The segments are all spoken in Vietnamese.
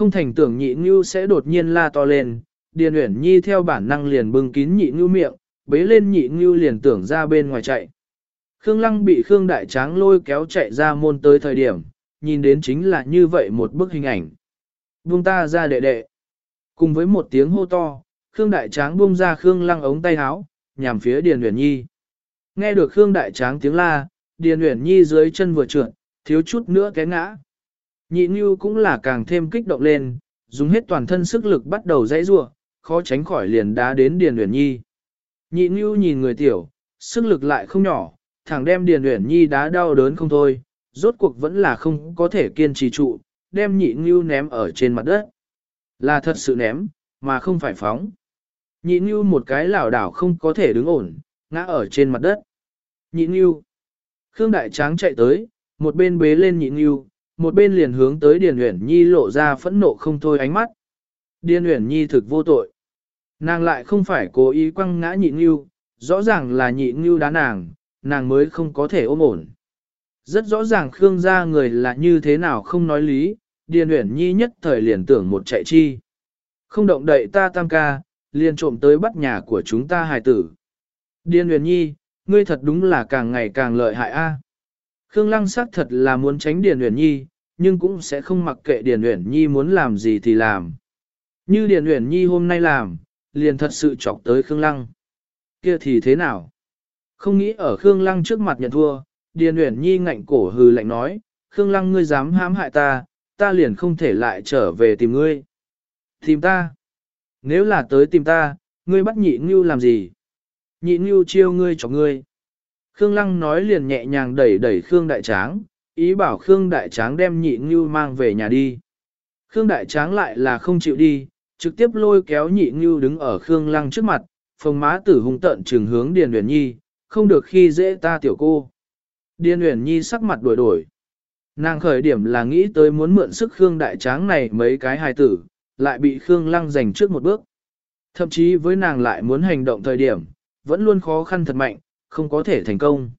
Không thành tưởng nhị ngưu sẽ đột nhiên la to lên, Điền Uyển Nhi theo bản năng liền bưng kín nhị ngưu miệng, bế lên nhị ngưu liền tưởng ra bên ngoài chạy. Khương Lăng bị Khương Đại Tráng lôi kéo chạy ra môn tới thời điểm, nhìn đến chính là như vậy một bức hình ảnh. Buông ta ra đệ đệ. Cùng với một tiếng hô to, Khương Đại Tráng buông ra Khương Lăng ống tay áo, nhằm phía Điền Uyển Nhi. Nghe được Khương Đại Tráng tiếng la, Điền Uyển Nhi dưới chân vừa trượt, thiếu chút nữa té ngã. Nhị Nhu cũng là càng thêm kích động lên, dùng hết toàn thân sức lực bắt đầu dãy rủa, khó tránh khỏi liền đá đến Điền Uyển Nhi. Nhị Nhu nhìn người tiểu, sức lực lại không nhỏ, thẳng đem Điền Uyển Nhi đá đau đớn không thôi, rốt cuộc vẫn là không có thể kiên trì trụ, đem Nhị Nhu ném ở trên mặt đất. Là thật sự ném, mà không phải phóng. Nhị Nhu một cái lảo đảo không có thể đứng ổn, ngã ở trên mặt đất. Nhị Nhu. Khương Đại Tráng chạy tới, một bên bế lên Nhị Nhu, một bên liền hướng tới Điền Uyển Nhi lộ ra phẫn nộ không thôi ánh mắt. Điền Uyển Nhi thực vô tội. Nàng lại không phải cố ý quăng ngã nhị ngưu, rõ ràng là nhị ngưu đá nàng, nàng mới không có thể ôm ổn. Rất rõ ràng Khương gia người là như thế nào không nói lý, Điền Uyển Nhi nhất thời liền tưởng một chạy chi. Không động đậy ta tam ca, liền trộm tới bắt nhà của chúng ta hài tử. Điền Uyển Nhi, ngươi thật đúng là càng ngày càng lợi hại a. Khương Lăng sắc thật là muốn tránh Điền Uyển Nhi, nhưng cũng sẽ không mặc kệ Điền Uyển Nhi muốn làm gì thì làm. Như Điền Uyển Nhi hôm nay làm, liền thật sự chọc tới Khương Lăng. Kia thì thế nào? Không nghĩ ở Khương Lăng trước mặt nhận thua, Điền Uyển Nhi ngạnh cổ hừ lạnh nói, Khương Lăng ngươi dám hãm hại ta, ta liền không thể lại trở về tìm ngươi. Tìm ta? Nếu là tới tìm ta, ngươi bắt nhị ngưu làm gì? Nhị ngưu chiêu ngươi cho ngươi. Khương Lăng nói liền nhẹ nhàng đẩy đẩy Khương Đại Tráng, ý bảo Khương Đại Tráng đem nhị ngưu mang về nhà đi. Khương Đại Tráng lại là không chịu đi, trực tiếp lôi kéo nhị ngưu đứng ở Khương Lăng trước mặt, phồng má tử hung tận trường hướng Điền Uyển Nhi, không được khi dễ ta tiểu cô. Điền Uyển Nhi sắc mặt đổi đổi. Nàng khởi điểm là nghĩ tới muốn mượn sức Khương Đại Tráng này mấy cái hài tử, lại bị Khương Lăng giành trước một bước. Thậm chí với nàng lại muốn hành động thời điểm, vẫn luôn khó khăn thật mạnh, không có thể thành công.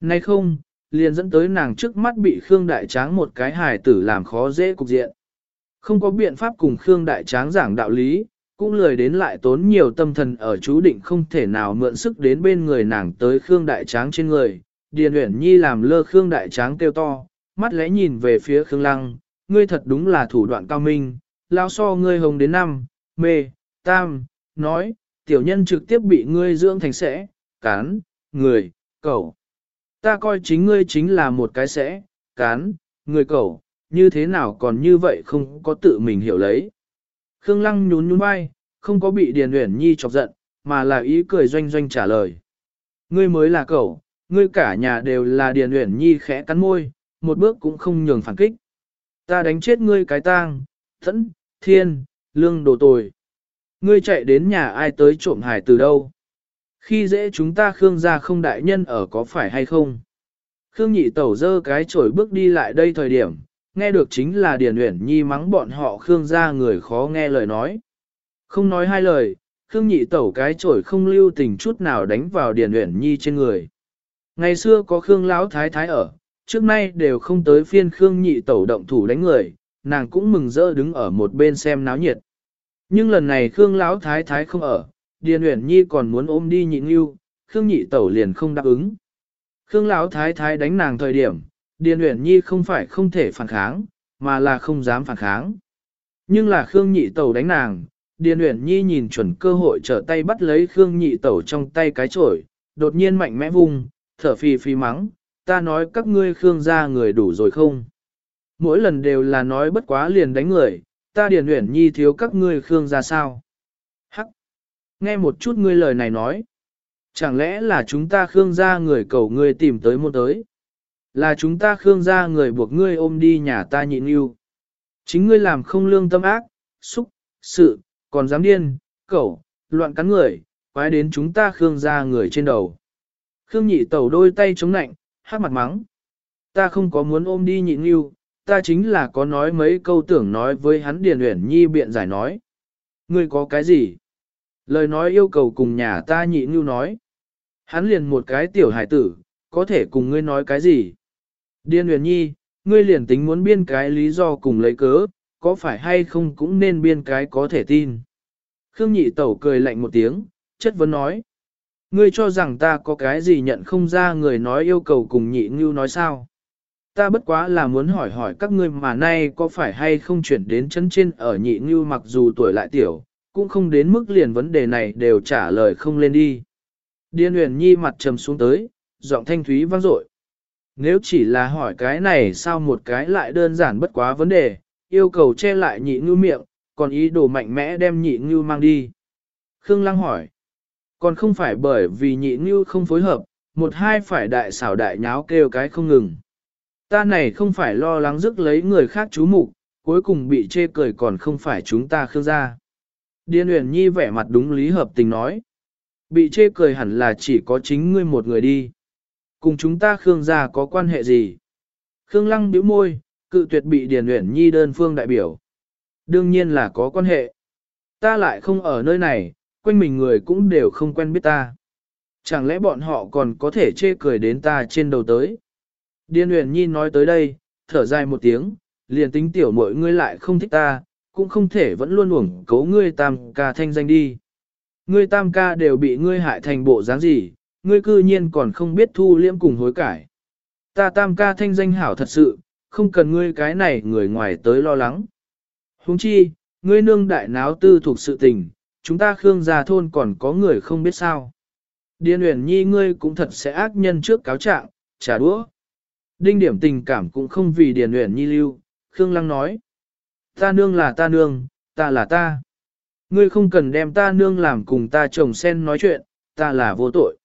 Nay không, liền dẫn tới nàng trước mắt bị Khương Đại Tráng một cái hài tử làm khó dễ cục diện. Không có biện pháp cùng Khương Đại Tráng giảng đạo lý, cũng lười đến lại tốn nhiều tâm thần ở chú định không thể nào mượn sức đến bên người nàng tới Khương Đại Tráng trên người. Điền Uyển Nhi làm lơ Khương Đại Tráng kêu to, mắt lẽ nhìn về phía Khương Lăng, ngươi thật đúng là thủ đoạn cao minh, lao so ngươi hồng đến năm, mê, tam, nói, tiểu nhân trực tiếp bị ngươi dưỡng thành sẽ, cán, người, cẩu. Ta coi chính ngươi chính là một cái sẽ, cán, người cẩu, như thế nào còn như vậy không có tự mình hiểu lấy. Khương Lăng nhún nhún vai, không có bị Điền Uyển Nhi chọc giận, mà là ý cười doanh doanh trả lời. Ngươi mới là cậu, ngươi cả nhà đều là Điền Uyển Nhi khẽ cắn môi, một bước cũng không nhường phản kích. Ta đánh chết ngươi cái tang, thẫn, thiên, lương đồ tồi. Ngươi chạy đến nhà ai tới trộm hải từ đâu? Khi dễ chúng ta Khương gia không đại nhân ở có phải hay không? Khương nhị tẩu dơ cái chổi bước đi lại đây thời điểm, nghe được chính là Điền Uyển Nhi mắng bọn họ Khương gia người khó nghe lời nói. Không nói hai lời, Khương nhị tẩu cái chổi không lưu tình chút nào đánh vào Điền Uyển Nhi trên người. Ngày xưa có Khương Lão Thái Thái ở, trước nay đều không tới phiên Khương nhị tẩu động thủ đánh người, nàng cũng mừng rỡ đứng ở một bên xem náo nhiệt. Nhưng lần này Khương Lão Thái Thái không ở, Điền Uyển Nhi còn muốn ôm đi nhịn Nưu, Khương nhị tẩu liền không đáp ứng. Khương Lão Thái Thái đánh nàng thời điểm, Điền Uyển Nhi không phải không thể phản kháng, mà là không dám phản kháng. Nhưng là Khương Nhị Tẩu đánh nàng, Điền Uyển Nhi nhìn chuẩn cơ hội trở tay bắt lấy Khương Nhị Tẩu trong tay cái chổi, đột nhiên mạnh mẽ vùng, thở phì phì mắng, ta nói các ngươi Khương gia người đủ rồi không? Mỗi lần đều là nói bất quá liền đánh người, ta Điền Uyển Nhi thiếu các ngươi Khương gia sao? Nghe một chút ngươi lời này nói. Chẳng lẽ là chúng ta Khương gia người cầu ngươi tìm tới một tới? Là chúng ta khương gia người buộc ngươi ôm đi nhà ta nhịn yêu. Chính ngươi làm không lương tâm ác, xúc, sự, còn dám điên, cẩu, loạn cắn người, quái đến chúng ta khương gia người trên đầu. Khương nhị tẩu đôi tay chống nạnh, hát mặt mắng. Ta không có muốn ôm đi nhịn yêu, ta chính là có nói mấy câu tưởng nói với hắn Điền Uyển Nhi biện giải nói. Ngươi có cái gì? Lời nói yêu cầu cùng nhà ta nhị như nói. Hắn liền một cái tiểu hải tử, có thể cùng ngươi nói cái gì? Điên huyền nhi, ngươi liền tính muốn biên cái lý do cùng lấy cớ, có phải hay không cũng nên biên cái có thể tin. Khương nhị tẩu cười lạnh một tiếng, chất vấn nói. Ngươi cho rằng ta có cái gì nhận không ra người nói yêu cầu cùng nhị ngưu nói sao? Ta bất quá là muốn hỏi hỏi các ngươi mà nay có phải hay không chuyển đến chân trên ở nhị ngưu mặc dù tuổi lại tiểu, cũng không đến mức liền vấn đề này đều trả lời không lên đi. Điên huyền nhi mặt trầm xuống tới, giọng thanh thúy vang dội. Nếu chỉ là hỏi cái này sao một cái lại đơn giản bất quá vấn đề, yêu cầu che lại nhị ngư miệng, còn ý đồ mạnh mẽ đem nhị ngư mang đi. Khương Lăng hỏi, còn không phải bởi vì nhị ngư không phối hợp, một hai phải đại xảo đại nháo kêu cái không ngừng. Ta này không phải lo lắng rước lấy người khác chú mục, cuối cùng bị chê cười còn không phải chúng ta khương gia. Điên Uyển Nhi vẻ mặt đúng lý hợp tình nói. Bị chê cười hẳn là chỉ có chính ngươi một người đi. Cùng chúng ta Khương gia có quan hệ gì? Khương Lăng bĩu môi, cự tuyệt bị Điền Uyển Nhi đơn phương đại biểu. Đương nhiên là có quan hệ. Ta lại không ở nơi này, quanh mình người cũng đều không quen biết ta. Chẳng lẽ bọn họ còn có thể chê cười đến ta trên đầu tới? Điền Uyển Nhi nói tới đây, thở dài một tiếng, liền tính tiểu mọi ngươi lại không thích ta, cũng không thể vẫn luôn uổng cấu ngươi tam ca thanh danh đi. Ngươi tam ca đều bị ngươi hại thành bộ dáng gì, ngươi cư nhiên còn không biết thu liễm cùng hối cải. Ta tam ca thanh danh hảo thật sự, không cần ngươi cái này người ngoài tới lo lắng. Huống chi, ngươi nương đại náo tư thuộc sự tình, chúng ta khương gia thôn còn có người không biết sao. Điên uyển nhi ngươi cũng thật sẽ ác nhân trước cáo trạng, trả đũa. Đinh điểm tình cảm cũng không vì điền uyển nhi lưu, Khương Lăng nói. Ta nương là ta nương, ta là ta. Ngươi không cần đem ta nương làm cùng ta chồng sen nói chuyện, ta là vô tội.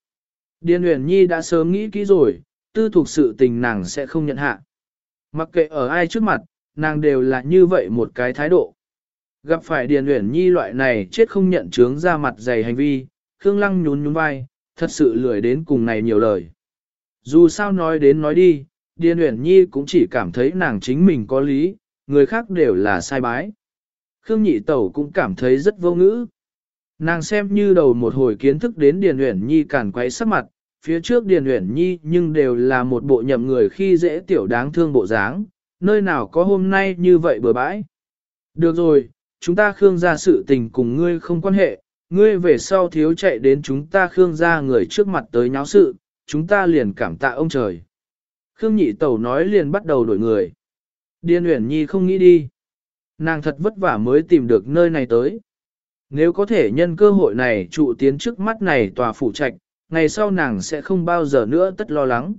Điền Uyển nhi đã sớm nghĩ kỹ rồi, tư thuộc sự tình nàng sẽ không nhận hạ. Mặc kệ ở ai trước mặt, nàng đều là như vậy một cái thái độ. Gặp phải Điền Uyển Nhi loại này chết không nhận chướng ra mặt dày hành vi, Khương Lăng nhún nhún vai, thật sự lười đến cùng này nhiều lời. Dù sao nói đến nói đi, Điền Uyển Nhi cũng chỉ cảm thấy nàng chính mình có lý, người khác đều là sai bái. Khương Nhị Tẩu cũng cảm thấy rất vô ngữ. Nàng xem như đầu một hồi kiến thức đến Điền Uyển Nhi cản quấy sắc mặt, phía trước Điền Uyển Nhi nhưng đều là một bộ nhậm người khi dễ tiểu đáng thương bộ dáng, nơi nào có hôm nay như vậy bừa bãi. Được rồi, chúng ta Khương gia sự tình cùng ngươi không quan hệ, ngươi về sau thiếu chạy đến chúng ta Khương gia người trước mặt tới nháo sự, chúng ta liền cảm tạ ông trời. Khương nhị tẩu nói liền bắt đầu đổi người. Điên Uyển Nhi không nghĩ đi. Nàng thật vất vả mới tìm được nơi này tới. Nếu có thể nhân cơ hội này trụ tiến trước mắt này tòa phủ trạch, ngày sau nàng sẽ không bao giờ nữa tất lo lắng.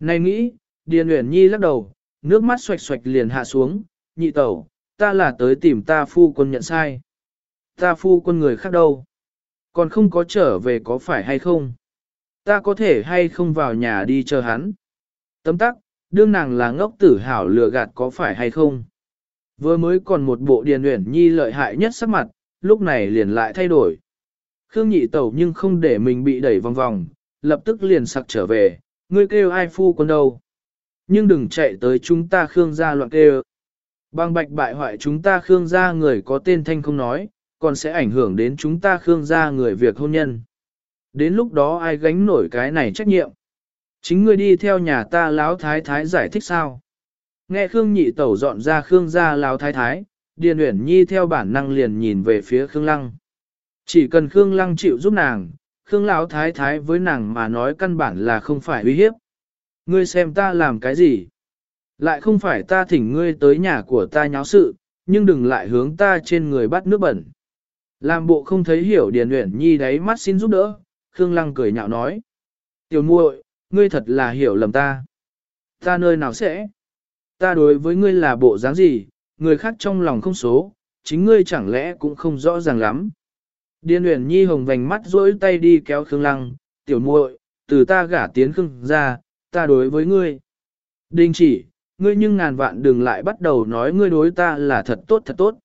Này nghĩ, Điền Uyển Nhi lắc đầu, nước mắt xoạch xoạch liền hạ xuống, nhị tẩu, ta là tới tìm ta phu quân nhận sai. Ta phu quân người khác đâu? Còn không có trở về có phải hay không? Ta có thể hay không vào nhà đi chờ hắn? Tấm tắc, đương nàng là ngốc tử hảo lừa gạt có phải hay không? Vừa mới còn một bộ điền uyển nhi lợi hại nhất sắc mặt, lúc này liền lại thay đổi. Khương nhị tẩu nhưng không để mình bị đẩy vòng vòng, lập tức liền sặc trở về, ngươi kêu ai phu quân đâu. Nhưng đừng chạy tới chúng ta Khương gia loạn kêu. Bằng bạch bại hoại chúng ta Khương gia người có tên thanh không nói, còn sẽ ảnh hưởng đến chúng ta Khương gia người việc hôn nhân. Đến lúc đó ai gánh nổi cái này trách nhiệm. Chính ngươi đi theo nhà ta láo thái thái giải thích sao? Nghe Khương nhị tẩu dọn ra Khương gia láo thái thái, Điền Uyển Nhi theo bản năng liền nhìn về phía Khương Lăng. Chỉ cần Khương Lăng chịu giúp nàng, Khương lão thái thái với nàng mà nói căn bản là không phải uy hiếp. Ngươi xem ta làm cái gì? Lại không phải ta thỉnh ngươi tới nhà của ta nháo sự, nhưng đừng lại hướng ta trên người bắt nước bẩn. Làm bộ không thấy hiểu Điền Uyển Nhi đáy mắt xin giúp đỡ, Khương Lăng cười nhạo nói. Tiểu muội, ngươi thật là hiểu lầm ta. Ta nơi nào sẽ? Ta đối với ngươi là bộ dáng gì, người khác trong lòng không số, chính ngươi chẳng lẽ cũng không rõ ràng lắm. Điền Huyền Nhi hồng vành mắt rỗi tay đi kéo Khương Lăng, tiểu muội, từ ta gả tiến Khương ra, ta đối với ngươi. Đình chỉ, ngươi nhưng ngàn vạn đừng lại bắt đầu nói ngươi đối ta là thật tốt thật tốt.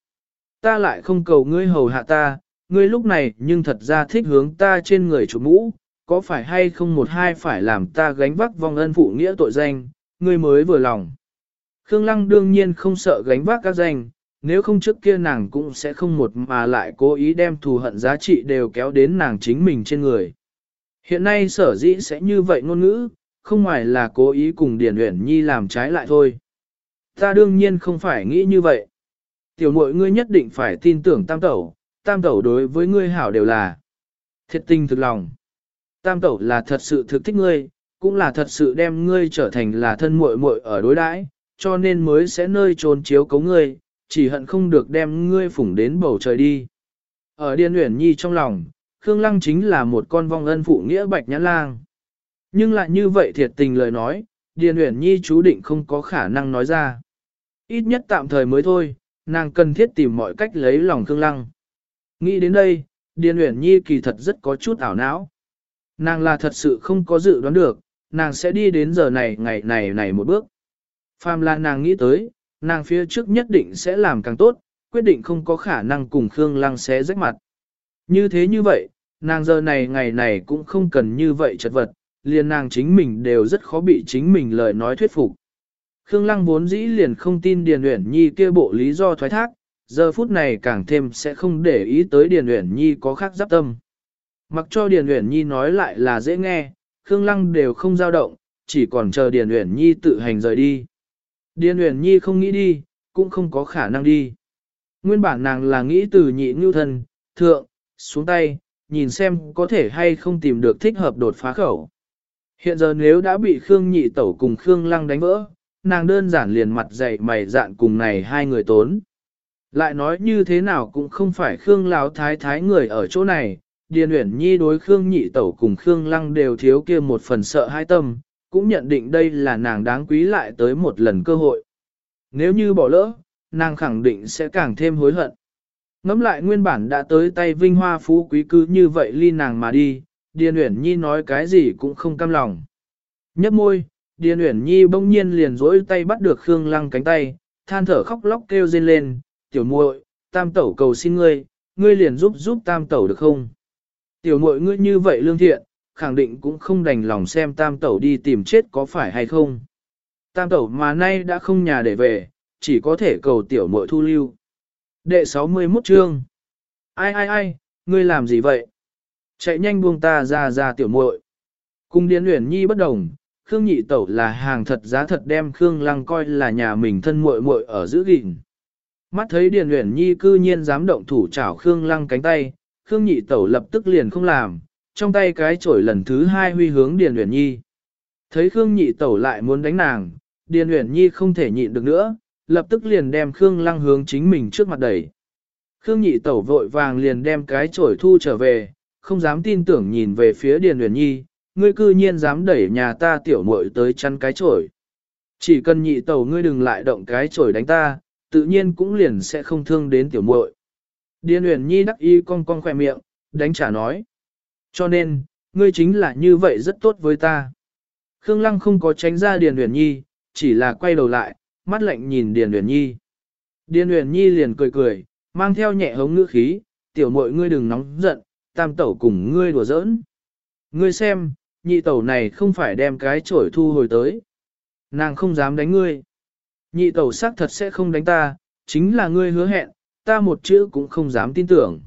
Ta lại không cầu ngươi hầu hạ ta, ngươi lúc này nhưng thật ra thích hướng ta trên người chủ mũ, có phải hay không một hai phải làm ta gánh vác vong ân phụ nghĩa tội danh, ngươi mới vừa lòng. Khương Lăng đương nhiên không sợ gánh vác các danh, nếu không trước kia nàng cũng sẽ không một mà lại cố ý đem thù hận giá trị đều kéo đến nàng chính mình trên người. Hiện nay sở dĩ sẽ như vậy ngôn ngữ, không ngoài là cố ý cùng Điền Uyển Nhi làm trái lại thôi. Ta đương nhiên không phải nghĩ như vậy. Tiểu muội ngươi nhất định phải tin tưởng tam tẩu, tam tẩu đối với ngươi hảo đều là thiệt tình thực lòng. Tam tẩu là thật sự thực thích ngươi, cũng là thật sự đem ngươi trở thành là thân muội muội ở đối đãi, cho nên mới sẽ nơi trốn chiếu cấu ngươi, chỉ hận không được đem ngươi phủng đến bầu trời đi. Ở Điên Uyển Nhi trong lòng, Khương Lăng chính là một con vong ân phụ nghĩa bạch nhãn lang. Nhưng lại như vậy thiệt tình lời nói, Điền Uyển Nhi chú định không có khả năng nói ra. Ít nhất tạm thời mới thôi, nàng cần thiết tìm mọi cách lấy lòng Khương Lăng. Nghĩ đến đây, Điền Uyển Nhi kỳ thật rất có chút ảo não. Nàng là thật sự không có dự đoán được, nàng sẽ đi đến giờ này ngày này này một bước. Phàm là nàng nghĩ tới, nàng phía trước nhất định sẽ làm càng tốt, quyết định không có khả năng cùng Khương Lăng xé rách mặt. Như thế như vậy, nàng giờ này ngày này cũng không cần như vậy chật vật, liền nàng chính mình đều rất khó bị chính mình lời nói thuyết phục. Khương Lăng vốn dĩ liền không tin Điền Uyển Nhi kia bộ lý do thoái thác, giờ phút này càng thêm sẽ không để ý tới Điền Uyển Nhi có khác giáp tâm. Mặc cho Điền Uyển Nhi nói lại là dễ nghe, Khương Lăng đều không dao động, chỉ còn chờ Điền Uyển Nhi tự hành rời đi. Điền Uyển Nhi không nghĩ đi, cũng không có khả năng đi. Nguyên bản nàng là nghĩ từ nhị ngưu thân, thượng, xuống tay, nhìn xem có thể hay không tìm được thích hợp đột phá khẩu. Hiện giờ nếu đã bị Khương nhị tẩu cùng Khương lăng đánh vỡ, nàng đơn giản liền mặt dày mày dạn cùng này hai người tốn. Lại nói như thế nào cũng không phải Khương Lão thái thái người ở chỗ này, Điền Uyển Nhi đối Khương nhị tẩu cùng Khương lăng đều thiếu kia một phần sợ hai tâm, cũng nhận định đây là nàng đáng quý lại tới một lần cơ hội. Nếu như bỏ lỡ, nàng khẳng định sẽ càng thêm hối hận. Ngắm lại nguyên bản đã tới tay vinh hoa phú quý cứ như vậy ly nàng mà đi, Điền Uyển Nhi nói cái gì cũng không cam lòng. Nhấp môi, Điền Uyển Nhi bỗng nhiên liền rỗi tay bắt được Khương Lăng cánh tay, than thở khóc lóc kêu rên lên, tiểu muội, tam tẩu cầu xin ngươi, ngươi liền giúp giúp tam tẩu được không? Tiểu muội ngươi như vậy lương thiện, khẳng định cũng không đành lòng xem tam tẩu đi tìm chết có phải hay không. Tam tẩu mà nay đã không nhà để về, chỉ có thể cầu tiểu muội thu lưu. Đệ 61 chương. Ai ai ai, ngươi làm gì vậy? Chạy nhanh buông ta ra ra tiểu muội. Cung Điền Uyển Nhi bất đồng, Khương Nhị Tẩu là hàng thật giá thật đem Khương Lăng coi là nhà mình thân muội muội ở giữ gìn. Mắt thấy Điền Uyển Nhi cư nhiên dám động thủ chảo Khương Lăng cánh tay, Khương Nhị Tẩu lập tức liền không làm, trong tay cái chổi lần thứ hai huy hướng Điền Uyển Nhi. Thấy Khương Nhị Tẩu lại muốn đánh nàng, Điền Uyển Nhi không thể nhịn được nữa, lập tức liền đem Khương Lăng hướng chính mình trước mặt đẩy. Khương Nhị Tẩu vội vàng liền đem cái chổi thu trở về, không dám tin tưởng nhìn về phía Điền Uyển Nhi, ngươi cư nhiên dám đẩy nhà ta tiểu muội tới chăn cái chổi. Chỉ cần nhị tẩu ngươi đừng lại động cái chổi đánh ta, tự nhiên cũng liền sẽ không thương đến tiểu muội. Điền Uyển Nhi đắc y cong cong khỏe miệng, đánh trả nói. Cho nên, ngươi chính là như vậy rất tốt với ta. Khương Lăng không có tránh ra Điền Uyển Nhi, chỉ là quay đầu lại, mắt lạnh nhìn Điền Uyển Nhi. Điền Uyển Nhi liền cười cười, mang theo nhẹ hống ngữ khí, tiểu muội ngươi đừng nóng giận, tam tẩu cùng ngươi đùa giỡn. Ngươi xem, nhị tẩu này không phải đem cái chổi thu hồi tới. Nàng không dám đánh ngươi. Nhị tẩu xác thật sẽ không đánh ta, chính là ngươi hứa hẹn, ta một chữ cũng không dám tin tưởng.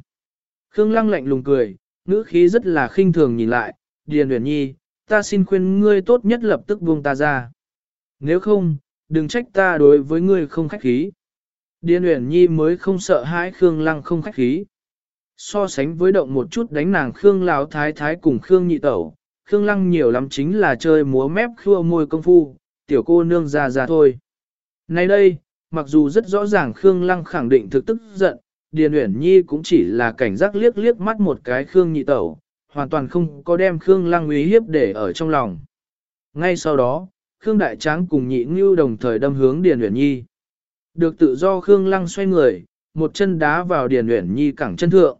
Khương lăng lạnh lùng cười, ngữ khí rất là khinh thường nhìn lại, Điền Uyển Nhi, ta xin khuyên ngươi tốt nhất lập tức buông ta ra. Nếu không, đừng trách ta đối với ngươi không khách khí. Điền Uyển Nhi mới không sợ hãi Khương Lăng không khách khí. So sánh với động một chút đánh nàng Khương Lão Thái Thái cùng Khương Nhị Tẩu, Khương Lăng nhiều lắm chính là chơi múa mép khua môi công phu, tiểu cô nương già già thôi. Nay đây, mặc dù rất rõ ràng Khương Lăng khẳng định thực tức giận, Điền Uyển Nhi cũng chỉ là cảnh giác liếc liếc mắt một cái Khương Nhị Tẩu, hoàn toàn không có đem Khương Lăng uy hiếp để ở trong lòng. Ngay sau đó, Khương Đại Tráng cùng Nhị Ngưu đồng thời đâm hướng Điền Uyển Nhi. Được tự do Khương Lăng xoay người, một chân đá vào Điền Uyển Nhi cẳng chân thượng.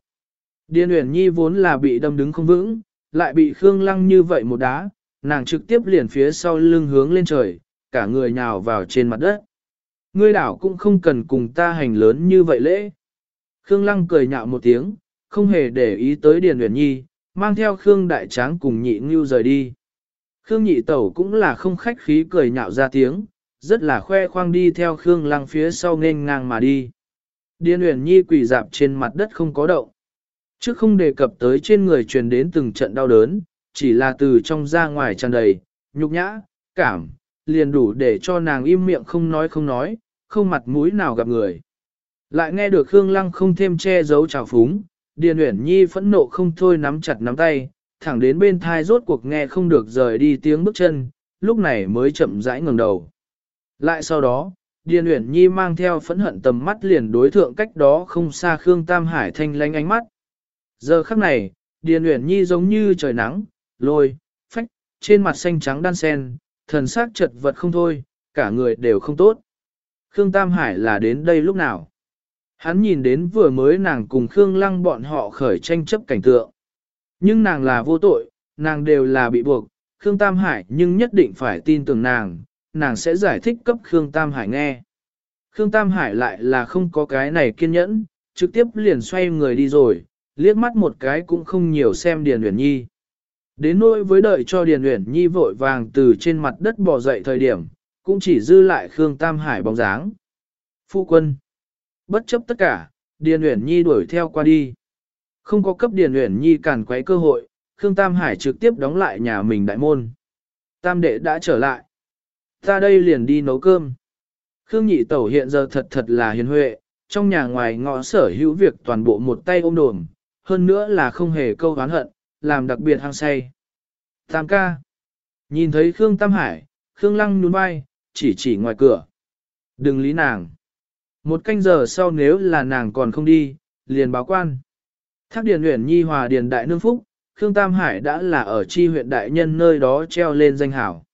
Điền Uyển Nhi vốn là bị đâm đứng không vững, lại bị Khương Lăng như vậy một đá, nàng trực tiếp liền phía sau lưng hướng lên trời, cả người nhào vào trên mặt đất. Ngươi đảo cũng không cần cùng ta hành lớn như vậy lễ. Khương Lăng cười nhạo một tiếng, không hề để ý tới Điền Uyển Nhi, mang theo Khương Đại Tráng cùng nhị ngưu rời đi. Khương nhị tẩu cũng là không khách khí cười nhạo ra tiếng, rất là khoe khoang đi theo Khương Lăng phía sau nghênh ngang mà đi. Điền Uyển Nhi quỳ dạp trên mặt đất không có động. Trước không đề cập tới trên người truyền đến từng trận đau đớn, chỉ là từ trong ra ngoài tràn đầy, nhục nhã, cảm, liền đủ để cho nàng im miệng không nói không nói, không mặt mũi nào gặp người. Lại nghe được Khương Lăng không thêm che giấu trào phúng, Điền Uyển Nhi phẫn nộ không thôi nắm chặt nắm tay, thẳng đến bên thai rốt cuộc nghe không được rời đi tiếng bước chân, lúc này mới chậm rãi ngẩng đầu. Lại sau đó, Điền Uyển Nhi mang theo phẫn hận tầm mắt liền đối thượng cách đó không xa Khương Tam Hải thanh lánh ánh mắt. Giờ khắc này, Điền Uyển Nhi giống như trời nắng, lôi, phách, trên mặt xanh trắng đan sen, thần sắc chật vật không thôi, cả người đều không tốt. Khương Tam Hải là đến đây lúc nào? Hắn nhìn đến vừa mới nàng cùng Khương Lăng bọn họ khởi tranh chấp cảnh tượng. Nhưng nàng là vô tội, nàng đều là bị buộc, Khương Tam Hải nhưng nhất định phải tin tưởng nàng, nàng sẽ giải thích cấp Khương Tam Hải nghe. Khương Tam Hải lại là không có cái này kiên nhẫn, trực tiếp liền xoay người đi rồi, liếc mắt một cái cũng không nhiều xem Điền Uyển Nhi. Đến nỗi với đợi cho Điền Uyển Nhi vội vàng từ trên mặt đất bò dậy thời điểm, cũng chỉ dư lại Khương Tam Hải bóng dáng. Phu quân. Bất chấp tất cả, Điền Uyển Nhi đuổi theo qua đi. Không có cấp Điền Uyển Nhi cản quấy cơ hội, Khương Tam Hải trực tiếp đóng lại nhà mình đại môn. Tam đệ đã trở lại. Ta đây liền đi nấu cơm. Khương Nhị Tẩu hiện giờ thật thật là hiền huệ, trong nhà ngoài ngõ sở hữu việc toàn bộ một tay ôm đồm, hơn nữa là không hề câu oán hận, làm đặc biệt hăng say. Tam ca. Nhìn thấy Khương Tam Hải, Khương Lăng nhún vai, chỉ chỉ ngoài cửa. Đừng lý nàng. Một canh giờ sau nếu là nàng còn không đi, liền báo quan. Thác Điền Uyển Nhi Hòa Điền Đại Nương Phúc, Khương Tam Hải đã là ở chi huyện đại nhân nơi đó treo lên danh hảo.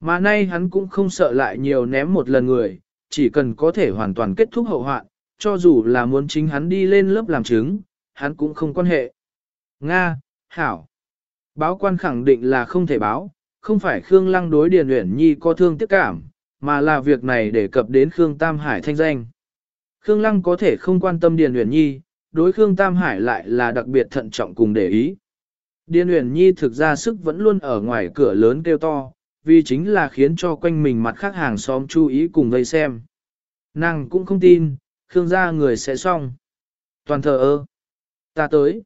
Mà nay hắn cũng không sợ lại nhiều ném một lần người, chỉ cần có thể hoàn toàn kết thúc hậu hoạn, cho dù là muốn chính hắn đi lên lớp làm chứng, hắn cũng không quan hệ. Nga, Hảo. Báo quan khẳng định là không thể báo, không phải Khương Lăng đối Điền Uyển Nhi có thương tiếc cảm, mà là việc này để cập đến Khương Tam Hải thanh danh. Khương Lăng có thể không quan tâm Điền Uyển Nhi, đối Khương Tam Hải lại là đặc biệt thận trọng cùng để ý. Điền Uyển Nhi thực ra sức vẫn luôn ở ngoài cửa lớn kêu to, vì chính là khiến cho quanh mình mặt khác hàng xóm chú ý cùng vây xem. Nàng cũng không tin, Khương gia người sẽ xong. Toàn thờ ơ. Ta tới.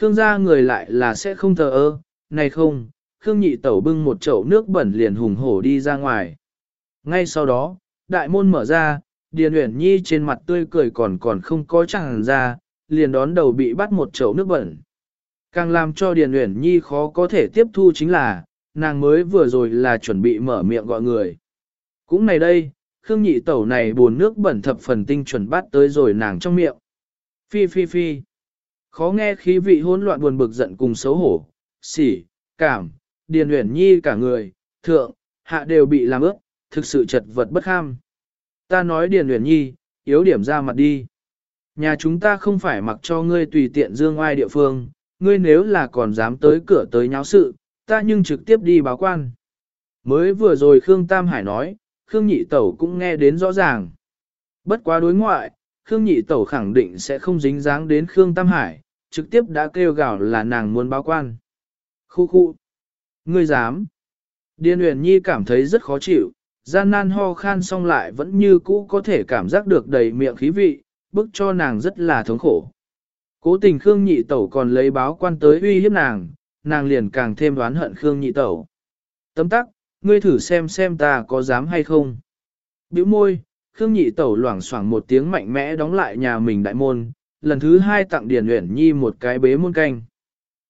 Khương gia người lại là sẽ không thờ ơ, này không, Khương nhị tẩu bưng một chậu nước bẩn liền hùng hổ đi ra ngoài. Ngay sau đó, đại môn mở ra, Điền Uyển Nhi trên mặt tươi cười còn còn không có chẳng ra, liền đón đầu bị bắt một chậu nước bẩn. Càng làm cho Điền Uyển Nhi khó có thể tiếp thu chính là, nàng mới vừa rồi là chuẩn bị mở miệng gọi người. Cũng này đây, Khương nhị tẩu này buồn nước bẩn thập phần tinh chuẩn bắt tới rồi nàng trong miệng. Phi phi phi. Khó nghe khí vị hỗn loạn buồn bực giận cùng xấu hổ, xỉ, cảm, Điền Uyển Nhi cả người, thượng, hạ đều bị làm ướt, thực sự chật vật bất kham. Ta nói Điền Uyển Nhi, yếu điểm ra mặt đi. Nhà chúng ta không phải mặc cho ngươi tùy tiện dương ai địa phương, ngươi nếu là còn dám tới cửa tới nháo sự, ta nhưng trực tiếp đi báo quan. Mới vừa rồi Khương Tam Hải nói, Khương Nhị Tẩu cũng nghe đến rõ ràng. Bất quá đối ngoại, Khương Nhị Tẩu khẳng định sẽ không dính dáng đến Khương Tam Hải, trực tiếp đã kêu gào là nàng muốn báo quan. Khu khu. Ngươi dám. Điền Uyển Nhi cảm thấy rất khó chịu, gian nan ho khan xong lại vẫn như cũ có thể cảm giác được đầy miệng khí vị, bức cho nàng rất là thống khổ. Cố tình Khương Nhị Tẩu còn lấy báo quan tới uy hiếp nàng, nàng liền càng thêm đoán hận Khương Nhị Tẩu. Tấm tắc, ngươi thử xem xem ta có dám hay không. Biểu môi, Khương Nhị Tẩu loảng xoảng một tiếng mạnh mẽ đóng lại nhà mình đại môn, lần thứ hai tặng Điền Uyển Nhi một cái bế môn canh.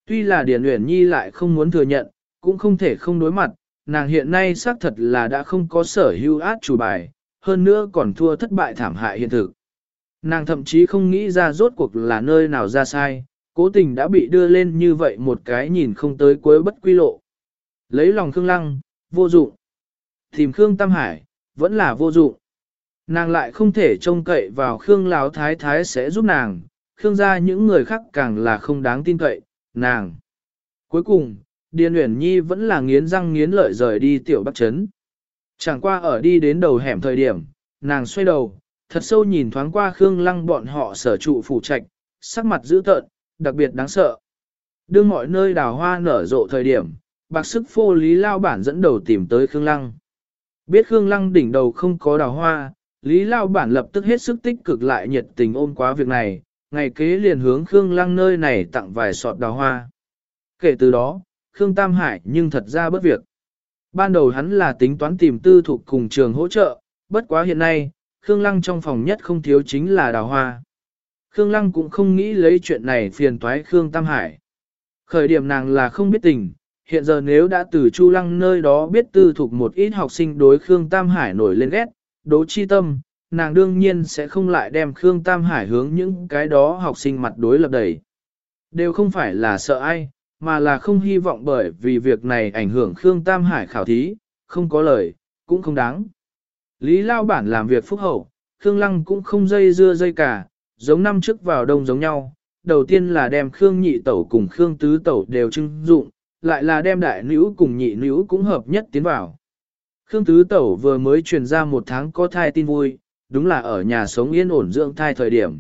Tuy là Điền Uyển Nhi lại không muốn thừa nhận, cũng không thể không đối mặt, nàng hiện nay xác thật là đã không có sở hữu át chủ bài, hơn nữa còn thua thất bại thảm hại hiện thực. Nàng thậm chí không nghĩ ra rốt cuộc là nơi nào ra sai, cố tình đã bị đưa lên như vậy một cái nhìn không tới cuối bất quy lộ. Lấy lòng Khương Lăng, vô dụng. Tìm Khương Tam Hải, vẫn là vô dụng. Nàng lại không thể trông cậy vào Khương Lão Thái Thái sẽ giúp nàng, Khương gia những người khác càng là không đáng tin cậy, nàng. Cuối cùng, Điền Uyển Nhi vẫn là nghiến răng nghiến lợi rời đi tiểu bắc trấn. Chẳng qua ở đi đến đầu hẻm thời điểm, nàng xoay đầu, thật sâu nhìn thoáng qua Khương Lăng bọn họ sở trụ phủ trạch, sắc mặt dữ tợn, đặc biệt đáng sợ. Đương mọi nơi đào hoa nở rộ thời điểm, bạc sức phô lý lao bản dẫn đầu tìm tới Khương Lăng. Biết Khương Lăng đỉnh đầu không có đào hoa, Lý Lao bản lập tức hết sức tích cực lại nhiệt tình ôm quá việc này, ngày kế liền hướng Khương Lăng nơi này tặng vài sọt đào hoa. Kể từ đó, Khương Tam Hải nhưng thật ra bất việc. Ban đầu hắn là tính toán tìm tư thuộc cùng trường hỗ trợ, bất quá hiện nay, Khương Lăng trong phòng nhất không thiếu chính là đào hoa. Khương Lăng cũng không nghĩ lấy chuyện này phiền toái Khương Tam Hải. Khởi điểm nàng là không biết tình, hiện giờ nếu đã từ Chu Lăng nơi đó biết tư thuộc một ít học sinh đối Khương Tam Hải nổi lên ghét, đố chi tâm, nàng đương nhiên sẽ không lại đem Khương Tam Hải hướng những cái đó học sinh mặt đối lập đẩy. Đều không phải là sợ ai, mà là không hy vọng bởi vì việc này ảnh hưởng Khương Tam Hải khảo thí, không có lời, cũng không đáng. Lý Lao Bản làm việc phúc hậu, Khương Lăng cũng không dây dưa dây cả, giống năm trước vào đông giống nhau. Đầu tiên là đem Khương nhị tẩu cùng Khương tứ tẩu đều trưng dụng, lại là đem đại nữ cùng nhị nữ cũng hợp nhất tiến vào. Khương tứ tẩu vừa mới truyền ra một tháng có thai tin vui, đúng là ở nhà sống yên ổn dưỡng thai thời điểm.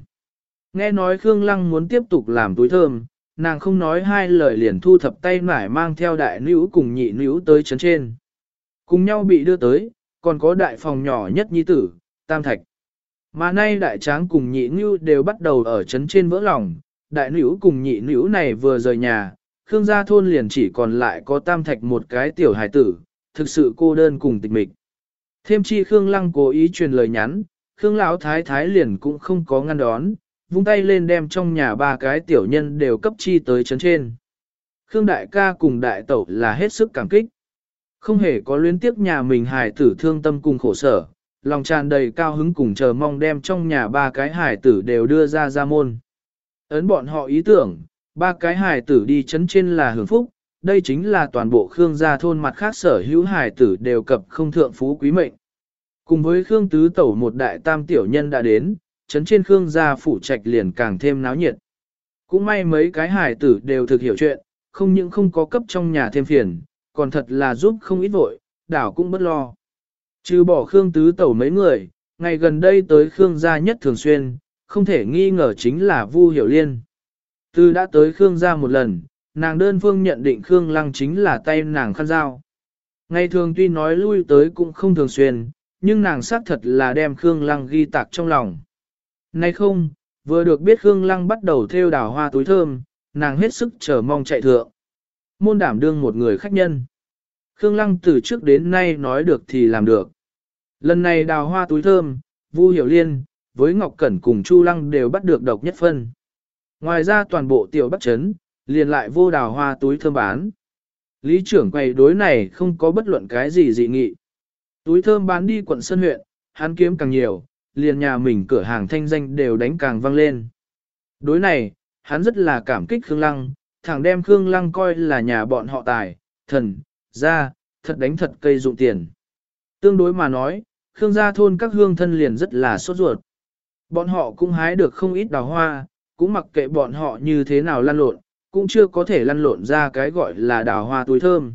Nghe nói Khương Lăng muốn tiếp tục làm túi thơm, nàng không nói hai lời liền thu thập tay nải mang theo đại nữ cùng nhị nữ tới chấn trên. Cùng nhau bị đưa tới, còn có đại phòng nhỏ nhất nhi tử, Tam Thạch. Mà nay đại tráng cùng nhị nữ đều bắt đầu ở chấn trên vỡ lòng, đại nữ cùng nhị nữ này vừa rời nhà, Khương gia thôn liền chỉ còn lại có Tam Thạch một cái tiểu hài tử, thực sự cô đơn cùng tịch mịch. Thêm chi Khương Lăng cố ý truyền lời nhắn, Khương Lão Thái Thái liền cũng không có ngăn đón, vung tay lên đem trong nhà ba cái tiểu nhân đều cấp chi tới chấn trên. Khương Đại ca cùng Đại Tẩu là hết sức cảm kích. Không hề có luyến tiếc nhà mình hài tử thương tâm cùng khổ sở, lòng tràn đầy cao hứng cùng chờ mong đem trong nhà ba cái hài tử đều đưa ra ra môn. Ấn bọn họ ý tưởng, ba cái hài tử đi chấn trên là hưởng phúc, đây chính là toàn bộ Khương gia thôn mặt khác sở hữu hài tử đều cập không thượng phú quý mệnh. Cùng với Khương Tứ Tẩu một đại tam tiểu nhân đã đến, chấn trên Khương gia phủ trạch liền càng thêm náo nhiệt. Cũng may mấy cái hài tử đều thực hiểu chuyện, không những không có cấp trong nhà thêm phiền, còn thật là giúp không ít vội, đảo cũng bất lo. Trừ bỏ Khương Tứ Tẩu mấy người, ngày gần đây tới Khương gia nhất thường xuyên, không thể nghi ngờ chính là Vu Hiểu Liên. Từ đã tới Khương gia một lần, nàng đơn phương nhận định Khương Lăng chính là tay nàng khăn dao. Ngày thường tuy nói lui tới cũng không thường xuyên, nhưng nàng xác thật là đem Khương Lăng ghi tạc trong lòng. Nay không, vừa được biết Khương Lăng bắt đầu theo đào hoa túi thơm, nàng hết sức chờ mong chạy thượng. Môn đảm đương một người khách nhân. Khương Lăng từ trước đến nay nói được thì làm được. Lần này đào hoa túi thơm, Vu Hiểu Liên, với Ngọc Cẩn cùng Chu Lăng đều bắt được độc nhất phân. Ngoài ra toàn bộ tiểu bắc chấn liền lại vô đào hoa túi thơm bán. Lý trưởng quầy đối này không có bất luận cái gì dị nghị. Túi thơm bán đi quận Sơn huyện, hắn kiếm càng nhiều, liền nhà mình cửa hàng thanh danh đều đánh càng vang lên. Đối này, hắn rất là cảm kích Khương Lăng, thẳng đem Khương Lăng coi là nhà bọn họ tài, thần, ra, thật đánh thật cây dụng tiền. Tương đối mà nói, Khương gia thôn các hương thân liền rất là sốt ruột. Bọn họ cũng hái được không ít đào hoa, cũng mặc kệ bọn họ như thế nào lan lộn, cũng chưa có thể lăn lộn ra cái gọi là đào hoa túi thơm.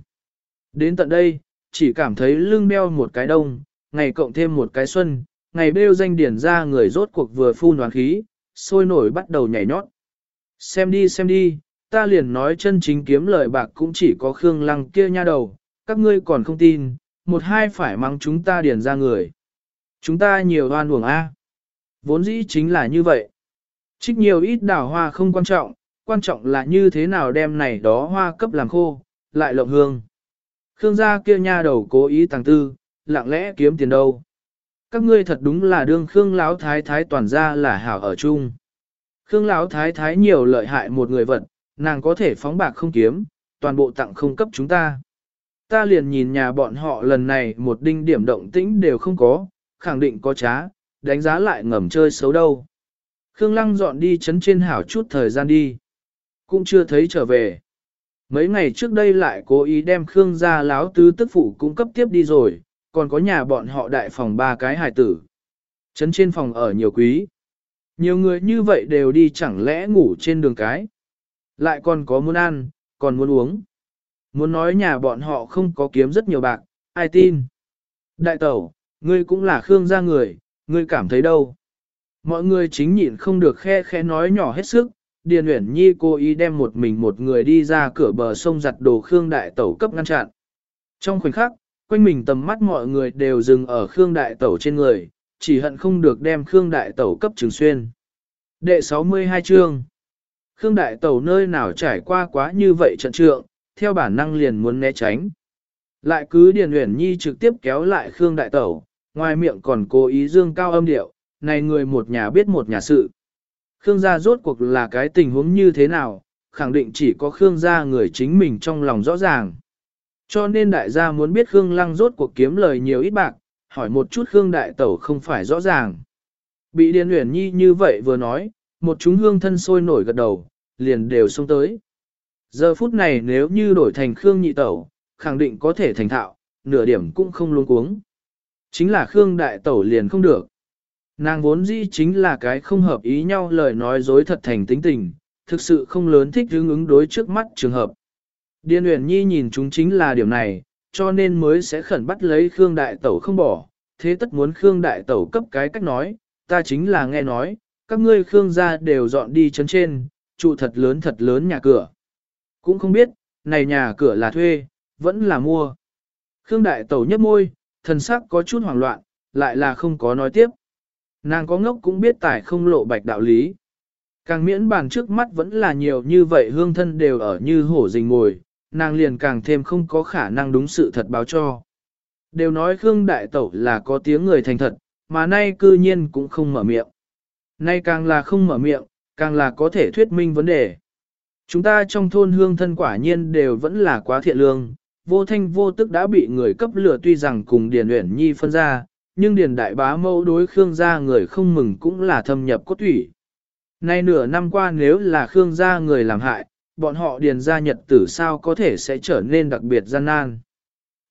Đến tận đây, chỉ cảm thấy lưng đeo một cái đông, ngày cộng thêm một cái xuân, ngày bêu danh điển ra người rốt cuộc vừa phun hoàn khí, sôi nổi bắt đầu nhảy nhót. Xem đi xem đi, ta liền nói chân chính kiếm lợi bạc cũng chỉ có Khương Lăng kia nha đầu, các ngươi còn không tin, một hai phải mang chúng ta điển ra người. Chúng ta nhiều đoan uổng A. Vốn dĩ chính là như vậy. Trích nhiều ít đào hoa không quan trọng, quan trọng là như thế nào đem này đó hoa cấp làm khô, lại lộng hương. Khương gia kia nha đầu cố ý tàng tư, lặng lẽ kiếm tiền đâu. Các ngươi thật đúng là đương Khương Lão Thái Thái toàn ra là hảo ở chung. Khương Lão Thái Thái nhiều lợi hại một người vật, nàng có thể phóng bạc không kiếm, toàn bộ tặng không cấp chúng ta. Ta liền nhìn nhà bọn họ lần này một đinh điểm động tĩnh đều không có, khẳng định có trá, đánh giá lại ngầm chơi xấu đâu. Khương Lăng dọn đi chấn trên hảo chút thời gian đi. Cũng chưa thấy trở về. Mấy ngày trước đây lại cố ý đem Khương gia láo tứ tức phụ cung cấp tiếp đi rồi, còn có nhà bọn họ đại phòng ba cái hài tử. Chấn trên phòng ở nhiều quý. Nhiều người như vậy đều đi chẳng lẽ ngủ trên đường cái. Lại còn có muốn ăn, còn muốn uống. Muốn nói nhà bọn họ không có kiếm rất nhiều bạc, ai tin. Đại tẩu, ngươi cũng là Khương gia người, ngươi cảm thấy đâu. Mọi người chính nhịn không được khe khe nói nhỏ hết sức, Điền Uyển Nhi cố ý đem một mình một người đi ra cửa bờ sông giặt đồ Khương Đại Tẩu cấp ngăn chặn. Trong khoảnh khắc, quanh mình tầm mắt mọi người đều dừng ở Khương Đại Tẩu trên người, chỉ hận không được đem Khương Đại Tẩu cấp trường xuyên. Đệ 62 chương Khương Đại Tẩu nơi nào trải qua quá như vậy trận trượng, theo bản năng liền muốn né tránh. Lại cứ Điền Uyển Nhi trực tiếp kéo lại Khương Đại Tẩu, ngoài miệng còn cố ý dương cao âm điệu, này người một nhà biết một nhà sự. Khương gia rốt cuộc là cái tình huống như thế nào, khẳng định chỉ có Khương gia người chính mình trong lòng rõ ràng. Cho nên đại gia muốn biết Khương Lăng rốt cuộc kiếm lời nhiều ít bạc, hỏi một chút Khương Đại Tẩu không phải rõ ràng. Bị Điền Uyển Nhi như vậy vừa nói, một chúng hương thân sôi nổi gật đầu, liền đều xông tới. Giờ phút này nếu như đổi thành Khương Nhị Tẩu, khẳng định có thể thành thạo, nửa điểm cũng không luống cuống. Chính là Khương Đại Tẩu liền không được. Nàng vốn dĩ chính là cái không hợp ý nhau lời nói dối thật thành tính tình, thực sự không lớn thích hướng ứng đối trước mắt trường hợp. Điền Uyển Nhi nhìn chúng chính là điểm này, cho nên mới sẽ khẩn bắt lấy Khương Đại Tẩu không bỏ, thế tất muốn Khương Đại Tẩu cấp cái cách nói, ta chính là nghe nói, các ngươi Khương gia đều dọn đi chấn trên, trụ thật lớn thật lớn nhà cửa. Cũng không biết, này nhà cửa là thuê, vẫn là mua. Khương Đại Tẩu nhấp môi, thần sắc có chút hoảng loạn, lại là không có nói tiếp. Nàng có ngốc cũng biết tài không lộ bạch đạo lý. Càng miễn bàn trước mắt vẫn là nhiều như vậy hương thân đều ở như hổ rình ngồi, nàng liền càng thêm không có khả năng đúng sự thật báo cho. Đều nói Khương Đại Tẩu là có tiếng người thành thật, mà nay cư nhiên cũng không mở miệng. Nay càng là không mở miệng, càng là có thể thuyết minh vấn đề. Chúng ta trong thôn hương thân quả nhiên đều vẫn là quá thiện lương, vô thanh vô tức đã bị người cấp lửa tuy rằng cùng Điền Uyển Nhi phân ra, nhưng Điền Đại Bá mẫu đối Khương gia người không mừng cũng là thâm nhập cốt thủy. Nay nửa năm qua nếu là Khương gia người làm hại, bọn họ Điền gia nhật tử sao có thể sẽ trở nên đặc biệt gian nan.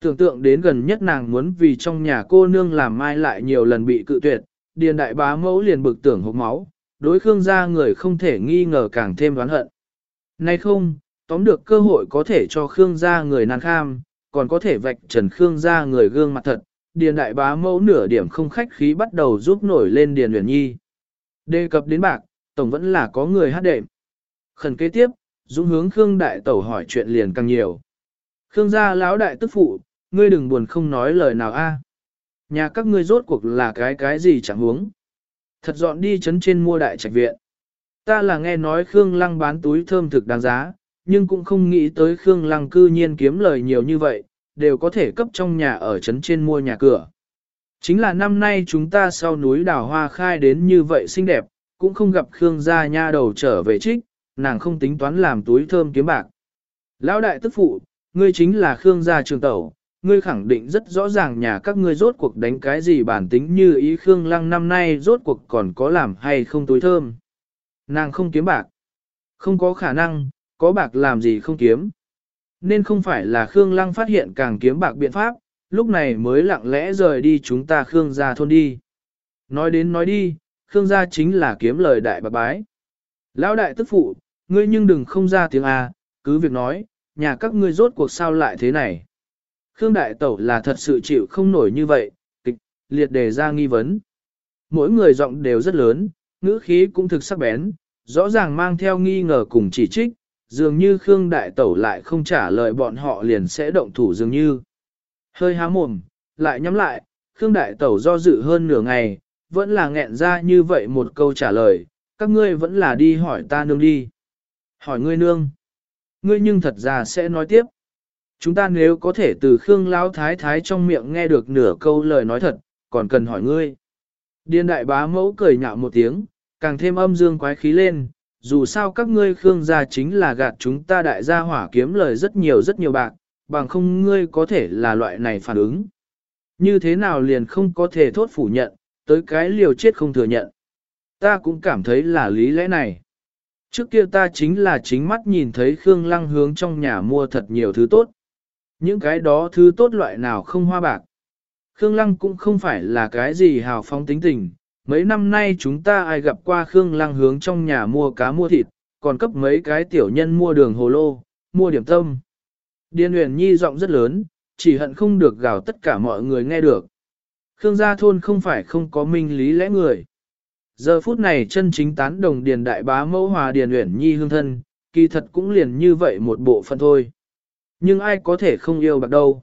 Tưởng tượng đến gần nhất nàng muốn vì trong nhà cô nương làm mai lại nhiều lần bị cự tuyệt, Điền Đại Bá mẫu liền bực tưởng hộp máu, đối Khương gia người không thể nghi ngờ càng thêm oán hận. Nay không, tóm được cơ hội có thể cho Khương gia người nan kham, còn có thể vạch trần Khương gia người gương mặt thật, Điền đại bá mẫu nửa điểm không khách khí bắt đầu giúp nổi lên Điền Huyền Nhi. Đề cập đến bạc, tổng vẫn là có người hát đệm. Khẩn kế tiếp, dũng hướng Khương đại tẩu hỏi chuyện liền càng nhiều. Khương gia lão đại tức phụ, ngươi đừng buồn không nói lời nào a. À. Nhà các ngươi rốt cuộc là cái cái gì chẳng huống. Thật dọn đi chấn trên mua đại trạch viện. Ta là nghe nói Khương Lăng bán túi thơm thực đáng giá, nhưng cũng không nghĩ tới Khương Lăng cư nhiên kiếm lời nhiều như vậy, đều có thể cấp trong nhà ở trấn trên mua nhà cửa. Chính là năm nay chúng ta sau núi đào hoa khai đến như vậy xinh đẹp, cũng không gặp Khương gia nha đầu trở về trích, nàng không tính toán làm túi thơm kiếm bạc. Lão đại tức phụ, ngươi chính là Khương gia trường tẩu, ngươi khẳng định rất rõ ràng nhà các ngươi rốt cuộc đánh cái gì bản tính như ý Khương lăng năm nay rốt cuộc còn có làm hay không túi thơm. Nàng không kiếm bạc. Không có khả năng, có bạc làm gì không kiếm. Nên không phải là Khương Lăng phát hiện càng kiếm bạc biện pháp, lúc này mới lặng lẽ rời đi chúng ta Khương gia thôn đi. Nói đến nói đi, Khương gia chính là kiếm lời đại bạc bái. Lão đại tức phụ, ngươi nhưng đừng không ra tiếng A, cứ việc nói, nhà các ngươi rốt cuộc sao lại thế này. Khương đại tẩu là thật sự chịu không nổi như vậy, kịch, liệt đề ra nghi vấn. Mỗi người giọng đều rất lớn, ngữ khí cũng thực sắc bén, rõ ràng mang theo nghi ngờ cùng chỉ trích, dường như Khương Đại Tẩu lại không trả lời bọn họ liền sẽ động thủ dường như. Hơi há mồm, lại nhắm lại, Khương Đại Tẩu do dự hơn nửa ngày, vẫn là nghẹn ra như vậy một câu trả lời, các ngươi vẫn là đi hỏi ta nương đi. Hỏi ngươi nương. Ngươi nhưng thật ra sẽ nói tiếp. Chúng ta nếu có thể từ Khương Lão Thái Thái trong miệng nghe được nửa câu lời nói thật, còn cần hỏi ngươi. Điên đại bá mẫu cười nhạo một tiếng, càng thêm âm dương quái khí lên, dù sao các ngươi Khương gia chính là gạt chúng ta đại gia hỏa kiếm lời rất nhiều rất nhiều bạc, bằng không ngươi có thể là loại này phản ứng. Như thế nào liền không có thể thốt phủ nhận, tới cái liều chết không thừa nhận. Ta cũng cảm thấy là lý lẽ này. Trước kia ta chính là chính mắt nhìn thấy Khương Lăng hướng trong nhà mua thật nhiều thứ tốt. Những cái đó thứ tốt loại nào không hoa bạc. Khương Lăng cũng không phải là cái gì hào phóng tính tình, mấy năm nay chúng ta ai gặp qua Khương Lăng hướng trong nhà mua cá mua thịt, còn cấp mấy cái tiểu nhân mua đường hồ lô, mua điểm tâm. Điên huyền nhi giọng rất lớn, chỉ hận không được gào tất cả mọi người nghe được. Khương gia thôn không phải không có minh lý lẽ người. Giờ phút này chân chính tán đồng điền đại bá mẫu hòa điền huyền nhi hương thân, kỳ thật cũng liền như vậy một bộ phận thôi. Nhưng ai có thể không yêu bạc đâu.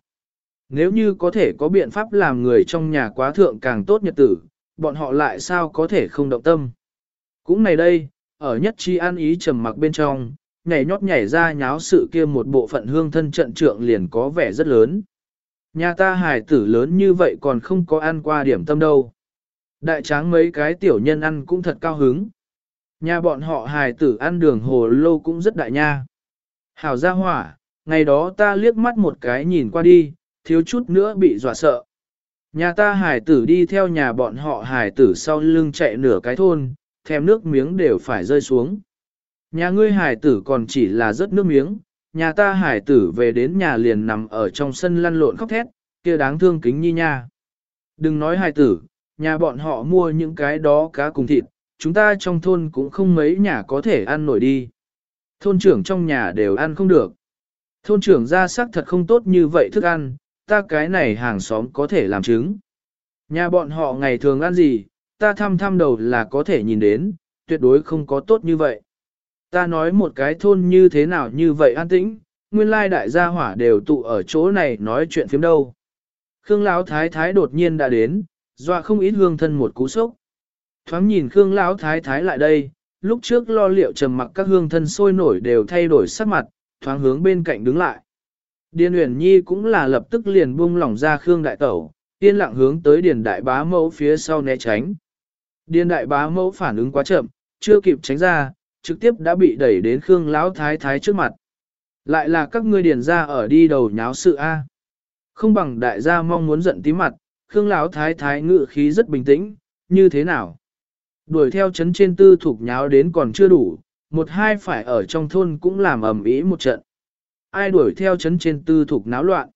Nếu như có thể có biện pháp làm người trong nhà quá thượng càng tốt nhật tử, bọn họ lại sao có thể không động tâm. Cũng này đây, ở nhất chi an ý trầm mặc bên trong, nhảy nhót nhảy ra nháo sự kia một bộ phận hương thân trận trượng liền có vẻ rất lớn. Nhà ta hài tử lớn như vậy còn không có ăn qua điểm tâm đâu. Đại tráng mấy cái tiểu nhân ăn cũng thật cao hứng. Nhà bọn họ hài tử ăn đường hồ lô cũng rất đại nha. Hảo gia hỏa, ngày đó ta liếc mắt một cái nhìn qua đi, thiếu chút nữa bị dọa sợ. Nhà ta hải tử đi theo nhà bọn họ hải tử sau lưng chạy nửa cái thôn, thèm nước miếng đều phải rơi xuống. Nhà ngươi hải tử còn chỉ là rớt nước miếng, nhà ta hải tử về đến nhà liền nằm ở trong sân lăn lộn khóc thét, kia đáng thương kính nhi nha. Đừng nói hải tử, nhà bọn họ mua những cái đó cá cùng thịt, chúng ta trong thôn cũng không mấy nhà có thể ăn nổi đi. Thôn trưởng trong nhà đều ăn không được. Thôn trưởng ra sắc thật không tốt như vậy thức ăn, ta cái này hàng xóm có thể làm chứng. Nhà bọn họ ngày thường ăn gì, ta thăm thăm đầu là có thể nhìn đến, tuyệt đối không có tốt như vậy. Ta nói một cái thôn như thế nào như vậy an tĩnh, nguyên lai đại gia hỏa đều tụ ở chỗ này nói chuyện phiếm đâu. Khương Lão Thái Thái đột nhiên đã đến, dọa không ít hương thân một cú sốc. Thoáng nhìn Khương Lão Thái Thái lại đây, lúc trước lo liệu trầm mặc các hương thân sôi nổi đều thay đổi sắc mặt, thoáng hướng bên cạnh đứng lại. Điền Uyển Nhi cũng là lập tức liền buông lỏng ra Khương Đại Tẩu, yên lặng hướng tới Điền Đại Bá Mẫu phía sau né tránh. Điền Đại Bá Mẫu phản ứng quá chậm, chưa kịp tránh ra, trực tiếp đã bị đẩy đến Khương Lão Thái Thái trước mặt. Lại là các ngươi điền ra ở đi đầu nháo sự A. Không bằng đại gia mong muốn giận tí mặt, Khương Lão Thái Thái ngự khí rất bình tĩnh, như thế nào? Đuổi theo chấn trên tư thuộc nháo đến còn chưa đủ, một hai phải ở trong thôn cũng làm ầm ĩ một trận. Ai đuổi theo chấn trên tư thuộc náo loạn?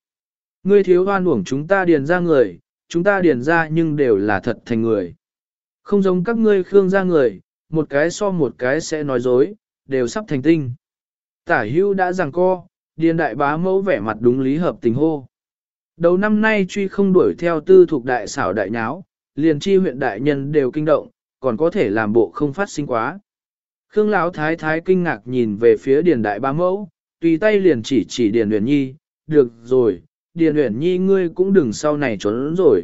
Ngươi thiếu hoan uổng chúng ta điền ra người, chúng ta điền ra nhưng đều là thật thành người. Không giống các ngươi khương ra người, một cái so một cái sẽ nói dối, đều sắp thành tinh. Tả hưu đã rằng co, điền đại bá mẫu vẻ mặt đúng lý hợp tình hô. Đầu năm nay truy không đuổi theo tư thuộc đại xảo đại nháo, liền chi huyện đại nhân đều kinh động, còn có thể làm bộ không phát sinh quá. Khương Lão thái thái kinh ngạc nhìn về phía điền đại bá mẫu, tùy tay liền chỉ chỉ điền Uyển nhi, được rồi, điền Uyển nhi ngươi cũng đừng sau này trốn rồi.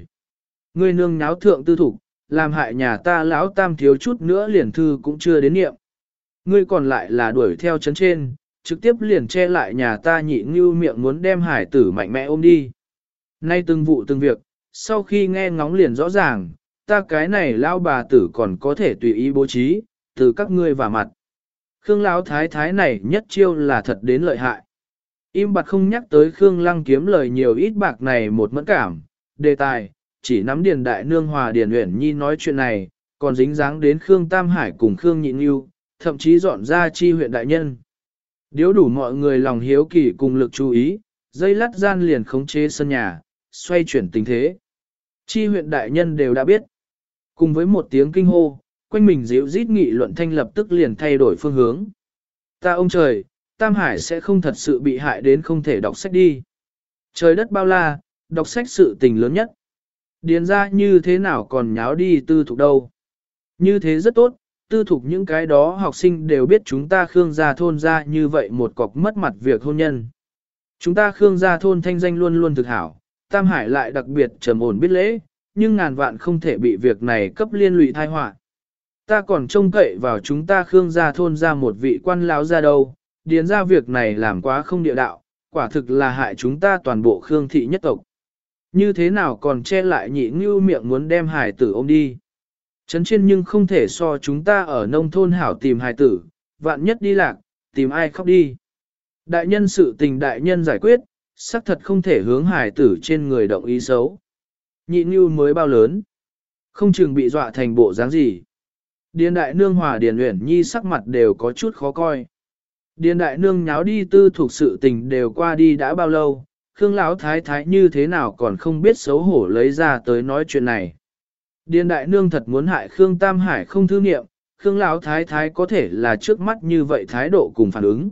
Ngươi nương nháo thượng tư thục, làm hại nhà ta lão tam thiếu chút nữa liền thư cũng chưa đến niệm. Ngươi còn lại là đuổi theo chấn trên, trực tiếp liền che lại nhà ta nhị ngưu miệng muốn đem hải tử mạnh mẽ ôm đi. Nay từng vụ từng việc, sau khi nghe ngóng liền rõ ràng, ta cái này lao bà tử còn có thể tùy ý bố trí, từ các ngươi và mặt. Khương lão thái thái này nhất chiêu là thật đến lợi hại. Im bặt không nhắc tới Khương lăng kiếm lời nhiều ít bạc này một mẫn cảm, đề tài, chỉ nắm điền đại nương hòa điền uyển nhi nói chuyện này, còn dính dáng đến Khương Tam Hải cùng Khương Nhịn Nhu, thậm chí dọn ra chi huyện đại nhân. Điếu đủ mọi người lòng hiếu kỳ cùng lực chú ý, dây lắt gian liền khống chế sân nhà, xoay chuyển tình thế. Chi huyện đại nhân đều đã biết. Cùng với một tiếng kinh hô, quanh mình dịu rít nghị luận thanh lập tức liền thay đổi phương hướng. Ta ông trời, Tam Hải sẽ không thật sự bị hại đến không thể đọc sách đi. Trời đất bao la, đọc sách sự tình lớn nhất. Điền ra như thế nào còn nháo đi tư thục đâu. Như thế rất tốt, tư thục những cái đó học sinh đều biết chúng ta Khương gia thôn ra như vậy một cọc mất mặt việc hôn nhân. Chúng ta Khương gia thôn thanh danh luôn luôn thực hảo, Tam Hải lại đặc biệt trầm ổn biết lễ, nhưng ngàn vạn không thể bị việc này cấp liên lụy thai họa. Ta còn trông cậy vào chúng ta Khương gia thôn ra một vị quan lão ra đâu, điền ra việc này làm quá không địa đạo, quả thực là hại chúng ta toàn bộ Khương thị nhất tộc. Như thế nào còn che lại nhị ngưu miệng muốn đem hải tử ôm đi. Trấn trên nhưng không thể so chúng ta ở nông thôn hảo tìm hải tử, vạn nhất đi lạc, tìm ai khóc đi. Đại nhân sự tình đại nhân giải quyết, xác thật không thể hướng hải tử trên người động ý xấu. Nhị ngưu mới bao lớn, không chừng bị dọa thành bộ dáng gì. Điền đại nương hòa điền uyển nhi sắc mặt đều có chút khó coi. Điền đại nương nháo đi tư thuộc sự tình đều qua đi đã bao lâu, Khương Lão thái thái như thế nào còn không biết xấu hổ lấy ra tới nói chuyện này. Điền đại nương thật muốn hại Khương Tam Hải không thư niệm, Khương Lão thái thái có thể là trước mắt như vậy thái độ cùng phản ứng.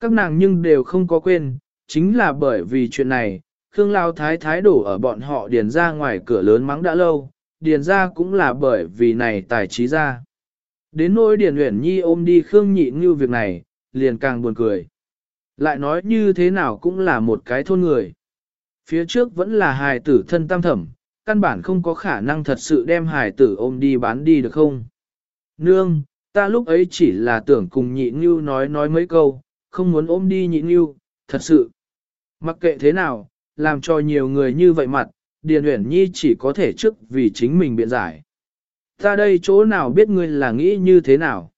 Các nàng nhưng đều không có quên, chính là bởi vì chuyện này, Khương Lão thái thái đổ ở bọn họ điền ra ngoài cửa lớn mắng đã lâu, điền ra cũng là bởi vì này tài trí ra. Đến nỗi điền uyển nhi ôm đi Khương nhị như việc này, liền càng buồn cười. Lại nói như thế nào cũng là một cái thôn người. Phía trước vẫn là hài tử thân tam thẩm, căn bản không có khả năng thật sự đem hài tử ôm đi bán đi được không? Nương, ta lúc ấy chỉ là tưởng cùng nhị như nói nói mấy câu, không muốn ôm đi nhị như, thật sự. Mặc kệ thế nào, làm cho nhiều người như vậy mặt, Điền Uyển Nhi chỉ có thể trước vì chính mình biện giải. Ta đây chỗ nào biết ngươi là nghĩ như thế nào.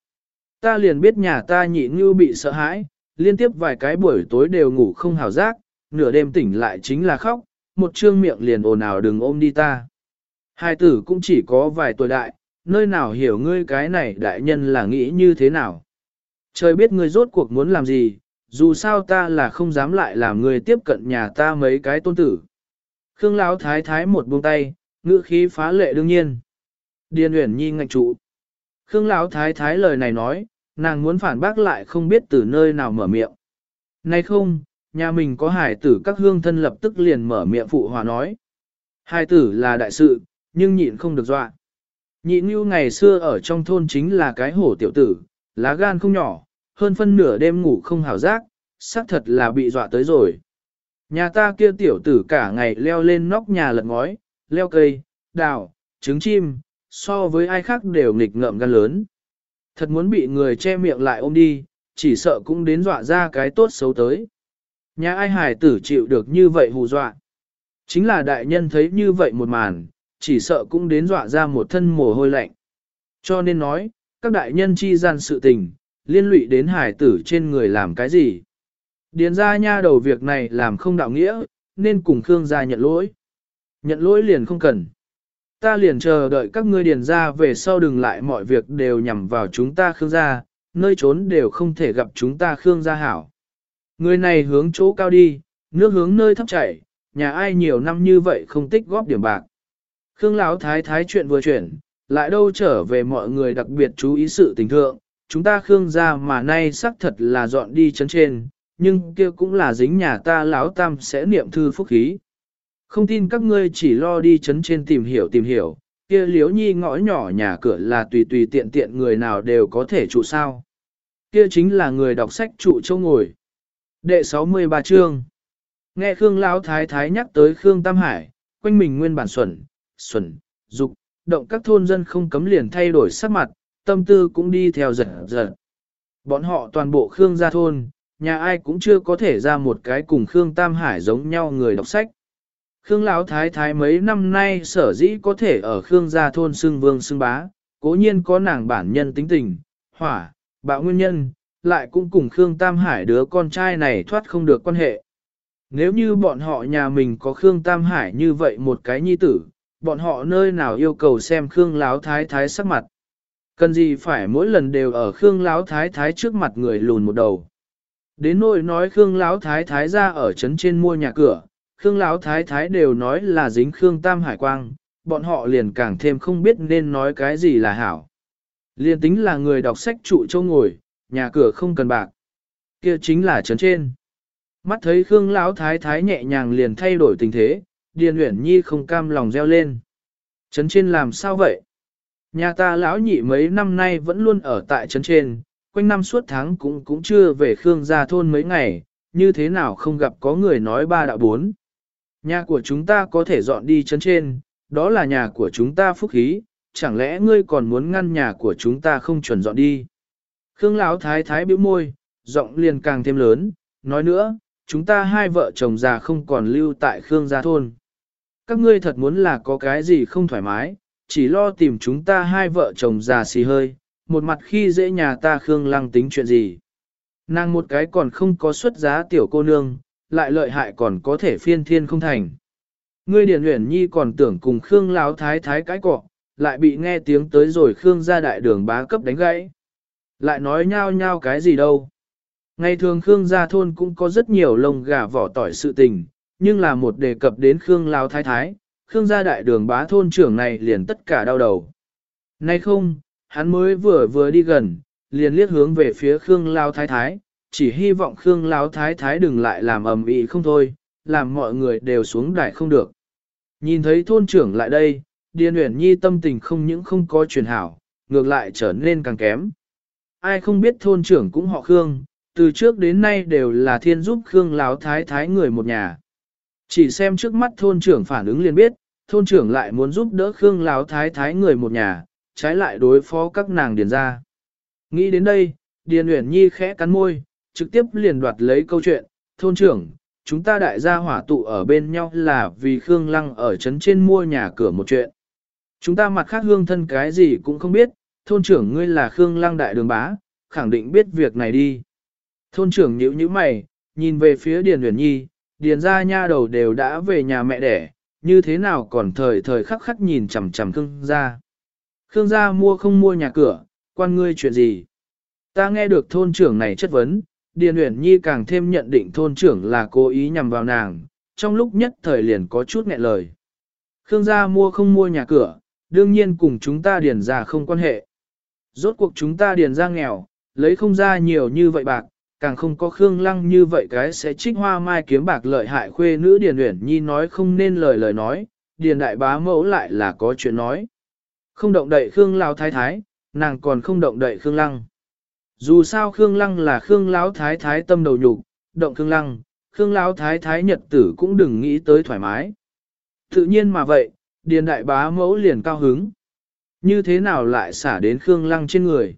Ta liền biết nhà ta nhị như bị sợ hãi, liên tiếp vài cái buổi tối đều ngủ không hào giác, nửa đêm tỉnh lại chính là khóc, một trương miệng liền ồn ào đừng ôm đi ta. Hai tử cũng chỉ có vài tuổi đại, nơi nào hiểu ngươi cái này đại nhân là nghĩ như thế nào. Trời biết ngươi rốt cuộc muốn làm gì, dù sao ta là không dám lại làm ngươi tiếp cận nhà ta mấy cái tôn tử. Khương Lão thái thái một buông tay, ngữ khí phá lệ đương nhiên. Điền Uyển Nhi ngạch trụ. Khương Lão thái thái lời này nói, nàng muốn phản bác lại không biết từ nơi nào mở miệng. Này không, nhà mình có hải tử các hương thân lập tức liền mở miệng phụ hòa nói. Hải tử là đại sự, nhưng nhịn không được dọa. Nhị Nhu ngày xưa ở trong thôn chính là cái hổ tiểu tử, lá gan không nhỏ, hơn phân nửa đêm ngủ không hảo giác, xác thật là bị dọa tới rồi. Nhà ta kia tiểu tử cả ngày leo lên nóc nhà lật ngói, leo cây, đào, trứng chim, so với ai khác đều nghịch ngợm gan lớn. Thật muốn bị người che miệng lại ôm đi, chỉ sợ cũng đến dọa ra cái tốt xấu tới. Nhà ai hải tử chịu được như vậy hù dọa. Chính là đại nhân thấy như vậy một màn, chỉ sợ cũng đến dọa ra một thân mồ hôi lạnh. Cho nên nói, các đại nhân chi gian sự tình, liên lụy đến hải tử trên người làm cái gì. Điền ra nha đầu việc này làm không đạo nghĩa, nên cùng Khương gia nhận lỗi. Nhận lỗi liền không cần. Ta liền chờ đợi các ngươi điền ra về sau đừng lại mọi việc đều nhằm vào chúng ta Khương gia, nơi trốn đều không thể gặp chúng ta Khương gia hảo. Người này hướng chỗ cao đi, nước hướng nơi thấp chảy, nhà ai nhiều năm như vậy không tích góp điểm bạc. Khương Lão thái thái chuyện vừa chuyển, lại đâu trở về mọi người đặc biệt chú ý sự tình thượng, chúng ta Khương gia mà nay xác thật là dọn đi chấn trên, nhưng kia cũng là dính nhà ta lão tam sẽ niệm thư phúc khí. Không tin các ngươi chỉ lo đi chấn trên tìm hiểu tìm hiểu, kia liếu nhi ngõ nhỏ nhà cửa là tùy tùy tiện tiện người nào đều có thể trụ sao. Kia chính là người đọc sách trụ châu ngồi. Đệ 63 chương Nghe Khương Lão Thái Thái nhắc tới Khương Tam Hải, quanh mình nguyên bản xuẩn, xuẩn, dục, động các thôn dân không cấm liền thay đổi sắc mặt, tâm tư cũng đi theo giật giật. Bọn họ toàn bộ Khương gia thôn, nhà ai cũng chưa có thể ra một cái cùng Khương Tam Hải giống nhau người đọc sách. Khương Lão Thái Thái mấy năm nay sở dĩ có thể ở Khương gia thôn xưng vương xưng bá, cố nhiên có nàng bản nhân tính tình, hỏa, bạo nguyên nhân, lại cũng cùng Khương Tam Hải đứa con trai này thoát không được quan hệ. Nếu như bọn họ nhà mình có Khương Tam Hải như vậy một cái nhi tử, bọn họ nơi nào yêu cầu xem Khương Lão Thái Thái sắc mặt. Cần gì phải mỗi lần đều ở Khương Lão Thái Thái trước mặt người lùn một đầu. Đến nỗi nói Khương Lão Thái Thái ra ở trấn trên mua nhà cửa, Khương Lão Thái Thái đều nói là dính Khương Tam Hải Quang, bọn họ liền càng thêm không biết nên nói cái gì là hảo. Liên tính là người đọc sách trụ châu ngồi, nhà cửa không cần bạc. kia chính là trấn trên. Mắt thấy Khương Lão Thái Thái nhẹ nhàng liền thay đổi tình thế, Điền Uyển Nhi không cam lòng reo lên. Trấn trên làm sao vậy? Nhà ta lão nhị mấy năm nay vẫn luôn ở tại trấn trên, quanh năm suốt tháng cũng cũng chưa về Khương gia thôn mấy ngày, như thế nào không gặp có người nói ba đạo bốn. Nhà của chúng ta có thể dọn đi chấn trên, đó là nhà của chúng ta phúc khí, chẳng lẽ ngươi còn muốn ngăn nhà của chúng ta không chuẩn dọn đi. Khương Lão thái thái bĩu môi, giọng liền càng thêm lớn, nói nữa, chúng ta hai vợ chồng già không còn lưu tại Khương gia thôn. Các ngươi thật muốn là có cái gì không thoải mái, chỉ lo tìm chúng ta hai vợ chồng già xì hơi, một mặt khi dễ nhà ta Khương lăng tính chuyện gì. Nàng một cái còn không có xuất giá tiểu cô nương, lại lợi hại còn có thể phiên thiên không thành. Ngươi Điền Uyển Nhi còn tưởng cùng Khương Lão thái thái cái cọ, lại bị nghe tiếng tới rồi Khương gia đại đường bá cấp đánh gãy. Lại nói nhao nhao cái gì đâu. Ngày thường Khương gia thôn cũng có rất nhiều lông gà vỏ tỏi sự tình, nhưng là một đề cập đến Khương Lão thái thái, Khương gia đại đường bá thôn trưởng này liền tất cả đau đầu. Nay không, hắn mới vừa vừa đi gần, liền liếc hướng về phía Khương Lao thái thái, chỉ hy vọng Khương Lao thái thái đừng lại làm ầm ĩ không thôi, làm mọi người đều xuống đài không được. Nhìn thấy thôn trưởng lại đây, Điền Uyển Nhi tâm tình không những không có truyền hảo, ngược lại trở nên càng kém. Ai không biết thôn trưởng cũng họ Khương, từ trước đến nay đều là thiên giúp Khương Lão thái thái người một nhà. Chỉ xem trước mắt thôn trưởng phản ứng liền biết, thôn trưởng lại muốn giúp đỡ Khương Lão thái thái người một nhà, trái lại đối phó các nàng điền ra. Nghĩ đến đây, Điền Uyển Nhi khẽ cắn môi, trực tiếp liền đoạt lấy câu chuyện, thôn trưởng, chúng ta đại gia hỏa tụ ở bên nhau là vì Khương Lăng ở trấn trên mua nhà cửa một chuyện. Chúng ta mặt khác hương thân cái gì cũng không biết, thôn trưởng ngươi là Khương Lăng đại đường bá, khẳng định biết việc này đi. Thôn trưởng nhíu nhíu mày, nhìn về phía Điền uyển Nhi, Điền ra nha đầu đều đã về nhà mẹ đẻ, như thế nào còn thời thời khắc khắc nhìn chằm chằm Khương gia. Khương gia mua không mua nhà cửa, quan ngươi chuyện gì? Ta nghe được thôn trưởng này chất vấn, Điền Uyển Nhi càng thêm nhận định thôn trưởng là cố ý nhằm vào nàng, trong lúc nhất thời liền có chút nghẹn lời. Khương gia mua không mua nhà cửa, đương nhiên cùng chúng ta điền ra không quan hệ. Rốt cuộc chúng ta điền ra nghèo, lấy không ra nhiều như vậy bạc, càng không có Khương Lăng như vậy cái sẽ trích hoa mai kiếm bạc lợi hại khuê nữ Điền Uyển Nhi nói không nên lời lời nói, Điền Đại Bá mẫu lại là có chuyện nói. Không động đậy Khương Lão Thái Thái, nàng còn không động đậy Khương Lăng. Dù sao Khương Lăng là Khương Lão Thái Thái tâm đầu nhục, động Khương Lăng, Khương Lão Thái Thái nhật tử cũng đừng nghĩ tới thoải mái. Tự nhiên mà vậy, Điền Đại Bá mẫu liền cao hứng. Như thế nào lại xả đến Khương Lăng trên người?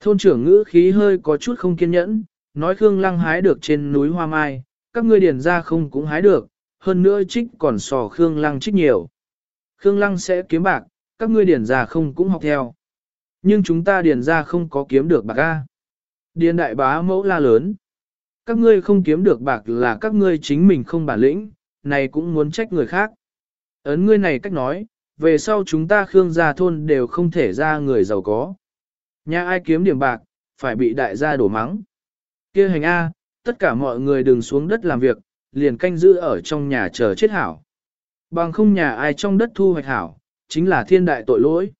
Thôn trưởng ngữ khí hơi có chút không kiên nhẫn, nói Khương Lăng hái được trên núi Hoa Mai, các ngươi điền ra không cũng hái được, hơn nữa trích còn sò Khương Lăng trích nhiều. Khương Lăng sẽ kiếm bạc, các ngươi điền ra không cũng học theo. Nhưng chúng ta điền ra không có kiếm được bạc A. Điền đại bá mẫu la lớn. Các ngươi không kiếm được bạc là các ngươi chính mình không bản lĩnh, này cũng muốn trách người khác. Ấn ngươi này cách nói, về sau chúng ta Khương gia thôn đều không thể ra người giàu có. Nhà ai kiếm điểm bạc, phải bị đại gia đổ mắng kia hành A, tất cả mọi người đừng xuống đất làm việc, liền canh giữ ở trong nhà chờ chết hảo. Bằng không nhà ai trong đất thu hoạch hảo, chính là thiên đại tội lỗi.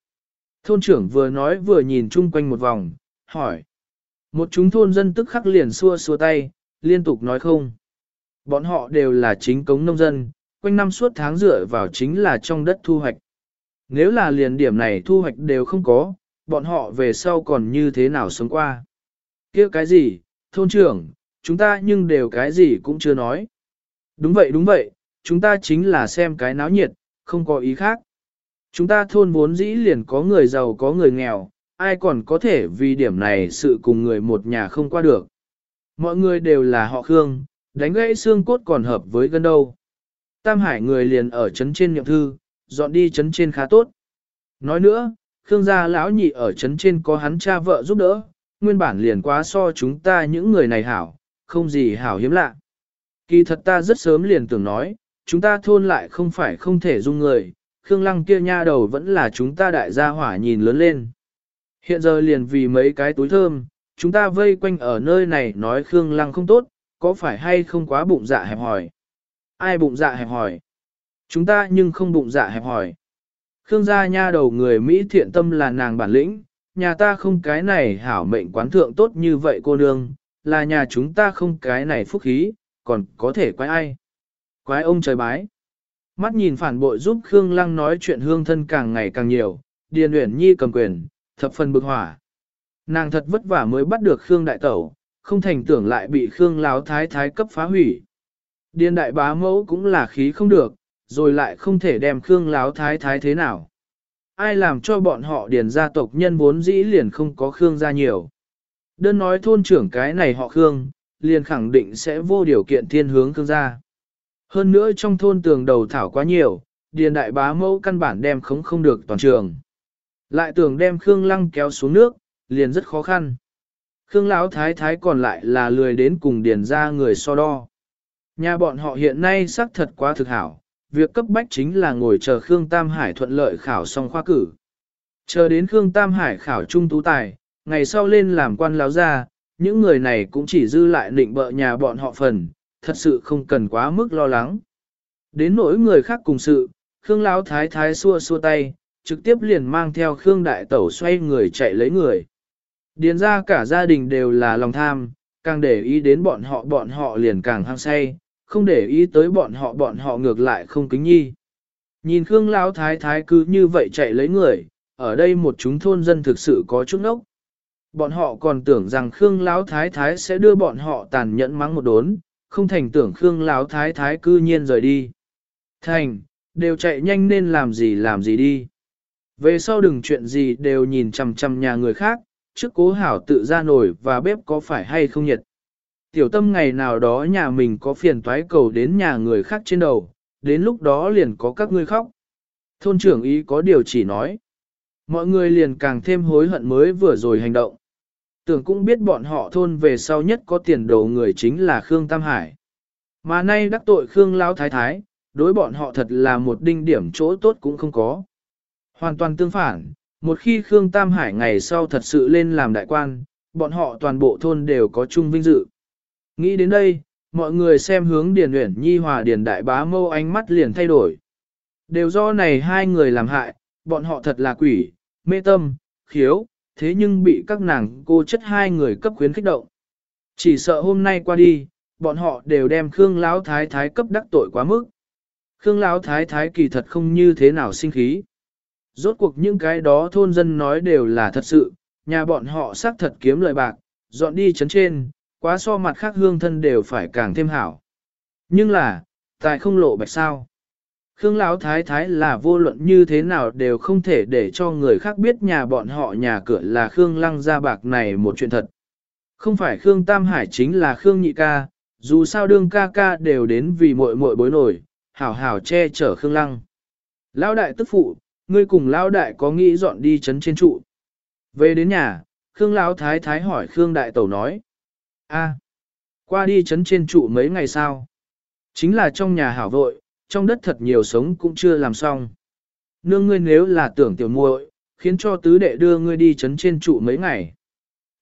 Thôn trưởng vừa nói vừa nhìn chung quanh một vòng, hỏi. Một chúng thôn dân tức khắc liền xua xua tay, liên tục nói không. Bọn họ đều là chính cống nông dân, quanh năm suốt tháng dựa vào chính là trong đất thu hoạch. Nếu là liền điểm này thu hoạch đều không có, bọn họ về sau còn như thế nào sống qua. kia cái gì, thôn trưởng, chúng ta nhưng đều cái gì cũng chưa nói. Đúng vậy đúng vậy, chúng ta chính là xem cái náo nhiệt, không có ý khác. Chúng ta thôn vốn dĩ liền có người giàu có người nghèo, ai còn có thể vì điểm này sự cùng người một nhà không qua được. Mọi người đều là họ Khương, đánh gãy xương cốt còn hợp với gân đâu. Tam Hải người liền ở trấn trên nhậm thư, dọn đi trấn trên khá tốt. Nói nữa, Khương gia lão nhị ở trấn trên có hắn cha vợ giúp đỡ, nguyên bản liền quá so chúng ta những người này hảo, không gì hảo hiếm lạ. Kỳ thật ta rất sớm liền tưởng nói, chúng ta thôn lại không phải không thể dung người, Khương Lăng kia nha đầu vẫn là chúng ta đại gia hỏa nhìn lớn lên. Hiện giờ liền vì mấy cái túi thơm, chúng ta vây quanh ở nơi này nói Khương Lăng không tốt, có phải hay không quá bụng dạ hẹp hỏi? Ai bụng dạ hẹp hỏi? Chúng ta nhưng không bụng dạ hẹp hỏi. Khương gia nha đầu người Mỹ thiện tâm là nàng bản lĩnh, nhà ta không cái này hảo mệnh quán thượng tốt như vậy cô nương, là nhà chúng ta không cái này phúc khí, còn có thể quái ai. Quái ông trời bái. Mắt nhìn phản bội giúp Khương Lăng nói chuyện hương thân càng ngày càng nhiều, Điền Uyển Nhi cầm quyền, thập phần bực hỏa. Nàng thật vất vả mới bắt được Khương Đại Tẩu, không thành tưởng lại bị Khương Láo Thái Thái cấp phá hủy. Điền Đại Bá Mẫu cũng là khí không được, rồi lại không thể đem Khương Láo Thái Thái thế nào ai làm cho bọn họ điền gia tộc nhân vốn dĩ liền không có Khương gia nhiều. Đơn nói thôn trưởng cái này họ Khương, liền khẳng định sẽ vô điều kiện thiên hướng Khương gia. Hơn nữa trong thôn tường đầu thảo quá nhiều, điền đại bá mẫu căn bản đem khống không được toàn trường. Lại tưởng đem Khương lăng kéo xuống nước, liền rất khó khăn. Khương lão thái thái còn lại là lười đến cùng điền ra người so đo. Nhà bọn họ hiện nay xác thật quá thực hảo, việc cấp bách chính là ngồi chờ Khương Tam Hải thuận lợi khảo xong khoa cử. Chờ đến Khương Tam Hải khảo trung tú tài, ngày sau lên làm quan láo ra, những người này cũng chỉ dư lại định bợ nhà bọn họ phần, thật sự không cần quá mức lo lắng. Đến nỗi người khác cùng sự, Khương Lão Thái Thái xua xua tay, trực tiếp liền mang theo Khương Đại Tẩu xoay người chạy lấy người. Điền ra cả gia đình đều là lòng tham, càng để ý đến bọn họ bọn họ liền càng hăng say, không để ý tới bọn họ bọn họ ngược lại không kính nhi. Nhìn Khương Lão Thái Thái cứ như vậy chạy lấy người, ở đây một chúng thôn dân thực sự có chút ốc. Bọn họ còn tưởng rằng Khương Lão Thái Thái sẽ đưa bọn họ tàn nhẫn mắng một đốn, không thành tưởng Khương Lão Thái Thái cư nhiên rời đi. Thành, đều chạy nhanh nên làm gì làm gì đi. Về sau đừng chuyện gì đều nhìn chằm chằm nhà người khác, trước cố hảo tự ra nổi và bếp có phải hay không nhiệt. Tiểu tâm ngày nào đó nhà mình có phiền toái cầu đến nhà người khác trên đầu, đến lúc đó liền có các ngươi khóc. Thôn trưởng ý có điều chỉ nói. Mọi người liền càng thêm hối hận mới vừa rồi hành động. Tưởng cũng biết bọn họ thôn về sau nhất có tiền đồ người chính là Khương Tam Hải. Mà nay đắc tội Khương Lão Thái Thái, đối bọn họ thật là một đinh điểm chỗ tốt cũng không có. Hoàn toàn tương phản, một khi Khương Tam Hải ngày sau thật sự lên làm đại quan, bọn họ toàn bộ thôn đều có chung vinh dự. Nghĩ đến đây, mọi người xem hướng Điền Uyển Nhi hòa Điền Đại Bá Mâu ánh mắt liền thay đổi. Đều do này hai người làm hại, bọn họ thật là quỷ, mê tâm, khiếu, thế nhưng bị các nàng cô chất hai người cấp khuyến kích động. Chỉ sợ hôm nay qua đi, bọn họ đều đem Khương Lão Thái Thái cấp đắc tội quá mức. Khương Lão Thái Thái kỳ thật không như thế nào sinh khí. Rốt cuộc những cái đó thôn dân nói đều là thật sự, nhà bọn họ xác thật kiếm lợi bạc, dọn đi chấn trên, quá so mặt khác hương thân đều phải càng thêm hảo. Nhưng là, tại không lộ bạch sao. Khương Lão Thái Thái là vô luận như thế nào đều không thể để cho người khác biết nhà bọn họ nhà cửa là Khương Lăng gia bạc này một chuyện thật. Không phải Khương Tam Hải chính là Khương Nhị Ca, dù sao đương ca ca đều đến vì muội muội bối nổi, hảo hảo che chở Khương Lăng. Lão đại tức phụ, ngươi cùng Lão đại có nghĩ dọn đi chấn trên trụ. Về đến nhà, Khương Lão Thái Thái hỏi Khương Đại Tẩu nói. a qua đi chấn trên trụ mấy ngày sao? Chính là trong nhà hảo vội, trong đất thật nhiều sống cũng chưa làm xong. Nương ngươi nếu là tưởng tiểu muội, khiến cho tứ đệ đưa ngươi đi chấn trên trụ mấy ngày.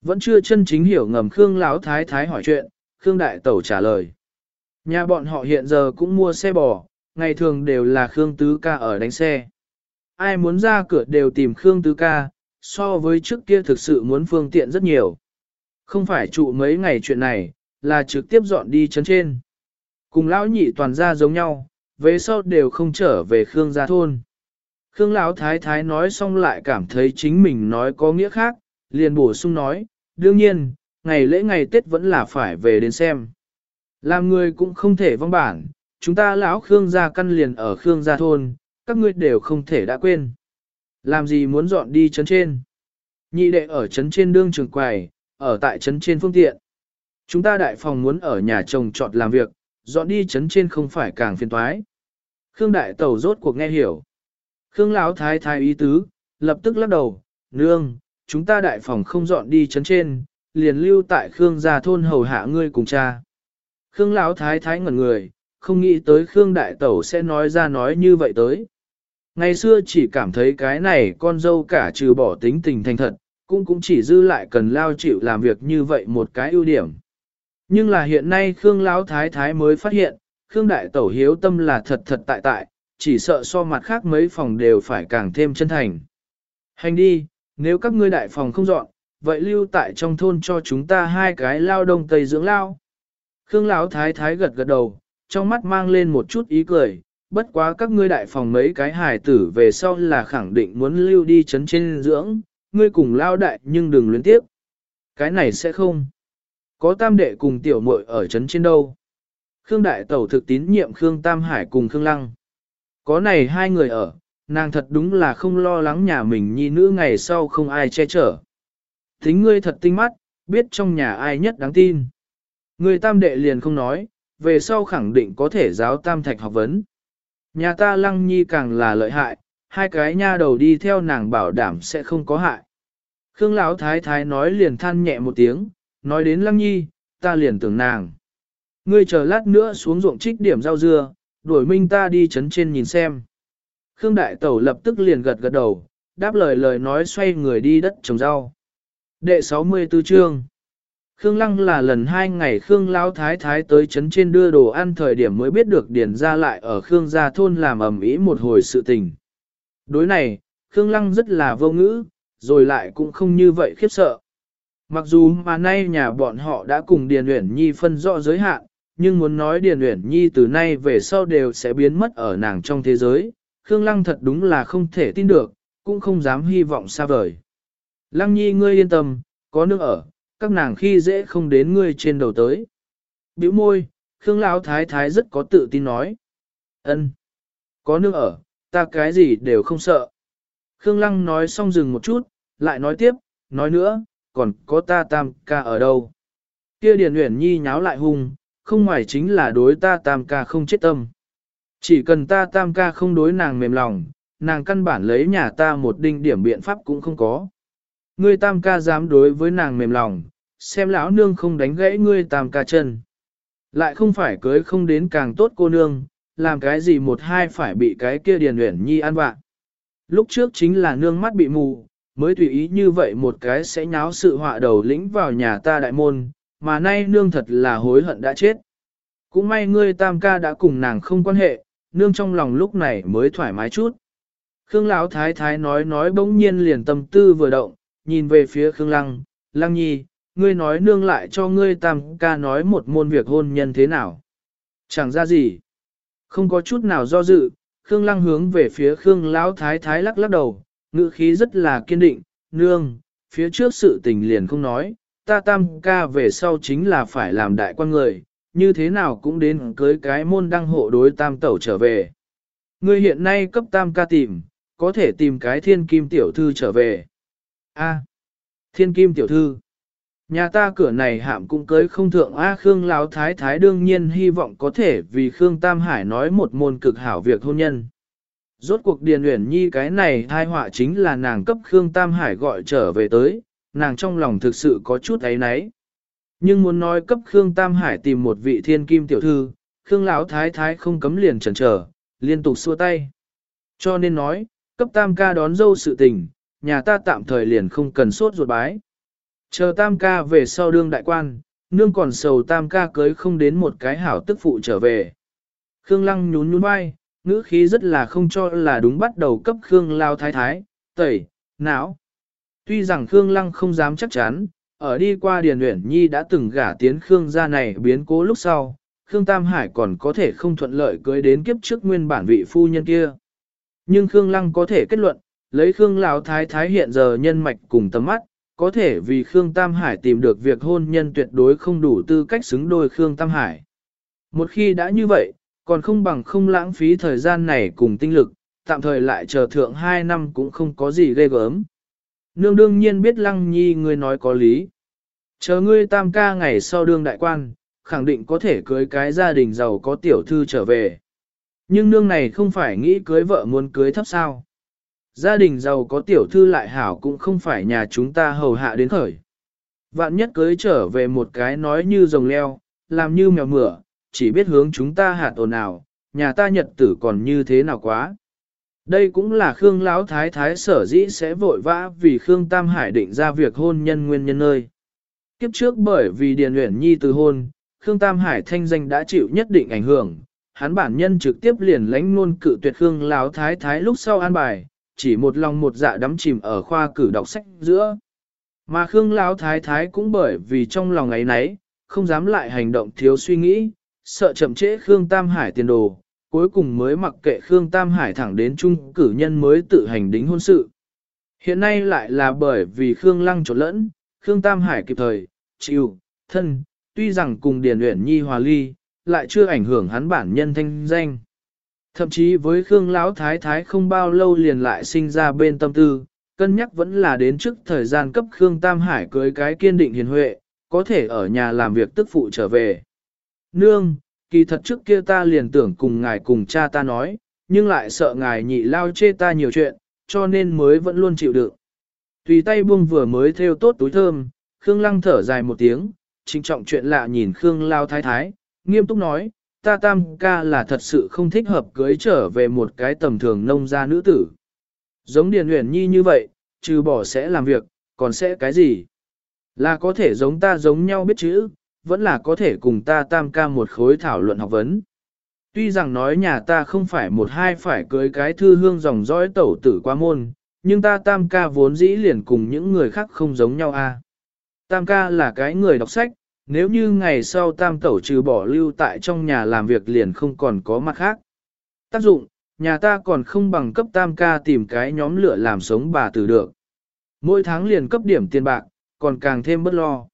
Vẫn chưa chân chính hiểu ngầm Khương Lão Thái Thái hỏi chuyện, Khương Đại Tẩu trả lời. Nhà bọn họ hiện giờ cũng mua xe bò, ngày thường đều là Khương Tứ Ca ở đánh xe. Ai muốn ra cửa đều tìm Khương Tứ Ca, so với trước kia thực sự muốn phương tiện rất nhiều. Không phải trụ mấy ngày chuyện này, là trực tiếp dọn đi chấn trên. Cùng lão nhị toàn ra giống nhau, về sau đều không trở về Khương gia thôn. Khương lão thái thái nói xong lại cảm thấy chính mình nói có nghĩa khác, liền bổ sung nói, đương nhiên, ngày lễ ngày Tết vẫn là phải về đến xem. Làm người cũng không thể vong bản, chúng ta lão Khương gia căn liền ở Khương gia thôn, các ngươi đều không thể đã quên. Làm gì muốn dọn đi chấn trên? Nhị đệ ở chấn trên đương trường quầy, ở tại chấn trên phương tiện. Chúng ta đại phòng muốn ở nhà chồng chọn làm việc, dọn đi chấn trên không phải càng phiền toái. Khương đại tẩu rốt cuộc nghe hiểu. Khương lão thái thái ý tứ, lập tức lắc đầu, nương, chúng ta đại phòng không dọn đi chấn trên, liền lưu tại Khương gia thôn hầu hạ ngươi cùng cha. Khương lão thái thái ngẩn người, không nghĩ tới Khương đại tẩu sẽ nói ra nói như vậy tới. Ngày xưa chỉ cảm thấy cái này con dâu cả trừ bỏ tính tình thành thật, cũng cũng chỉ dư lại cần lao chịu làm việc như vậy một cái ưu điểm. Nhưng là hiện nay Khương Lão Thái Thái mới phát hiện, Khương Đại Tẩu hiếu tâm là thật thật tại tại, chỉ sợ so mặt khác mấy phòng đều phải càng thêm chân thành. Hành đi, nếu các ngươi đại phòng không dọn, vậy lưu tại trong thôn cho chúng ta hai cái lao đông tây dưỡng lao. Khương Lão Thái Thái gật gật đầu, trong mắt mang lên một chút ý cười, bất quá các ngươi đại phòng mấy cái hài tử về sau là khẳng định muốn lưu đi chấn trên dưỡng, ngươi cùng lao đại nhưng đừng luyến tiếp. Cái này sẽ không. Có tam đệ cùng tiểu muội ở chấn trên đâu. Khương đại tẩu thực tín nhiệm Khương Tam Hải cùng Khương Lăng. Có này hai người ở, nàng thật đúng là không lo lắng nhà mình nhi nữ ngày sau không ai che chở. Thính ngươi thật tinh mắt, biết trong nhà ai nhất đáng tin. Người tam đệ liền không nói, về sau khẳng định có thể giáo tam thạch học vấn. Nhà ta lăng nhi càng là lợi hại, hai cái nha đầu đi theo nàng bảo đảm sẽ không có hại. Khương Lão Thái Thái nói liền than nhẹ một tiếng, nói đến lăng nhi, ta liền tưởng nàng. Ngươi chờ lát nữa xuống ruộng trích điểm rau dưa, đuổi minh ta đi chấn trên nhìn xem. Khương Đại Tẩu lập tức liền gật gật đầu, đáp lời lời nói xoay người đi đất trồng rau. Đệ 64 chương Khương Lăng là lần hai ngày Khương Lão Thái Thái tới chấn trên đưa đồ ăn thời điểm mới biết được điển ra lại ở Khương gia thôn làm ẩm ý một hồi sự tình. Đối này, Khương Lăng rất là vô ngữ, rồi lại cũng không như vậy khiếp sợ. Mặc dù mà nay nhà bọn họ đã cùng Điền Uyển Nhi phân rõ giới hạn, nhưng muốn nói Điền Uyển Nhi từ nay về sau đều sẽ biến mất ở nàng trong thế giới, Khương Lăng thật đúng là không thể tin được, cũng không dám hy vọng xa vời. Lăng Nhi ngươi yên tâm, có nước ở, các nàng khi dễ không đến ngươi trên đầu tới. Biểu môi, Khương Lão Thái Thái rất có tự tin nói. ân, có nước ở, ta cái gì đều không sợ. Khương Lăng nói xong dừng một chút, lại nói tiếp, nói nữa, còn có ta tam ca ở đâu. Kia Điền Uyển Nhi nháo lại hung, không ngoài chính là đối ta tam ca không chết tâm. Chỉ cần ta tam ca không đối nàng mềm lòng, nàng căn bản lấy nhà ta một đinh điểm biện pháp cũng không có. Ngươi tam ca dám đối với nàng mềm lòng, xem lão nương không đánh gãy ngươi tam ca chân. Lại không phải cưới không đến càng tốt cô nương, làm cái gì một hai phải bị cái kia Điền Uyển Nhi ăn vạ. Lúc trước chính là nương mắt bị mù, mới tùy ý như vậy một cái sẽ nháo sự họa đầu lĩnh vào nhà ta đại môn, mà nay nương thật là hối hận đã chết. Cũng may ngươi tam ca đã cùng nàng không quan hệ, nương trong lòng lúc này mới thoải mái chút. Khương Lão thái thái nói nói bỗng nhiên liền tâm tư vừa động, nhìn về phía Khương Lăng, Lăng nhi, ngươi nói nương lại cho ngươi tam ca nói một môn việc hôn nhân thế nào. Chẳng ra gì. Không có chút nào do dự, Khương Lăng hướng về phía Khương Lão thái thái lắc lắc đầu, ngữ khí rất là kiên định, nương, phía trước sự tình liền không nói, ta tam ca về sau chính là phải làm đại quan người, như thế nào cũng đến cưới cái môn đăng hộ đối tam tẩu trở về. Ngươi hiện nay cấp tam ca tìm, có thể tìm cái thiên kim tiểu thư trở về. A, thiên kim tiểu thư. Nhà ta cửa này hạm cũng cưới không thượng A Khương Lão Thái Thái đương nhiên hy vọng có thể vì Khương Tam Hải nói một môn cực hảo việc hôn nhân. Rốt cuộc Điền Uyển Nhi cái này thai họa chính là nàng cấp Khương Tam Hải gọi trở về tới, nàng trong lòng thực sự có chút ấy náy. Nhưng muốn nói cấp Khương Tam Hải tìm một vị thiên kim tiểu thư, Khương Lão Thái Thái không cấm liền chần chờ, liên tục xua tay. Cho nên nói, cấp Tam ca đón dâu sự tình, nhà ta tạm thời liền không cần sốt ruột bái. Chờ Tam ca về sau đương đại quan, nương còn sầu Tam ca cưới không đến một cái hảo tức phụ trở về. Khương Lăng nhún nhún vai, ngữ khí rất là không cho là đúng bắt đầu cấp Khương Lao Thái Thái, tẩy, não. Tuy rằng Khương Lăng không dám chắc chắn, ở đi qua Điền Uyển Nhi đã từng gả tiến Khương gia này biến cố lúc sau, Khương Tam Hải còn có thể không thuận lợi cưới đến kiếp trước nguyên bản vị phu nhân kia. Nhưng Khương Lăng có thể kết luận, lấy Khương Lão Thái Thái hiện giờ nhân mạch cùng tầm mắt, có thể vì Khương Tam Hải tìm được việc hôn nhân tuyệt đối không đủ tư cách xứng đôi Khương Tam Hải. Một khi đã như vậy, còn không bằng không lãng phí thời gian này cùng tinh lực, tạm thời lại chờ thượng 2 năm cũng không có gì ghê gớm. Nương đương nhiên biết Lăng Nhi ngươi nói có lý. Chờ ngươi tam ca ngày sau đương đại quan, khẳng định có thể cưới cái gia đình giàu có tiểu thư trở về. Nhưng nương này không phải nghĩ cưới vợ muốn cưới thấp sao. Gia đình giàu có tiểu thư lại hảo cũng không phải nhà chúng ta hầu hạ đến khởi. Vạn nhất cưới trở về một cái nói như rồng leo, làm như mèo mửa, chỉ biết hướng chúng ta hạt ồn nào, nhà ta nhật tử còn như thế nào quá. Đây cũng là Khương Lão Thái Thái sở dĩ sẽ vội vã vì Khương Tam Hải định ra việc hôn nhân nguyên nhân nơi. Kiếp trước bởi vì Điền Uyển Nhi từ hôn, Khương Tam Hải thanh danh đã chịu nhất định ảnh hưởng, hắn bản nhân trực tiếp liền lãnh luôn cự tuyệt Khương Lão Thái Thái lúc sau an bài, chỉ một lòng một dạ đắm chìm ở khoa cử đọc sách giữa. Mà Khương Lão Thái Thái cũng bởi vì trong lòng ấy nấy, không dám lại hành động thiếu suy nghĩ, sợ chậm trễ Khương Tam Hải tiền đồ, cuối cùng mới mặc kệ Khương Tam Hải thẳng đến trung cử nhân mới tự hành đính hôn sự. Hiện nay lại là bởi vì Khương Lăng trộn lẫn, Khương Tam Hải kịp thời, chịu, thân, tuy rằng cùng Điền Uyển Nhi hòa ly, lại chưa ảnh hưởng hắn bản nhân thanh danh. Thậm chí với Khương Lão Thái Thái không bao lâu liền lại sinh ra bên tâm tư, cân nhắc vẫn là đến trước thời gian cấp Khương Tam Hải cưới cái kiên định hiền huệ, có thể ở nhà làm việc tức phụ trở về. Nương, kỳ thật trước kia ta liền tưởng cùng ngài cùng cha ta nói, nhưng lại sợ ngài nhị lao chê ta nhiều chuyện, cho nên mới vẫn luôn chịu đựng. Tùy tay buông vừa mới theo tốt túi thơm, Khương Lăng thở dài một tiếng, trinh trọng chuyện lạ nhìn Khương Lao Thái Thái, nghiêm túc nói, ta tam ca là thật sự không thích hợp cưới trở về một cái tầm thường nông gia nữ tử. Giống Điền Huyền Nhi như vậy, trừ bỏ sẽ làm việc, còn sẽ cái gì? Là có thể giống ta giống nhau biết chữ, vẫn là có thể cùng ta tam ca một khối thảo luận học vấn. Tuy rằng nói nhà ta không phải một hai phải cưới cái thư hương dòng dõi tẩu tử qua môn, nhưng ta tam ca vốn dĩ liền cùng những người khác không giống nhau a. Tam ca là cái người đọc sách, nếu như ngày sau tam tẩu trừ bỏ lưu tại trong nhà làm việc liền không còn có mặt khác. Tác dụng, nhà ta còn không bằng cấp tam ca tìm cái nhóm lửa làm sống bà tử được. Mỗi tháng liền cấp điểm tiền bạc, còn càng thêm bất lo.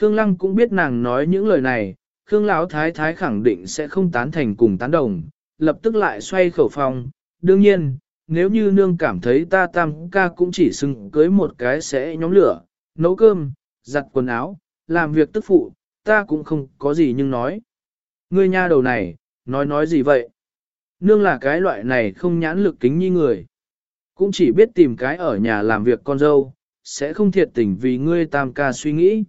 Khương Lăng cũng biết nàng nói những lời này, Khương Lão Thái Thái khẳng định sẽ không tán thành cùng tán đồng, lập tức lại xoay khẩu phong. Đương nhiên, nếu như nương cảm thấy ta tam ca cũng chỉ xưng cưới một cái sẽ nhóm lửa, nấu cơm, giặt quần áo, làm việc tức phụ, ta cũng không có gì nhưng nói. Ngươi nha đầu này, nói nói gì vậy? Nương là cái loại này không nhãn lực kính như người. Cũng chỉ biết tìm cái ở nhà làm việc con dâu, sẽ không thiệt tình vì ngươi tam ca suy nghĩ.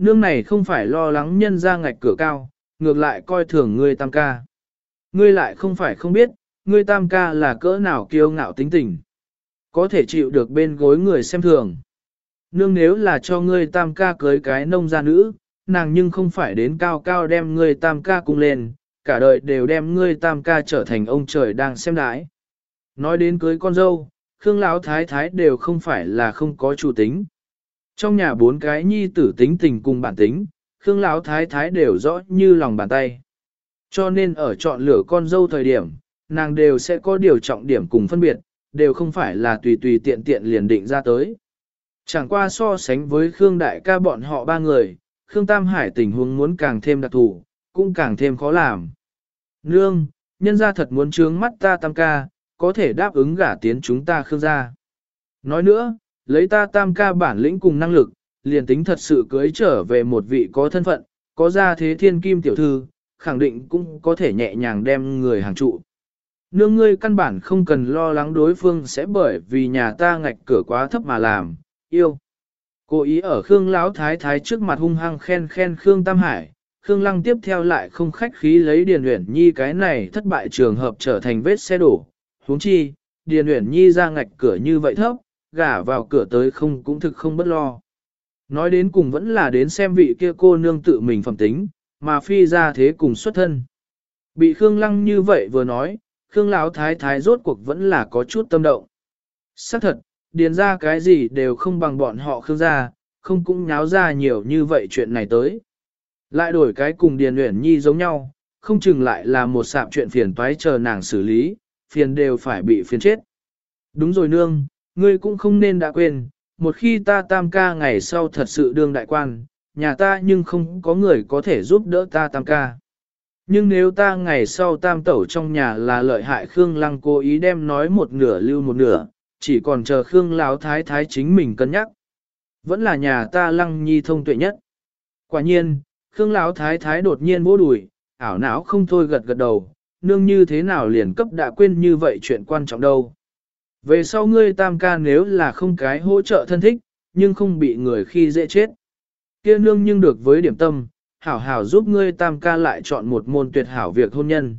Nương này không phải lo lắng nhân ra ngạch cửa cao, ngược lại coi thường ngươi tam ca. Ngươi lại không phải không biết, ngươi tam ca là cỡ nào kiêu ngạo tính tình. Có thể chịu được bên gối người xem thường. Nương nếu là cho ngươi tam ca cưới cái nông gia nữ, nàng nhưng không phải đến cao cao đem ngươi tam ca cung lên, cả đời đều đem ngươi tam ca trở thành ông trời đang xem đái. Nói đến cưới con dâu, Khương Lão Thái Thái đều không phải là không có chủ tính. Trong nhà bốn cái nhi tử tính tình cùng bản tính, Khương Lão Thái Thái đều rõ như lòng bàn tay. Cho nên ở chọn lựa con dâu thời điểm, nàng đều sẽ có điều trọng điểm cùng phân biệt, đều không phải là tùy tùy tiện tiện liền định ra tới. Chẳng qua so sánh với Khương Đại ca bọn họ ba người, Khương Tam Hải tình huống muốn càng thêm đặc thù, cũng càng thêm khó làm. Nương, nhân gia thật muốn trướng mắt ta Tam ca, có thể đáp ứng gả tiến chúng ta Khương gia. Nói nữa, lấy ta Tam ca bản lĩnh cùng năng lực, liền tính thật sự cưới trở về một vị có thân phận, có gia thế thiên kim tiểu thư, khẳng định cũng có thể nhẹ nhàng đem người hàng trụ. Nương ngươi căn bản không cần lo lắng đối phương sẽ bởi vì nhà ta ngạch cửa quá thấp mà làm, yêu. Cố ý ở Khương Lão Thái Thái trước mặt hung hăng khen khen Khương Tam Hải, Khương Lăng tiếp theo lại không khách khí lấy Điền Uyển Nhi cái này thất bại trường hợp trở thành vết xe đổ. huống chi, Điền Uyển Nhi ra ngạch cửa như vậy thấp, gả vào cửa tới không cũng thực không bất lo. Nói đến cùng vẫn là đến xem vị kia cô nương tự mình phẩm tính, mà phi ra thế cùng xuất thân. Bị Khương Lăng như vậy vừa nói, Khương Lão Thái Thái rốt cuộc vẫn là có chút tâm động. Xác thật, điền ra cái gì đều không bằng bọn họ Khương gia, không cũng nháo ra nhiều như vậy chuyện này tới. Lại đổi cái cùng Điền Uyển Nhi giống nhau, không chừng lại là một sạp chuyện phiền toái chờ nàng xử lý, phiền đều phải bị phiền chết. Đúng rồi nương, ngươi cũng không nên đã quên, một khi ta tam ca ngày sau thật sự đương đại quan, nhà ta nhưng không có người có thể giúp đỡ ta tam ca. Nhưng nếu ta ngày sau tam tẩu trong nhà là lợi hại Khương Lăng cố ý đem nói một nửa lưu một nửa, chỉ còn chờ Khương Lão Thái Thái chính mình cân nhắc. Vẫn là nhà ta Lăng Nhi thông tuệ nhất. Quả nhiên, Khương Lão Thái Thái đột nhiên vỗ đùi, ảo não không thôi gật gật đầu, nương như thế nào liền cấp đã quên như vậy chuyện quan trọng đâu. Về sau ngươi tam ca nếu là không cái hỗ trợ thân thích, nhưng không bị người khi dễ chết. kia nương nhưng được với điểm tâm, hảo hảo giúp ngươi tam ca lại chọn một môn tuyệt hảo việc hôn nhân.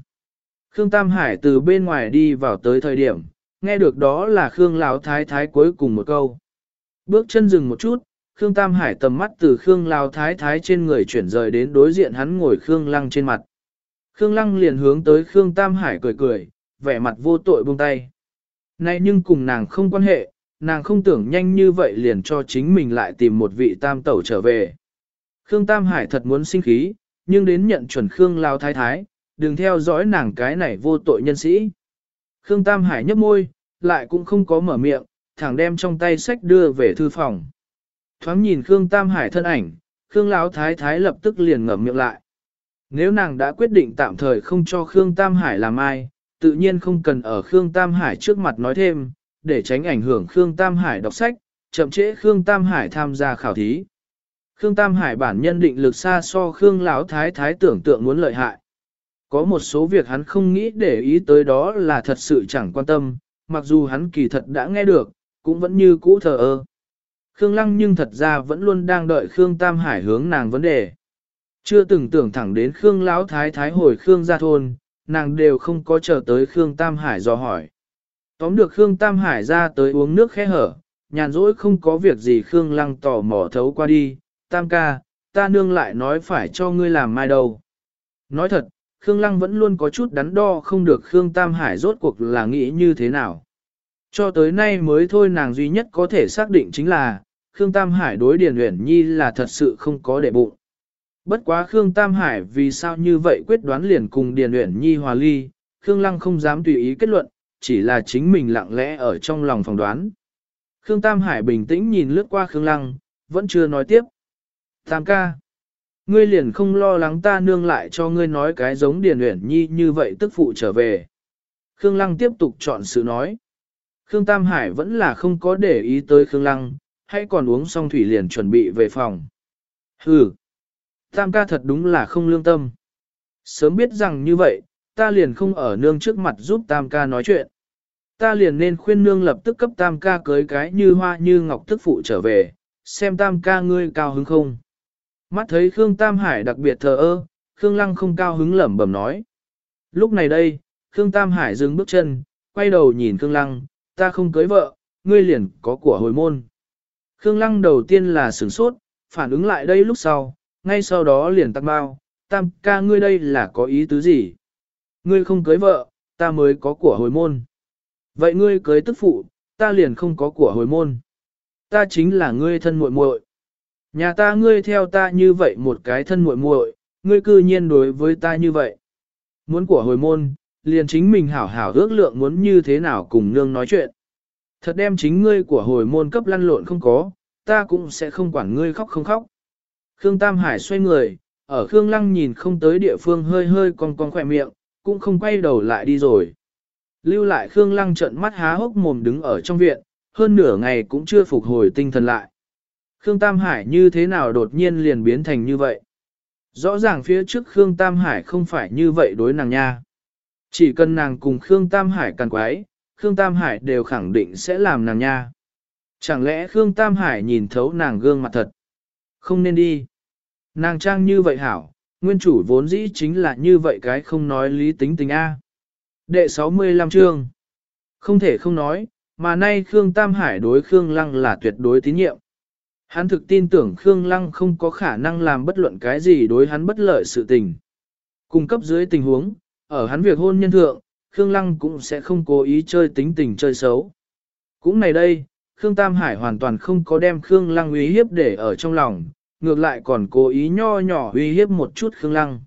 Khương Tam Hải từ bên ngoài đi vào tới thời điểm, nghe được đó là Khương Lão Thái Thái cuối cùng một câu. Bước chân dừng một chút, Khương Tam Hải tầm mắt từ Khương Lão Thái Thái trên người chuyển rời đến đối diện hắn ngồi Khương Lăng trên mặt. Khương Lăng liền hướng tới Khương Tam Hải cười cười, vẻ mặt vô tội buông tay nay nhưng cùng nàng không quan hệ, nàng không tưởng nhanh như vậy liền cho chính mình lại tìm một vị tam tẩu trở về. Khương Tam Hải thật muốn sinh khí, nhưng đến nhận chuẩn Khương Lao Thái Thái, đừng theo dõi nàng cái này vô tội nhân sĩ. Khương Tam Hải nhấp môi, lại cũng không có mở miệng, thẳng đem trong tay sách đưa về thư phòng. Thoáng nhìn Khương Tam Hải thân ảnh, Khương Lão Thái Thái lập tức liền ngậm miệng lại. Nếu nàng đã quyết định tạm thời không cho Khương Tam Hải làm ai, tự nhiên không cần ở Khương Tam Hải trước mặt nói thêm, để tránh ảnh hưởng Khương Tam Hải đọc sách, chậm trễ Khương Tam Hải tham gia khảo thí. Khương Tam Hải bản nhân định lực xa so Khương Lão Thái Thái tưởng tượng muốn lợi hại. Có một số việc hắn không nghĩ để ý tới đó là thật sự chẳng quan tâm, mặc dù hắn kỳ thật đã nghe được, cũng vẫn như cũ thờ ơ. Khương Lăng nhưng thật ra vẫn luôn đang đợi Khương Tam Hải hướng nàng vấn đề. Chưa từng tưởng thẳng đến Khương Lão Thái Thái hồi Khương ra thôn, nàng đều không có chờ tới Khương Tam Hải dò hỏi. Tóm được Khương Tam Hải ra tới uống nước khẽ hở, nhàn rỗi không có việc gì Khương Lăng tỏ mỏ thấu qua đi, Tam ca, ta nương lại nói phải cho ngươi làm mai đâu. Nói thật, Khương Lăng vẫn luôn có chút đắn đo không được Khương Tam Hải rốt cuộc là nghĩ như thế nào. Cho tới nay mới thôi nàng duy nhất có thể xác định chính là, Khương Tam Hải đối Điền Uyển Nhi là thật sự không có để bụng. Bất quá Khương Tam Hải vì sao như vậy quyết đoán liền cùng Điền Uyển Nhi hòa ly, Khương Lăng không dám tùy ý kết luận, chỉ là chính mình lặng lẽ ở trong lòng phỏng đoán. Khương Tam Hải bình tĩnh nhìn lướt qua Khương Lăng, vẫn chưa nói tiếp. Tam ca, ngươi liền không lo lắng ta nương lại cho ngươi nói cái giống Điền Uyển Nhi như vậy tức phụ trở về. Khương Lăng tiếp tục chọn sự nói. Khương Tam Hải vẫn là không có để ý tới Khương Lăng, hay còn uống xong thủy liền chuẩn bị về phòng. Hừ, Tam ca thật đúng là không lương tâm. Sớm biết rằng như vậy, ta liền không ở nương trước mặt giúp tam ca nói chuyện. Ta liền nên khuyên nương lập tức cấp tam ca cưới cái như hoa như ngọc thức phụ trở về, xem tam ca ngươi cao hứng không. Mắt thấy Khương Tam Hải đặc biệt thờ ơ, Khương Lăng không cao hứng lẩm bẩm nói. Lúc này đây, Khương Tam Hải dừng bước chân, quay đầu nhìn Khương Lăng, ta không cưới vợ, ngươi liền có của hồi môn. Khương Lăng đầu tiên là sửng sốt, phản ứng lại đây lúc sau, ngay sau đó liền tắc bao, tam ca ngươi đây là có ý tứ gì? Ngươi không cưới vợ, ta mới có của hồi môn. Vậy ngươi cưới tức phụ, ta liền không có của hồi môn. Ta chính là ngươi thân muội muội. Nhà ta ngươi theo ta như vậy một cái thân muội muội, ngươi cư nhiên đối với ta như vậy. Muốn của hồi môn, liền chính mình hảo hảo ước lượng muốn như thế nào cùng nương nói chuyện. Thật đem chính ngươi của hồi môn cấp lăn lộn không có, ta cũng sẽ không quản ngươi khóc không khóc. Khương Tam Hải xoay người, ở Khương Lăng nhìn không tới địa phương hơi hơi cong cong khỏe miệng, cũng không quay đầu lại đi rồi. Lưu lại Khương Lăng trợn mắt há hốc mồm đứng ở trong viện, hơn nửa ngày cũng chưa phục hồi tinh thần lại. Khương Tam Hải như thế nào đột nhiên liền biến thành như vậy? Rõ ràng phía trước Khương Tam Hải không phải như vậy đối nàng nha. Chỉ cần nàng cùng Khương Tam Hải càng quái, Khương Tam Hải đều khẳng định sẽ làm nàng nha. Chẳng lẽ Khương Tam Hải nhìn thấu nàng gương mặt thật? Không nên đi. Nàng trang như vậy hảo, nguyên chủ vốn dĩ chính là như vậy cái không nói lý tính tình A. Đệ 65 chương. Không thể không nói, mà nay Khương Tam Hải đối Khương Lăng là tuyệt đối tín nhiệm. Hắn thực tin tưởng Khương Lăng không có khả năng làm bất luận cái gì đối hắn bất lợi sự tình. Cung cấp dưới tình huống, ở hắn việc hôn nhân thượng, Khương Lăng cũng sẽ không cố ý chơi tính tình chơi xấu. Cũng này đây, Khương Tam Hải hoàn toàn không có đem Khương Lăng uy hiếp để ở trong lòng, ngược lại còn cố ý nho nhỏ uy hiếp một chút Khương Lăng.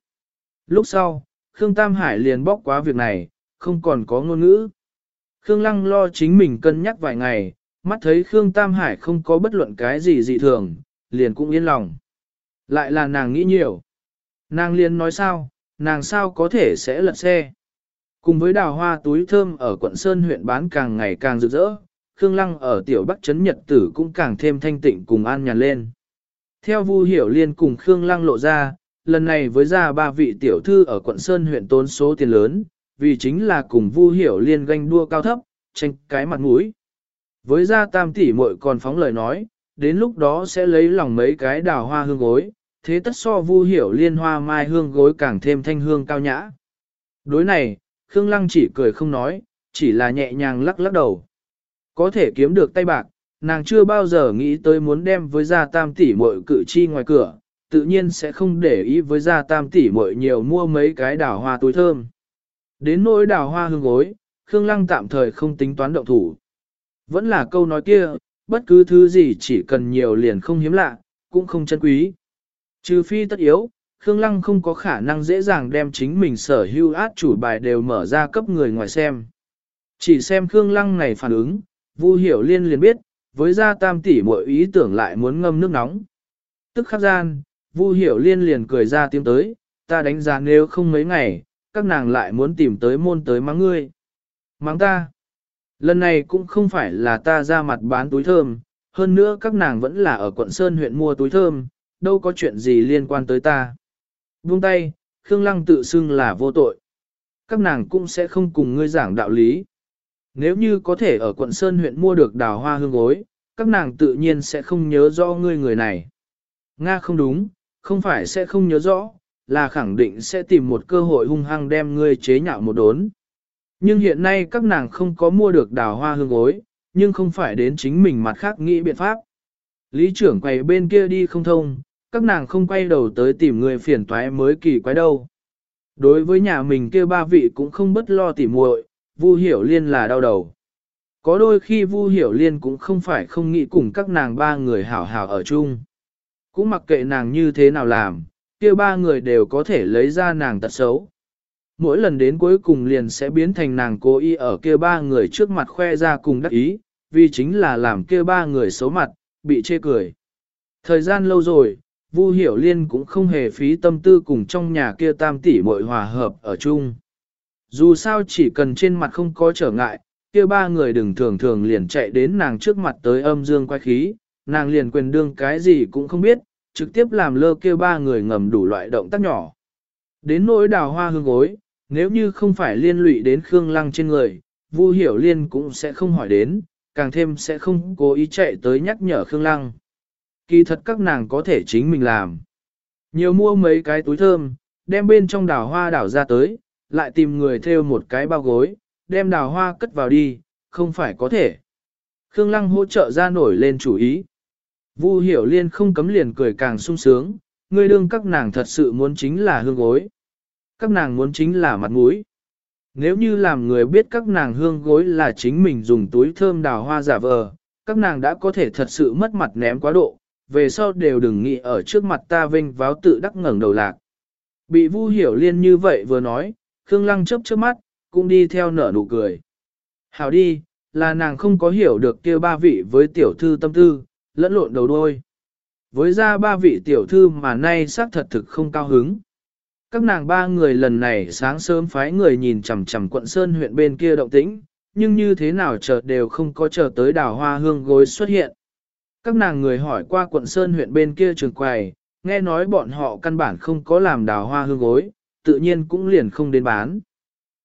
Lúc sau, Khương Tam Hải liền bóc quá việc này, không còn có ngôn ngữ. Khương Lăng lo chính mình cân nhắc vài ngày, mắt thấy Khương Tam Hải không có bất luận cái gì dị thường, liền cũng yên lòng. Lại là nàng nghĩ nhiều. Nàng liền nói sao, nàng sao có thể sẽ lật xe. Cùng với đào hoa túi thơm ở quận Sơn huyện bán càng ngày càng rực rỡ, Khương Lăng ở tiểu Bắc Trấn Nhật Tử cũng càng thêm thanh tịnh cùng an nhàn lên. Theo Vu Hiểu Liên cùng Khương Lăng lộ ra, lần này với ra ba vị tiểu thư ở quận Sơn huyện tốn số tiền lớn, vì chính là cùng Vu Hiểu Liên ganh đua cao thấp, tranh cái mặt mũi. Với ra tam tỷ muội còn phóng lời nói, đến lúc đó sẽ lấy lòng mấy cái đào hoa hương gối, thế tất so Vu Hiểu Liên hoa mai hương gối càng thêm thanh hương cao nhã. Đối này, Khương Lăng chỉ cười không nói, chỉ là nhẹ nhàng lắc lắc đầu. Có thể kiếm được tay bạc, nàng chưa bao giờ nghĩ tới muốn đem với gia tam tỷ muội cử chi ngoài cửa, tự nhiên sẽ không để ý với gia tam tỷ muội nhiều mua mấy cái đào hoa túi thơm. Đến nỗi đào hoa hương gối, Khương Lăng tạm thời không tính toán động thủ. Vẫn là câu nói kia, bất cứ thứ gì chỉ cần nhiều liền không hiếm lạ, cũng không chân quý. Trừ phi tất yếu, Khương Lăng không có khả năng dễ dàng đem chính mình sở hữu át chủ bài đều mở ra cấp người ngoài xem. Chỉ xem Khương Lăng này phản ứng, Vu Hiểu Liên liền biết, với gia tam tỷ mọi ý tưởng lại muốn ngâm nước nóng. Tức khắc gian, Vu Hiểu Liên liền cười ra tiếng tới, ta đánh giá nếu không mấy ngày, các nàng lại muốn tìm tới môn tới mắng ngươi. Mắng ta. Lần này cũng không phải là ta ra mặt bán túi thơm, hơn nữa các nàng vẫn là ở quận Sơn huyện mua túi thơm, đâu có chuyện gì liên quan tới ta. Buông tay, Khương Lăng tự xưng là vô tội. Các nàng cũng sẽ không cùng ngươi giảng đạo lý. Nếu như có thể ở quận Sơn huyện mua được đào hoa hương gối, các nàng tự nhiên sẽ không nhớ rõ ngươi người này. Nga không đúng, không phải sẽ không nhớ rõ, là khẳng định sẽ tìm một cơ hội hung hăng đem ngươi chế nhạo một đốn. Nhưng hiện nay các nàng không có mua được đào hoa hương gối, nhưng không phải đến chính mình mặt khác nghĩ biện pháp. Lý trưởng quay bên kia đi không thông, các nàng không quay đầu tới tìm người phiền toái mới kỳ quái đâu. Đối với nhà mình kia ba vị cũng không bất lo tỉ muội, Vu Hiểu Liên là đau đầu. Có đôi khi Vu Hiểu Liên cũng không phải không nghĩ cùng các nàng ba người hảo hảo ở chung. Cũng mặc kệ nàng như thế nào làm, kia ba người đều có thể lấy ra nàng tật xấu. Mỗi lần đến cuối cùng liền sẽ biến thành nàng cố ý ở kia ba người trước mặt khoe ra cùng đắc ý, vì chính là làm kia ba người xấu mặt, bị chê cười. Thời gian lâu rồi, Vu Hiểu Liên cũng không hề phí tâm tư cùng trong nhà kia tam tỷ muội hòa hợp ở chung. Dù sao chỉ cần trên mặt không có trở ngại, kia ba người đừng thường thường liền chạy đến nàng trước mặt tới âm dương quay khí, nàng liền quyền đương cái gì cũng không biết, trực tiếp làm lơ kia ba người ngầm đủ loại động tác nhỏ. Đến nỗi đào hoa hương gối, nếu như không phải liên lụy đến Khương Lăng trên người, Vu Hiểu Liên cũng sẽ không hỏi đến, càng thêm sẽ không cố ý chạy tới nhắc nhở Khương Lăng. Kỳ thật các nàng có thể chính mình làm. Nhiều mua mấy cái túi thơm, đem bên trong đào hoa đảo ra tới, lại tìm người theo một cái bao gối, đem đào hoa cất vào đi, không phải có thể. Khương Lăng hỗ trợ ra nổi lên chủ ý. Vu Hiểu Liên không cấm liền cười càng sung sướng, người đương các nàng thật sự muốn chính là hương gối. Các nàng muốn chính là mặt mũi. Nếu như làm người biết các nàng hương gối là chính mình dùng túi thơm đào hoa giả vờ, các nàng đã có thể thật sự mất mặt ném quá độ, về sau đều đừng nghĩ ở trước mặt ta vinh váo tự đắc ngẩng đầu lạc. Bị Vu Hiểu Liên như vậy vừa nói, Khương Lăng chớp chớp mắt, cũng đi theo nở nụ cười. Hảo đi, là nàng không có hiểu được kia ba vị với tiểu thư tâm tư, lẫn lộn đầu đôi. Với ra ba vị tiểu thư mà nay xác thật thực không cao hứng. Các nàng ba người lần này sáng sớm phái người nhìn chằm chằm quận Sơn huyện bên kia động tĩnh, nhưng như thế nào chợt đều không có chờ tới đào hoa hương gối xuất hiện. Các nàng người hỏi qua quận Sơn huyện bên kia trường quầy, nghe nói bọn họ căn bản không có làm đào hoa hương gối, tự nhiên cũng liền không đến bán.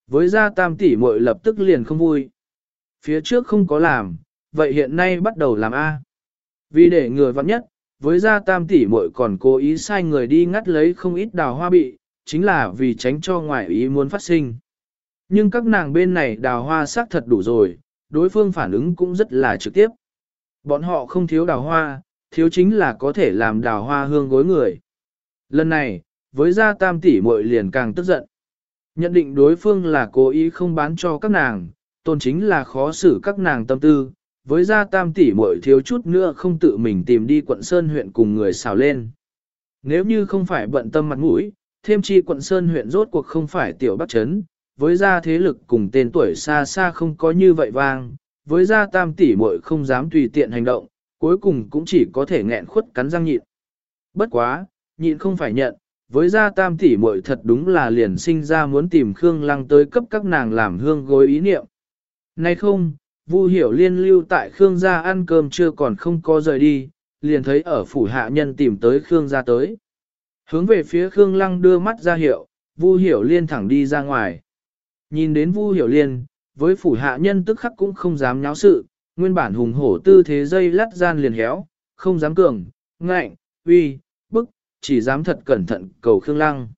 Với gia tam tỷ muội lập tức liền không vui. Phía trước không có làm, vậy hiện nay bắt đầu làm A. Vì để người vặn nhất, với gia tam tỷ muội còn cố ý sai người đi ngắt lấy không ít đào hoa bị, chính là vì tránh cho ngoại ý muốn phát sinh. Nhưng các nàng bên này đào hoa xác thật đủ rồi, đối phương phản ứng cũng rất là trực tiếp. Bọn họ không thiếu đào hoa, thiếu chính là có thể làm đào hoa hương gối người. Lần này, với gia tam tỷ muội liền càng tức giận. Nhận định đối phương là cố ý không bán cho các nàng, tôn chính là khó xử các nàng tâm tư, với gia tam tỷ muội thiếu chút nữa không tự mình tìm đi quận Sơn huyện cùng người xào lên. Nếu như không phải bận tâm mặt mũi, thêm chi quận Sơn huyện rốt cuộc không phải tiểu bắc chấn, với gia thế lực cùng tên tuổi xa xa không có như vậy vang, với gia tam tỷ muội không dám tùy tiện hành động, cuối cùng cũng chỉ có thể nghẹn khuất cắn răng nhịn. Bất quá, nhịn không phải nhận, với gia tam tỷ muội thật đúng là liền sinh ra muốn tìm Khương Lăng tới cấp các nàng làm hương gối ý niệm. Nay không, Vu Hiểu Liên lưu tại Khương gia ăn cơm chưa còn không có rời đi, liền thấy ở phủ hạ nhân tìm tới Khương gia tới. Hướng về phía Khương Lăng đưa mắt ra hiệu, Vu Hiểu Liên thẳng đi ra ngoài. Nhìn đến Vu Hiểu Liên, với phủ hạ nhân tức khắc cũng không dám nháo sự, nguyên bản hùng hổ tư thế dây lắt gian liền héo, không dám cường, ngạnh, uy, chỉ dám thật cẩn thận cầu Khương Lăng.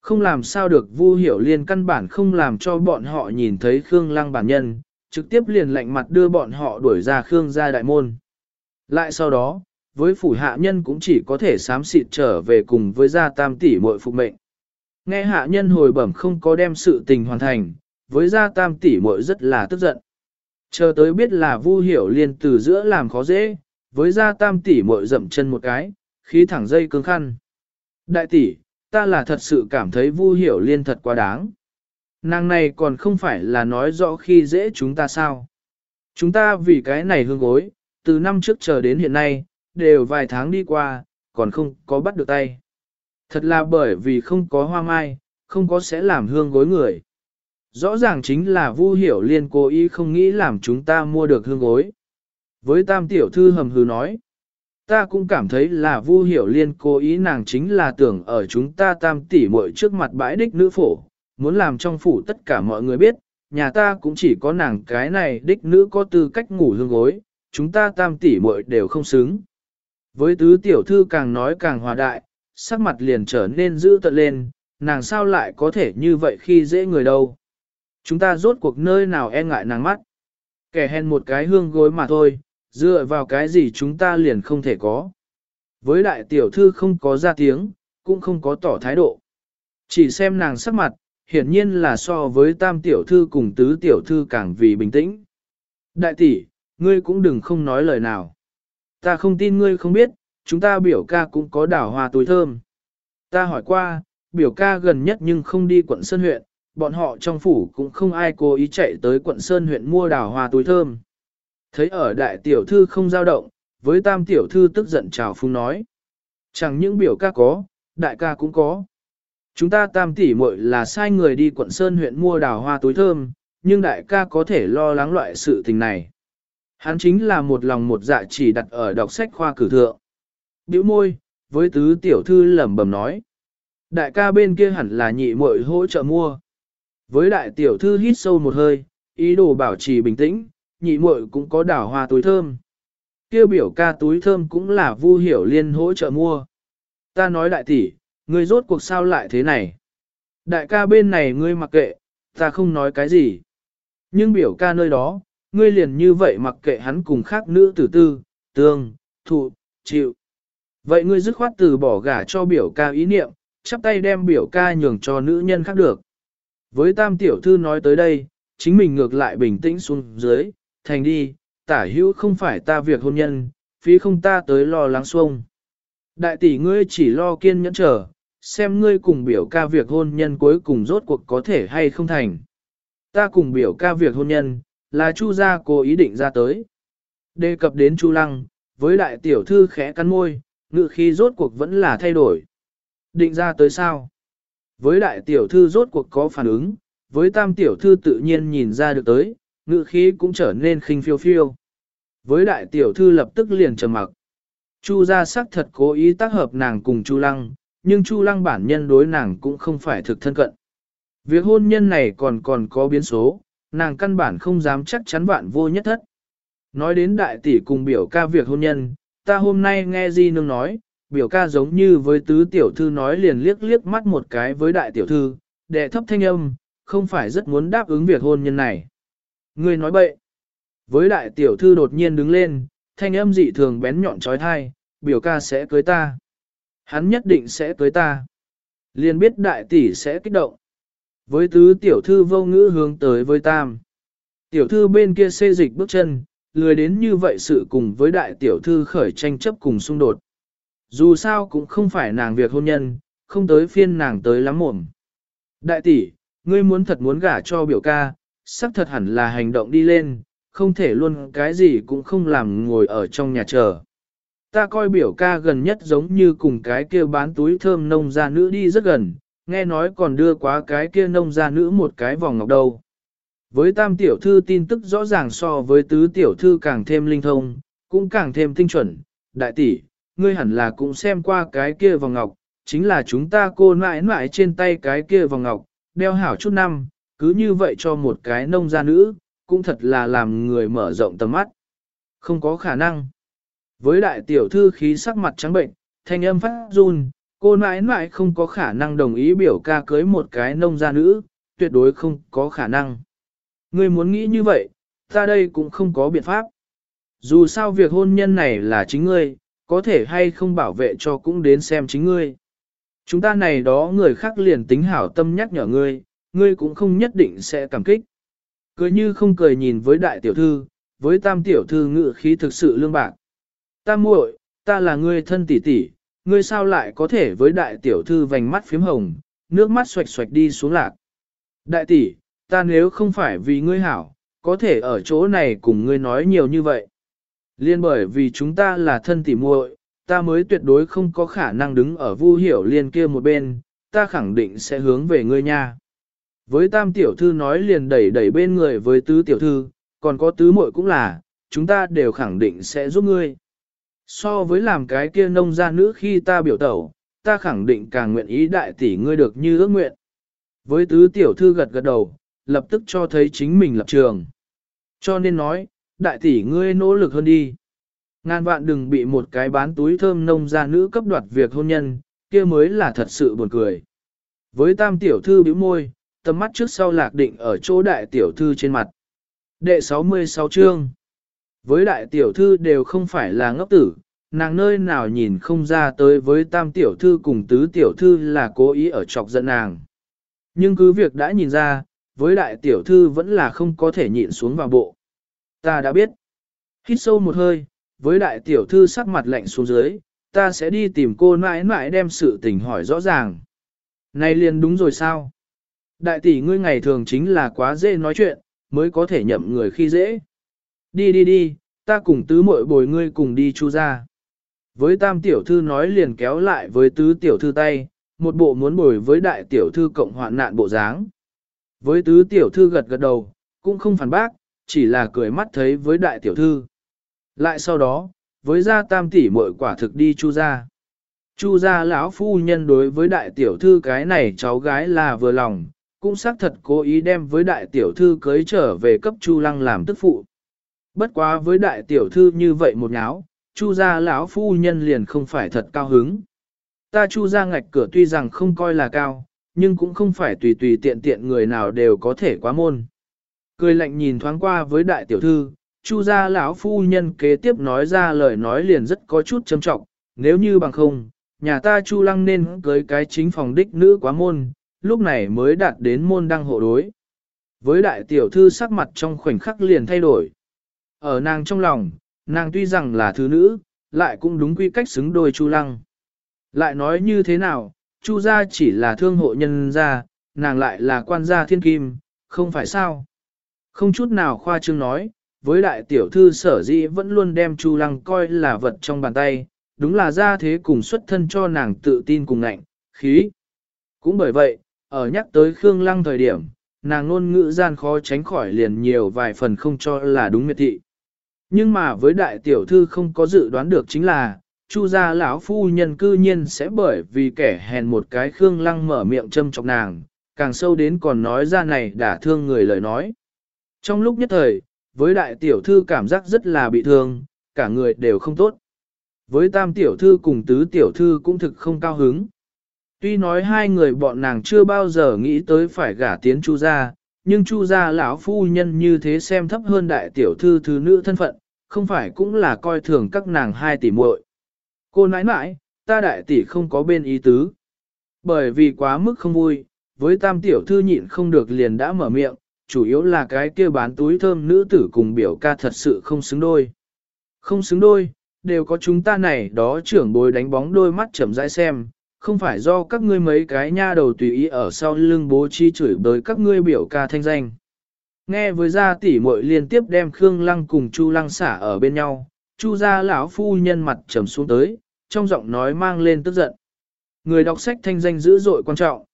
Không làm sao được Vu Hiểu Liên căn bản không làm cho bọn họ nhìn thấy Khương Lăng bản nhân, trực tiếp liền lạnh mặt đưa bọn họ đuổi ra Khương gia đại môn. Lại sau đó, với phủ hạ nhân cũng chỉ có thể sám xịt trở về cùng với gia tam tỷ muội phục mệnh. Nghe hạ nhân hồi bẩm không có đem sự tình hoàn thành, với gia tam tỷ muội rất là tức giận. Chờ tới biết là Vu Hiểu Liên từ giữa làm khó dễ, với gia tam tỷ muội dậm chân một cái, khí thẳng dây cứng khăn. Đại tỷ, ta là thật sự cảm thấy Vu Hiểu Liên thật quá đáng. Nàng này còn không phải là nói rõ khi dễ chúng ta sao. Chúng ta vì cái này hương gối, từ năm trước chờ đến hiện nay, đều vài tháng đi qua, còn không có bắt được tay. Thật là bởi vì không có hoa mai, không có sẽ làm hương gối người. Rõ ràng chính là Vu Hiểu Liên cố ý không nghĩ làm chúng ta mua được hương gối. Với tam tiểu thư hầm hừ nói, ta cũng cảm thấy là Vu Hiểu Liên cố ý nàng chính là tưởng ở chúng ta tam tỷ muội trước mặt bãi đích nữ phổ, muốn làm trong phủ tất cả mọi người biết, nhà ta cũng chỉ có nàng cái này đích nữ có tư cách ngủ hương gối, chúng ta tam tỷ muội đều không xứng. Với tứ tiểu thư càng nói càng hòa đại, sắc mặt liền trở nên dữ tợn lên, nàng sao lại có thể như vậy khi dễ người đâu. Chúng ta rốt cuộc nơi nào e ngại nàng mắt. Kẻ hèn một cái hương gối mà thôi, dựa vào cái gì chúng ta liền không thể có. Với đại tiểu thư không có ra tiếng, cũng không có tỏ thái độ. Chỉ xem nàng sắc mặt, hiển nhiên là so với tam tiểu thư cùng tứ tiểu thư càng vì bình tĩnh. Đại tỷ, ngươi cũng đừng không nói lời nào. Ta không tin ngươi không biết, chúng ta biểu ca cũng có đảo hoa túi thơm. Ta hỏi qua, biểu ca gần nhất nhưng không đi quận Sơn huyện, bọn họ trong phủ cũng không ai cố ý chạy tới quận Sơn huyện mua đảo hoa túi thơm. Thấy ở đại tiểu thư không dao động, với tam tiểu thư tức giận chào phung nói. Chẳng những biểu ca có, đại ca cũng có. Chúng ta tam tỷ muội là sai người đi quận Sơn huyện mua đào hoa túi thơm, nhưng đại ca có thể lo lắng loại sự tình này. Hắn chính là một lòng một dạ chỉ đặt ở đọc sách khoa cử thượng. Biểu môi, với tứ tiểu thư lẩm bẩm nói. Đại ca bên kia hẳn là nhị muội hỗ trợ mua. Với đại tiểu thư hít sâu một hơi, ý đồ bảo trì bình tĩnh, nhị muội cũng có đảo hoa túi thơm. Kêu biểu ca túi thơm cũng là vu hiểu liên hỗ trợ mua. Ta nói đại tỷ, ngươi rốt cuộc sao lại thế này? Đại ca bên này ngươi mặc kệ, ta không nói cái gì. Nhưng biểu ca nơi đó, ngươi liền như vậy mặc kệ hắn cùng khác nữ tử tư, tương, thụ, chịu. Vậy ngươi dứt khoát từ bỏ gả cho biểu ca ý niệm, chắp tay đem biểu ca nhường cho nữ nhân khác được. Với tam tiểu thư nói tới đây, chính mình ngược lại bình tĩnh xuống dưới, thành đi, tả hữu không phải ta việc hôn nhân, phí không ta tới lo lắng xuông. Đại tỷ ngươi chỉ lo kiên nhẫn chờ, xem ngươi cùng biểu ca việc hôn nhân cuối cùng rốt cuộc có thể hay không thành. Ta cùng biểu ca việc hôn nhân, là Chu gia cố ý định ra tới. Đề cập đến Chu Lăng, với đại tiểu thư khẽ cắn môi, ngự khi rốt cuộc vẫn là thay đổi. Định ra tới sao? Với đại tiểu thư rốt cuộc có phản ứng, với tam tiểu thư tự nhiên nhìn ra được tới, ngự khí cũng trở nên khinh phiêu phiêu. Với đại tiểu thư lập tức liền trầm mặc. Chu gia sắc thật cố ý tác hợp nàng cùng Chu Lăng, nhưng Chu Lăng bản nhân đối nàng cũng không phải thực thân cận. Việc hôn nhân này còn còn có biến số, nàng căn bản không dám chắc chắn vạn vô nhất thất. Nói đến đại tỷ cùng biểu ca việc hôn nhân, ta hôm nay nghe Di Nương nói, biểu ca giống như với tứ tiểu thư nói liền liếc liếc mắt một cái với đại tiểu thư, đệ thấp thanh âm, không phải rất muốn đáp ứng việc hôn nhân này. Ngươi nói bậy. Với đại tiểu thư đột nhiên đứng lên, thanh âm dị thường bén nhọn trói thai, biểu ca sẽ cưới ta. Hắn nhất định sẽ cưới ta. Liền biết đại tỷ sẽ kích động. Với tứ tiểu thư vô ngữ hướng tới với tam. Tiểu thư bên kia xê dịch bước chân, lười đến như vậy sự cùng với đại tiểu thư khởi tranh chấp cùng xung đột. Dù sao cũng không phải nàng việc hôn nhân, không tới phiên nàng tới lắm mồm. Đại tỷ, ngươi muốn thật muốn gả cho biểu ca, sắc thật hẳn là hành động đi lên, không thể luôn cái gì cũng không làm ngồi ở trong nhà chờ. Ta coi biểu ca gần nhất giống như cùng cái kia bán túi thơm nông gia nữ đi rất gần, nghe nói còn đưa quá cái kia nông gia nữ một cái vòng ngọc đầu. Với tam tiểu thư tin tức rõ ràng so với tứ tiểu thư càng thêm linh thông, cũng càng thêm tinh chuẩn. Đại tỷ, ngươi hẳn là cũng xem qua cái kia vòng ngọc, chính là chúng ta cô nãi nãi trên tay cái kia vòng ngọc, đeo hảo chút năm, cứ như vậy cho một cái nông gia nữ, cũng thật là làm người mở rộng tầm mắt. Không có khả năng. Với đại tiểu thư khí sắc mặt trắng bệnh, thanh âm phát run, cô mãi mãi không có khả năng đồng ý biểu ca cưới một cái nông gia nữ, tuyệt đối không có khả năng. Ngươi muốn nghĩ như vậy, ta đây cũng không có biện pháp. Dù sao việc hôn nhân này là chính ngươi, có thể hay không bảo vệ cho cũng đến xem chính ngươi. Chúng ta này đó người khác liền tính hảo tâm nhắc nhở ngươi, ngươi cũng không nhất định sẽ cảm kích. Cười như không cười nhìn với đại tiểu thư, với tam tiểu thư ngự khí thực sự lương bạc. Ta muội, ta là ngươi thân tỷ tỷ, ngươi sao lại có thể với đại tiểu thư vành mắt phím hồng, nước mắt xoạch xoạch đi xuống lạc. Đại tỷ, ta nếu không phải vì ngươi hảo, có thể ở chỗ này cùng ngươi nói nhiều như vậy. Liên bởi vì chúng ta là thân tỷ muội, ta mới tuyệt đối không có khả năng đứng ở vu hiểu liên kia một bên, ta khẳng định sẽ hướng về ngươi nha. Với tam tiểu thư nói liền đẩy đẩy bên người với tứ tiểu thư, còn có tứ muội cũng là, chúng ta đều khẳng định sẽ giúp ngươi. So với làm cái kia nông gia nữ khi ta biểu tẩu, ta khẳng định càng nguyện ý đại tỷ ngươi được như ước nguyện. Với tứ tiểu thư gật gật đầu, lập tức cho thấy chính mình lập trường. Cho nên nói, đại tỷ ngươi nỗ lực hơn đi. Ngàn vạn đừng bị một cái bán túi thơm nông gia nữ cấp đoạt việc hôn nhân, kia mới là thật sự buồn cười. Với tam tiểu thư bĩu môi, tầm mắt trước sau lạc định ở chỗ đại tiểu thư trên mặt. Đệ 66 chương Với đại tiểu thư đều không phải là ngốc tử, nàng nơi nào nhìn không ra tới với tam tiểu thư cùng tứ tiểu thư là cố ý ở chọc giận nàng. Nhưng cứ việc đã nhìn ra, với đại tiểu thư vẫn là không có thể nhịn xuống vào bộ. Ta đã biết. Hít sâu một hơi, với đại tiểu thư sắc mặt lạnh xuống dưới, ta sẽ đi tìm cô mãi mãi đem sự tình hỏi rõ ràng. Này liền đúng rồi sao? Đại tỷ ngươi ngày thường chính là quá dễ nói chuyện, mới có thể nhậm người khi dễ. Đi đi đi, ta cùng tứ muội bồi ngươi cùng đi chu ra. Với tam tiểu thư nói liền kéo lại với tứ tiểu thư tay, một bộ muốn bồi với đại tiểu thư cộng hoạn nạn bộ dáng. Với tứ tiểu thư gật gật đầu, cũng không phản bác, chỉ là cười mắt thấy với đại tiểu thư. Lại sau đó, với gia tam tỷ muội quả thực đi chu ra. Chu gia lão phu nhân đối với đại tiểu thư cái này cháu gái là vừa lòng, cũng xác thật cố ý đem với đại tiểu thư cưới trở về cấp Chu lăng làm tức phụ. Bất quá với đại tiểu thư như vậy một nháo, Chu gia lão phu nhân liền không phải thật cao hứng. Ta Chu gia ngạch cửa tuy rằng không coi là cao, nhưng cũng không phải tùy tùy tiện tiện người nào đều có thể quá môn. Cười lạnh nhìn thoáng qua với đại tiểu thư, Chu gia lão phu nhân kế tiếp nói ra lời nói liền rất có chút trầm trọng, nếu như bằng không, nhà ta Chu lăng nên cưới cái chính phòng đích nữ quá môn, lúc này mới đạt đến môn đăng hộ đối. Với đại tiểu thư sắc mặt trong khoảnh khắc liền thay đổi. Ở nàng trong lòng, nàng tuy rằng là thứ nữ, lại cũng đúng quy cách xứng đôi Chu lăng. Lại nói như thế nào, Chu gia chỉ là thương hộ nhân gia, nàng lại là quan gia thiên kim, không phải sao? Không chút nào khoa trương nói, với đại tiểu thư sở dĩ vẫn luôn đem Chu Lăng coi là vật trong bàn tay, đúng là ra thế cùng xuất thân cho nàng tự tin cùng ngạnh, khí. Cũng bởi vậy, ở nhắc tới Khương Lăng thời điểm, nàng ngôn ngữ gian khó tránh khỏi liền nhiều vài phần không cho là đúng miệt thị. Nhưng mà với đại tiểu thư không có dự đoán được chính là, Chu gia lão phu nhân cư nhiên sẽ bởi vì kẻ hèn một cái Khương Lăng mở miệng châm chọc nàng, càng sâu đến còn nói ra này đã thương người lời nói. Trong lúc nhất thời, với đại tiểu thư cảm giác rất là bị thương, cả người đều không tốt. Với tam tiểu thư cùng tứ tiểu thư cũng thực không cao hứng. Tuy nói hai người bọn nàng chưa bao giờ nghĩ tới phải gả tiến chu gia, nhưng chu gia lão phu nhân như thế xem thấp hơn đại tiểu thư thứ nữ thân phận, không phải cũng là coi thường các nàng hai tỷ muội. Cô nãi nãi, ta đại tỷ không có bên ý tứ. Bởi vì quá mức không vui, với tam tiểu thư nhịn không được liền đã mở miệng, chủ yếu là cái kia bán túi thơm nữ tử cùng biểu ca thật sự không xứng đôi. Không xứng đôi, đều có chúng ta này đó trưởng bối đánh bóng đôi mắt chậm rãi xem, không phải do các ngươi mấy cái nha đầu tùy ý ở sau lưng bố trí chửi bới các ngươi biểu ca thanh danh. Nghe với gia tỷ muội liên tiếp đem Khương Lăng cùng Chu Lăng xả ở bên nhau, Chu gia lão phu nhân mặt trầm xuống tới, trong giọng nói mang lên tức giận. Người đọc sách thanh danh dữ dội quan trọng.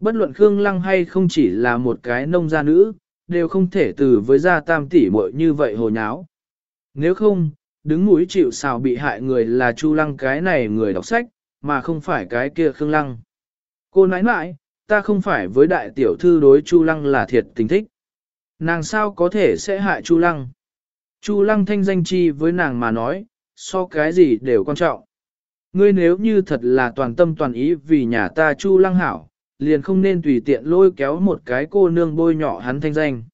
Bất luận Khương Lăng hay không chỉ là một cái nông gia nữ, đều không thể từ với gia tam tỷ muội như vậy hồ nháo. Nếu không, đứng mũi chịu sào bị hại người là Chu Lăng cái này người đọc sách, mà không phải cái kia Khương Lăng. Cô nãi nãi, ta không phải với đại tiểu thư đối Chu Lăng là thiệt tình thích. Nàng sao có thể sẽ hại Chu Lăng? Chu Lăng thanh danh chi với nàng mà nói, so cái gì đều quan trọng. Ngươi nếu như thật là toàn tâm toàn ý vì nhà ta Chu Lăng hảo, liền không nên tùy tiện lôi kéo một cái cô nương bôi nhỏ hắn thanh danh.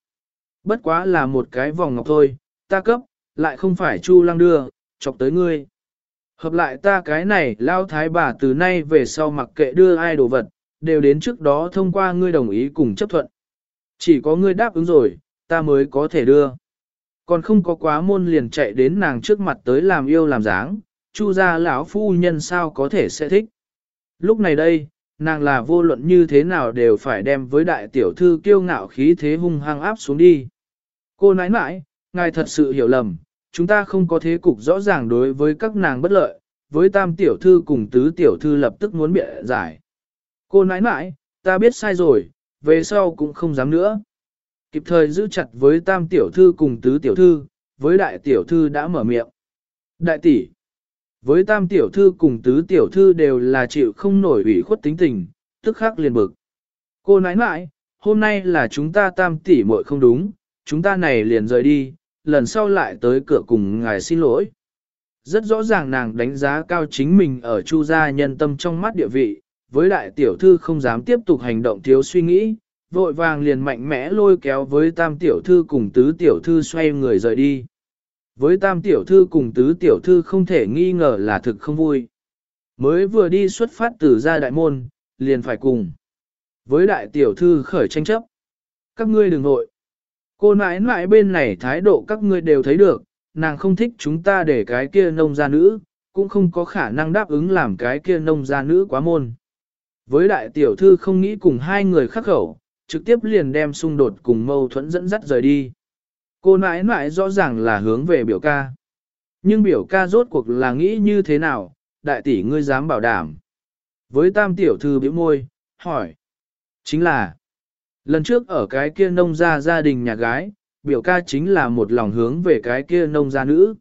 Bất quá là một cái vòng ngọc thôi, ta cấp, lại không phải Chu Lăng đưa, chọc tới ngươi. Hợp lại ta cái này lao thái bà từ nay về sau mặc kệ đưa ai đồ vật, đều đến trước đó thông qua ngươi đồng ý cùng chấp thuận. Chỉ có ngươi đáp ứng rồi, ta mới có thể đưa. Còn không có quá môn liền chạy đến nàng trước mặt tới làm yêu làm dáng, chu gia lão phu nhân sao có thể sẽ thích. Lúc này đây, nàng là vô luận như thế nào đều phải đem với đại tiểu thư kiêu ngạo khí thế hung hăng áp xuống đi. Cô nãi nãi, ngài thật sự hiểu lầm, chúng ta không có thế cục rõ ràng đối với các nàng bất lợi, với tam tiểu thư cùng tứ tiểu thư lập tức muốn bịa giải. Cô nãi nãi, ta biết sai rồi, về sau cũng không dám nữa. Kịp thời giữ chặt với tam tiểu thư cùng tứ tiểu thư, với đại tiểu thư đã mở miệng. Đại tỷ, với tam tiểu thư cùng tứ tiểu thư đều là chịu không nổi ủy khuất tính tình, tức khắc liền bực. Cô nãi nãi, hôm nay là chúng ta tam tỷ muội không đúng, chúng ta này liền rời đi, lần sau lại tới cửa cùng ngài xin lỗi. Rất rõ ràng nàng đánh giá cao chính mình ở chu gia nhân tâm trong mắt địa vị, với đại tiểu thư không dám tiếp tục hành động thiếu suy nghĩ, vội vàng liền mạnh mẽ lôi kéo với tam tiểu thư cùng tứ tiểu thư xoay người rời đi. Với tam tiểu thư cùng tứ tiểu thư không thể nghi ngờ là thực không vui. Mới vừa đi xuất phát từ gia đại môn, liền phải cùng. Với đại tiểu thư khởi tranh chấp. Các ngươi đừng nội. Cô nãi nãi bên này thái độ các ngươi đều thấy được, nàng không thích chúng ta để cái kia nông gia nữ, cũng không có khả năng đáp ứng làm cái kia nông gia nữ quá môn. Với đại tiểu thư không nghĩ cùng hai người khắc khẩu, trực tiếp liền đem xung đột cùng mâu thuẫn dẫn dắt rời đi. Cô nãi nãi rõ ràng là hướng về biểu ca. Nhưng biểu ca rốt cuộc là nghĩ như thế nào, đại tỷ ngươi dám bảo đảm. Với tam tiểu thư biểu môi, hỏi. Chính là, lần trước ở cái kia nông gia gia đình nhà gái, biểu ca chính là một lòng hướng về cái kia nông gia nữ.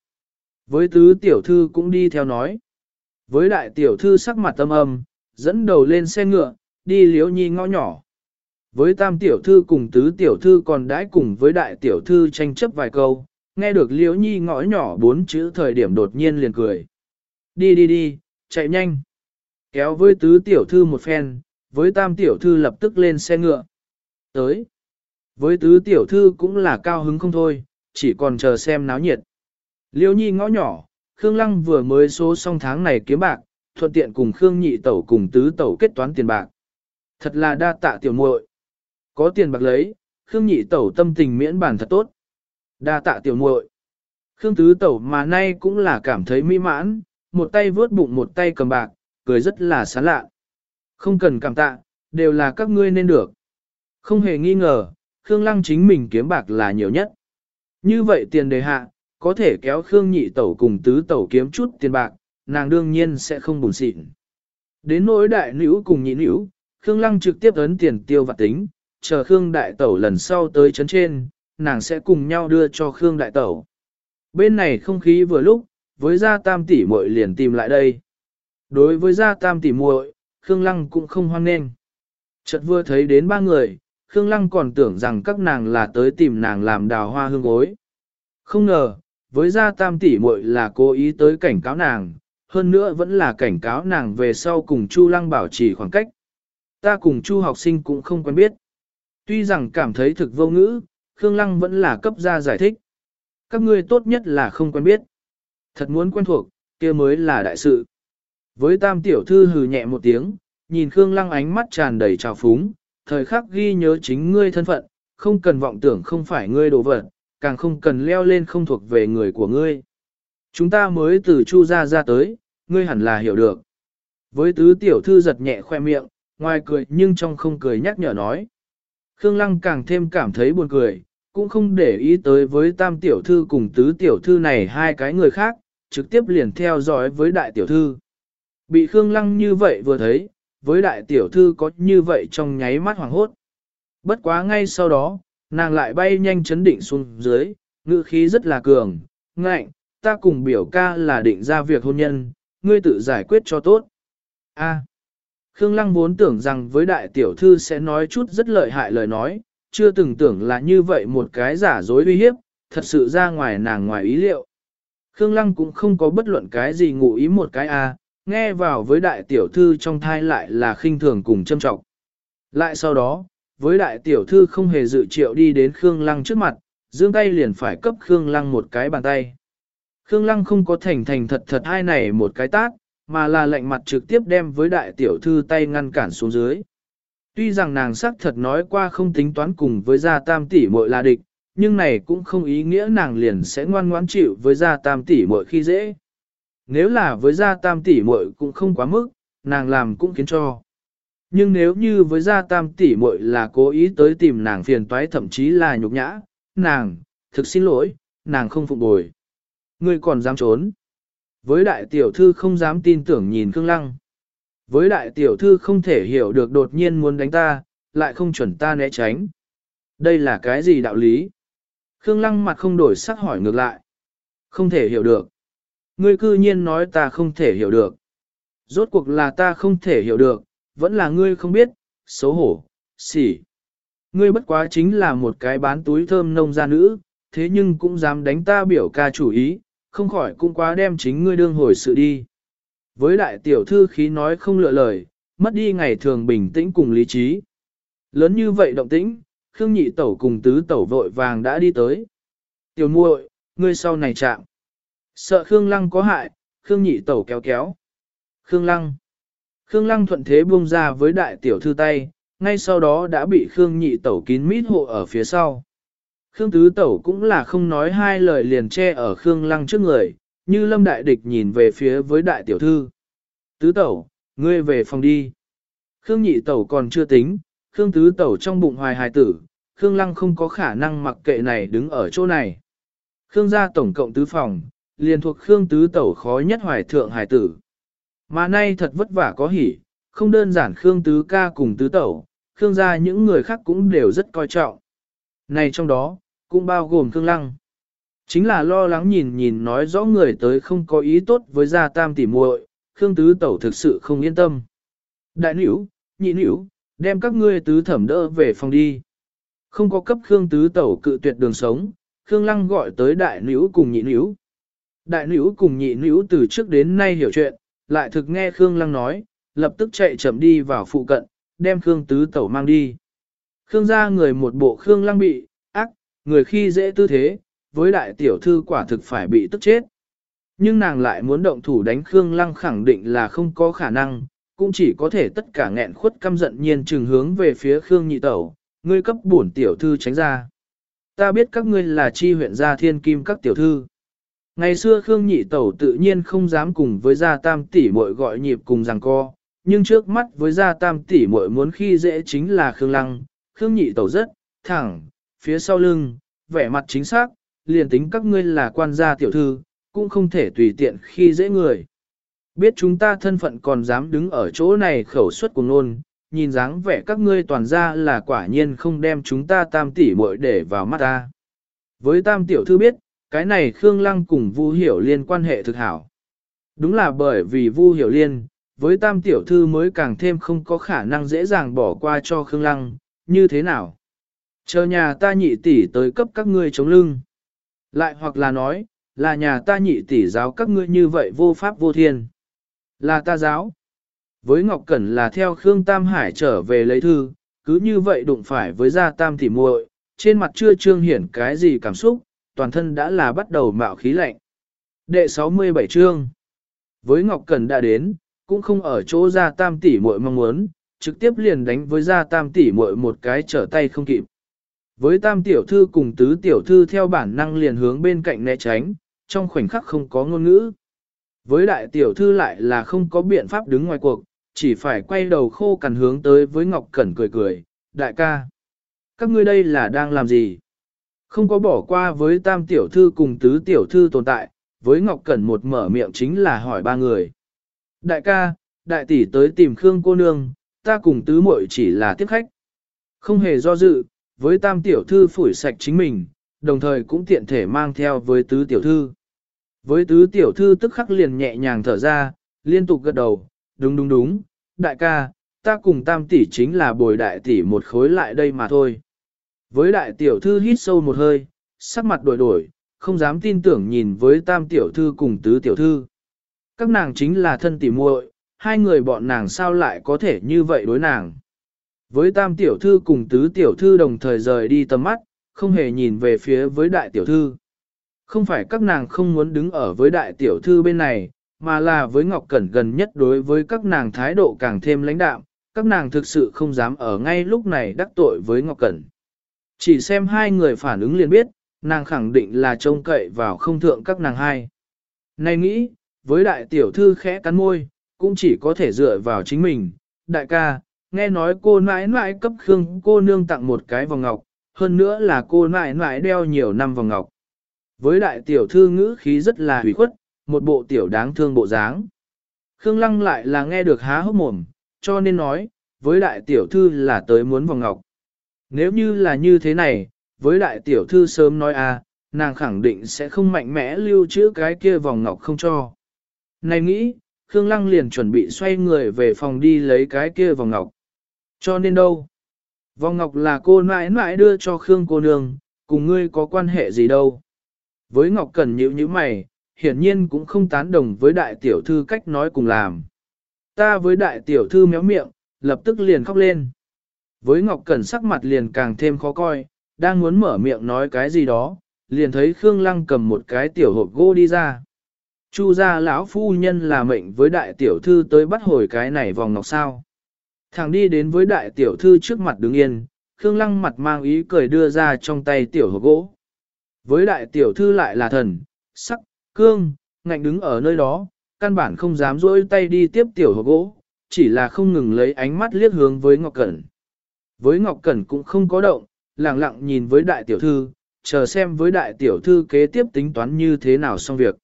Với tứ tiểu thư cũng đi theo nói. Với đại tiểu thư sắc mặt tâm âm, dẫn đầu lên xe ngựa, đi liếu nhi ngõ nhỏ. Với tam tiểu thư cùng tứ tiểu thư còn đãi cùng với đại tiểu thư tranh chấp vài câu, nghe được liếu nhi ngõ nhỏ bốn chữ thời điểm đột nhiên liền cười. Đi đi đi, chạy nhanh. Kéo với tứ tiểu thư một phen, với tam tiểu thư lập tức lên xe ngựa. Tới. Với tứ tiểu thư cũng là cao hứng không thôi, chỉ còn chờ xem náo nhiệt. Liêu nhi ngõ nhỏ, Khương Lăng vừa mới số xong tháng này kiếm bạc, thuận tiện cùng Khương nhị tẩu cùng tứ tẩu kết toán tiền bạc. Thật là đa tạ tiểu muội. Có tiền bạc lấy, Khương nhị tẩu tâm tình miễn bản thật tốt. Đa tạ tiểu muội. Khương tứ tẩu mà nay cũng là cảm thấy mỹ mãn, một tay vớt bụng một tay cầm bạc, cười rất là sán lạ. Không cần cảm tạ, đều là các ngươi nên được. Không hề nghi ngờ, Khương Lăng chính mình kiếm bạc là nhiều nhất. Như vậy tiền đề hạ, có thể kéo Khương nhị tẩu cùng tứ tẩu kiếm chút tiền bạc, nàng đương nhiên sẽ không buồn xịn. Đến nỗi đại nữ cùng nhị nữ, Khương Lăng trực tiếp ấn tiền tiêu và tính, chờ Khương đại tẩu lần sau tới chấn trên, nàng sẽ cùng nhau đưa cho Khương đại tẩu. Bên này không khí vừa lúc, với gia tam tỷ muội liền tìm lại đây. Đối với gia tam tỷ muội, Khương Lăng cũng không hoan nghênh. Chợt vừa thấy đến ba người, Khương Lăng còn tưởng rằng các nàng là tới tìm nàng làm đào hoa hương gối. Không ngờ, với gia tam tỷ muội là cố ý tới cảnh cáo nàng, hơn nữa vẫn là cảnh cáo nàng về sau cùng Chu Lăng bảo trì khoảng cách. Ta cùng Chu học sinh cũng không quen biết. Tuy rằng cảm thấy thực vô ngữ, Khương Lăng vẫn là cấp ra giải thích. Các ngươi tốt nhất là không quen biết. Thật muốn quen thuộc, kia mới là đại sự. Với tam tiểu thư hừ nhẹ một tiếng, nhìn Khương Lăng ánh mắt tràn đầy trào phúng, thời khắc ghi nhớ chính ngươi thân phận, không cần vọng tưởng không phải ngươi đồ vật, càng không cần leo lên không thuộc về người của ngươi. Chúng ta mới từ chu ra ra tới, ngươi hẳn là hiểu được. Với tứ tiểu thư giật nhẹ khoe miệng, ngoài cười nhưng trong không cười nhắc nhở nói. Khương Lăng càng thêm cảm thấy buồn cười, cũng không để ý tới với tam tiểu thư cùng tứ tiểu thư này hai cái người khác, trực tiếp liền theo dõi với đại tiểu thư. Bị Khương Lăng như vậy vừa thấy, với đại tiểu thư có như vậy trong nháy mắt hoàng hốt. Bất quá ngay sau đó, nàng lại bay nhanh chấn định xuống dưới, ngữ khí rất là cường, ngạnh, ta cùng biểu ca là định ra việc hôn nhân, ngươi tự giải quyết cho tốt. A. À, Khương Lăng vốn tưởng rằng với đại tiểu thư sẽ nói chút rất lợi hại lời nói, chưa từng tưởng là như vậy một cái giả dối uy hiếp, thật sự ra ngoài nàng ngoài ý liệu. Khương Lăng cũng không có bất luận cái gì ngụ ý một cái a, nghe vào với đại tiểu thư trong thai lại là khinh thường cùng châm trọng. Lại sau đó, với đại tiểu thư không hề dự triệu đi đến Khương Lăng trước mặt, dương tay liền phải cấp Khương Lăng một cái bàn tay. Khương Lăng không có thành thành thật thật hai này một cái tát, mà là lệnh mặt trực tiếp đem với đại tiểu thư tay ngăn cản xuống dưới. Tuy rằng nàng sắc thật nói qua không tính toán cùng với gia tam tỷ muội là địch, nhưng này cũng không ý nghĩa nàng liền sẽ ngoan ngoãn chịu với gia tam tỷ muội khi dễ. Nếu là với gia tam tỷ muội cũng không quá mức, nàng làm cũng khiến cho. Nhưng nếu như với gia tam tỷ muội là cố ý tới tìm nàng phiền toái thậm chí là nhục nhã, nàng, thực xin lỗi, nàng không phục bồi. Ngươi còn dám trốn. Với đại tiểu thư không dám tin tưởng nhìn Khương Lăng. Với đại tiểu thư không thể hiểu được đột nhiên muốn đánh ta, lại không chuẩn ta né tránh. Đây là cái gì đạo lý? Khương Lăng mặt không đổi sắc hỏi ngược lại. Không thể hiểu được. Ngươi cư nhiên nói ta không thể hiểu được. Rốt cuộc là ta không thể hiểu được, vẫn là ngươi không biết, xấu hổ, xỉ. Ngươi bất quá chính là một cái bán túi thơm nông gia nữ, thế nhưng cũng dám đánh ta biểu ca chủ ý, không khỏi cũng quá đem chính ngươi đương hồi sự đi. Với đại tiểu thư khí nói không lựa lời, mất đi ngày thường bình tĩnh cùng lý trí. Lớn như vậy động tĩnh, Khương nhị tẩu cùng tứ tẩu vội vàng đã đi tới. Tiểu muội, ngươi sau này chạm. Sợ Khương lăng có hại, Khương nhị tẩu kéo kéo. Khương lăng. Khương lăng thuận thế buông ra với đại tiểu thư tay, ngay sau đó đã bị Khương nhị tẩu kín mít hộ ở phía sau. Khương tứ tẩu cũng là không nói hai lời liền che ở Khương lăng trước người, như lâm đại địch nhìn về phía với đại tiểu thư. Tứ tẩu, ngươi về phòng đi. Khương nhị tẩu còn chưa tính, Khương tứ tẩu trong bụng hoài hài tử, Khương lăng không có khả năng mặc kệ này đứng ở chỗ này. Khương gia tổng cộng tứ phòng, liền thuộc Khương tứ tẩu khó nhất hoài thượng hài tử. Mà nay thật vất vả có hỉ, không đơn giản Khương tứ ca cùng tứ tẩu, Khương gia những người khác cũng đều rất coi trọng. Này trong đó, cũng bao gồm Khương lăng. Chính là lo lắng nhìn nhìn nói rõ người tới không có ý tốt với gia tam tỉ muội, Khương Tứ Tẩu thực sự không yên tâm. Đại nữ, nhị nữ, đem các ngươi tứ thẩm đỡ về phòng đi. Không có cấp Khương Tứ Tẩu cự tuyệt đường sống, Khương Lăng gọi tới đại nữ cùng nhị nữ. Đại nữ cùng nhị nữ từ trước đến nay hiểu chuyện, lại thực nghe Khương Lăng nói, lập tức chạy chậm đi vào phụ cận, đem Khương Tứ Tẩu mang đi. Khương gia người một bộ Khương Lăng bị, ác, người khi dễ tư thế, với đại tiểu thư quả thực phải bị tức chết. Nhưng nàng lại muốn động thủ đánh Khương Lăng khẳng định là không có khả năng, cũng chỉ có thể tất cả nghẹn khuất căm giận nhiên trừng hướng về phía Khương Nhị Tẩu, ngươi cấp bổn tiểu thư tránh ra. Ta biết các ngươi là chi huyện gia thiên kim các tiểu thư. Ngày xưa Khương Nhị Tẩu tự nhiên không dám cùng với gia tam tỷ muội gọi nhịp cùng rằng co, nhưng trước mắt với gia tam tỷ muội muốn khi dễ chính là Khương Lăng, Khương Nhị Tẩu rất, thẳng, phía sau lưng, vẻ mặt chính xác, liền tính các ngươi là quan gia tiểu thư, cũng không thể tùy tiện khi dễ người. Biết chúng ta thân phận còn dám đứng ở chỗ này khẩu suất của nôn, nhìn dáng vẻ các ngươi toàn ra là quả nhiên không đem chúng ta tam tỷ muội để vào mắt ta. Với tam tiểu thư biết, cái này Khương Lăng cùng Vu Hiểu Liên quan hệ thực hảo. Đúng là bởi vì Vu Hiểu Liên, với tam tiểu thư mới càng thêm không có khả năng dễ dàng bỏ qua cho Khương Lăng, như thế nào? Chờ nhà ta nhị tỷ tới cấp các ngươi chống lưng. Lại hoặc là nói, là nhà ta nhị tỷ giáo các ngươi như vậy vô pháp vô thiên. Là ta giáo. Với Ngọc Cẩn là theo Khương Tam Hải trở về lấy thư, cứ như vậy đụng phải với gia tam tỷ muội, trên mặt chưa trương hiển cái gì cảm xúc, toàn thân đã là bắt đầu mạo khí lạnh. Đệ 67 chương Với Ngọc Cẩn đã đến, cũng không ở chỗ gia tam tỷ muội mong muốn, trực tiếp liền đánh với gia tam tỷ muội một cái trở tay không kịp. Với tam tiểu thư cùng tứ tiểu thư theo bản năng liền hướng bên cạnh né tránh, trong khoảnh khắc không có ngôn ngữ. Với đại tiểu thư lại là không có biện pháp đứng ngoài cuộc, chỉ phải quay đầu khô cằn hướng tới với Ngọc Cẩn cười cười, đại ca. Các ngươi đây là đang làm gì? Không có bỏ qua với tam tiểu thư cùng tứ tiểu thư tồn tại, với Ngọc Cẩn một mở miệng chính là hỏi ba người. Đại ca, đại tỷ tới tìm Khương cô nương, ta cùng tứ muội chỉ là tiếp khách. Không hề do dự, với tam tiểu thư phủi sạch chính mình, đồng thời cũng tiện thể mang theo với tứ tiểu thư. Với tứ tiểu thư tức khắc liền nhẹ nhàng thở ra, liên tục gật đầu, đúng đúng đúng, đại ca, ta cùng tam tỷ chính là bồi đại tỷ một khối lại đây mà thôi. Với đại tiểu thư hít sâu một hơi, sắc mặt đổi đổi, không dám tin tưởng nhìn với tam tiểu thư cùng tứ tiểu thư. Các nàng chính là thân tỷ muội, hai người bọn nàng sao lại có thể như vậy đối nàng. Với tam tiểu thư cùng tứ tiểu thư đồng thời rời đi tầm mắt, không hề nhìn về phía với đại tiểu thư. Không phải các nàng không muốn đứng ở với đại tiểu thư bên này, mà là với Ngọc Cẩn gần nhất đối với các nàng thái độ càng thêm lãnh đạm, các nàng thực sự không dám ở ngay lúc này đắc tội với Ngọc Cẩn. Chỉ xem hai người phản ứng liền biết, nàng khẳng định là trông cậy vào không thượng các nàng hai. Này nghĩ, với đại tiểu thư khẽ cắn môi, cũng chỉ có thể dựa vào chính mình. Đại ca, nghe nói cô nãi nãi cấp Khương cô nương tặng một cái vòng ngọc, hơn nữa là cô nãi nãi đeo nhiều năm vòng ngọc. Với đại tiểu thư ngữ khí rất là hủy khuất, một bộ tiểu đáng thương bộ dáng. Khương Lăng lại là nghe được há hốc mồm, cho nên nói, với đại tiểu thư là tới muốn vòng ngọc. Nếu như là như thế này, với đại tiểu thư sớm nói à, nàng khẳng định sẽ không mạnh mẽ lưu trữ cái kia vòng ngọc không cho. Này nghĩ, Khương Lăng liền chuẩn bị xoay người về phòng đi lấy cái kia vòng ngọc. Cho nên đâu? Vòng ngọc là cô mãi mãi đưa cho Khương cô nương, cùng ngươi có quan hệ gì đâu. Với Ngọc Cần nhíu như mày, hiển nhiên cũng không tán đồng với đại tiểu thư cách nói cùng làm. Ta với đại tiểu thư méo miệng, lập tức liền khóc lên. Với Ngọc Cẩn sắc mặt liền càng thêm khó coi, đang muốn mở miệng nói cái gì đó, liền thấy Khương Lăng cầm một cái tiểu hộp gỗ đi ra. Chu gia lão phu nhân là mệnh với đại tiểu thư tới bắt hồi cái này vòng ngọc sao. Thằng đi đến với đại tiểu thư trước mặt đứng yên, Khương Lăng mặt mang ý cười đưa ra trong tay tiểu hộp gỗ. Với đại tiểu thư lại là thần, sắc, cương, ngạnh đứng ở nơi đó, căn bản không dám rỗi tay đi tiếp tiểu hộp gỗ, chỉ là không ngừng lấy ánh mắt liếc hướng với Ngọc Cẩn. Với Ngọc Cẩn cũng không có động, lặng lặng nhìn với đại tiểu thư, chờ xem với đại tiểu thư kế tiếp tính toán như thế nào xong việc.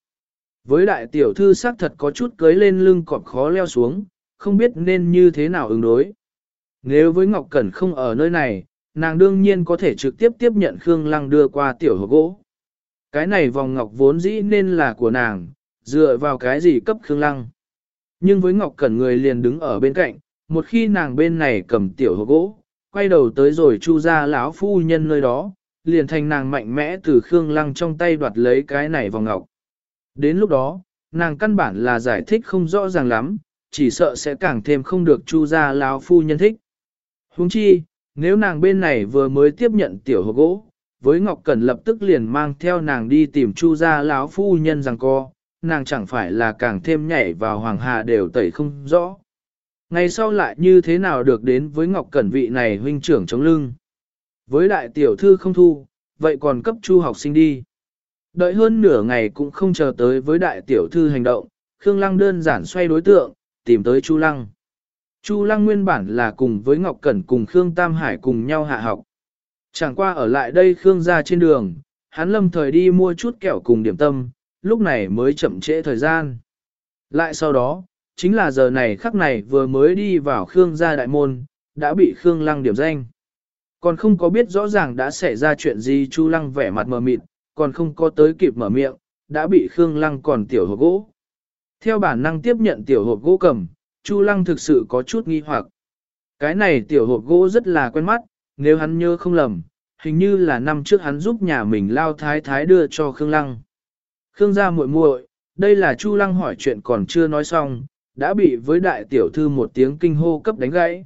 Với đại tiểu thư xác thật có chút cưới lên lưng cọp khó leo xuống, không biết nên như thế nào ứng đối. Nếu với Ngọc Cẩn không ở nơi này, nàng đương nhiên có thể trực tiếp tiếp nhận Khương Lăng đưa qua tiểu hộp gỗ. Cái này vòng ngọc vốn dĩ nên là của nàng, dựa vào cái gì cấp Khương Lăng. Nhưng với Ngọc Cẩn người liền đứng ở bên cạnh, một khi nàng bên này cầm tiểu hộp gỗ, quay đầu tới rồi chu ra lão phu nhân nơi đó, liền thành nàng mạnh mẽ từ Khương Lăng trong tay đoạt lấy cái này vào ngọc. Đến lúc đó, nàng căn bản là giải thích không rõ ràng lắm, chỉ sợ sẽ càng thêm không được chu ra lão phu nhân thích. Huống chi, nếu nàng bên này vừa mới tiếp nhận tiểu hộp gỗ, với Ngọc Cẩn lập tức liền mang theo nàng đi tìm chu ra lão phu nhân rằng co, nàng chẳng phải là càng thêm nhảy vào hoàng hà đều tẩy không rõ. Ngày sau lại như thế nào được đến với Ngọc Cẩn vị này huynh trưởng chống lưng. Với đại tiểu thư không thu, vậy còn cấp chu học sinh đi. Đợi hơn nửa ngày cũng không chờ tới với đại tiểu thư hành động, Khương Lăng đơn giản xoay đối tượng, tìm tới Chu Lăng. Chu Lăng nguyên bản là cùng với Ngọc Cẩn cùng Khương Tam Hải cùng nhau hạ học. Chẳng qua ở lại đây Khương ra trên đường, hắn lâm thời đi mua chút kẹo cùng điểm tâm, lúc này mới chậm trễ thời gian. Lại sau đó, chính là giờ này khắc này vừa mới đi vào Khương gia đại môn, đã bị Khương Lăng điểm danh. Còn không có biết rõ ràng đã xảy ra chuyện gì Chu Lăng vẻ mặt mờ mịt, còn không có tới kịp mở miệng, đã bị Khương Lăng còn tiểu hộp gỗ. Theo bản năng tiếp nhận tiểu hộp gỗ cầm, Chu Lăng thực sự có chút nghi hoặc. Cái này tiểu hộp gỗ rất là quen mắt, nếu hắn nhớ không lầm, hình như là năm trước hắn giúp nhà mình lao thái thái đưa cho Khương Lăng. Khương gia muội muội, đây là Chu Lăng hỏi chuyện còn chưa nói xong, đã bị với đại tiểu thư một tiếng kinh hô cấp đánh gãy.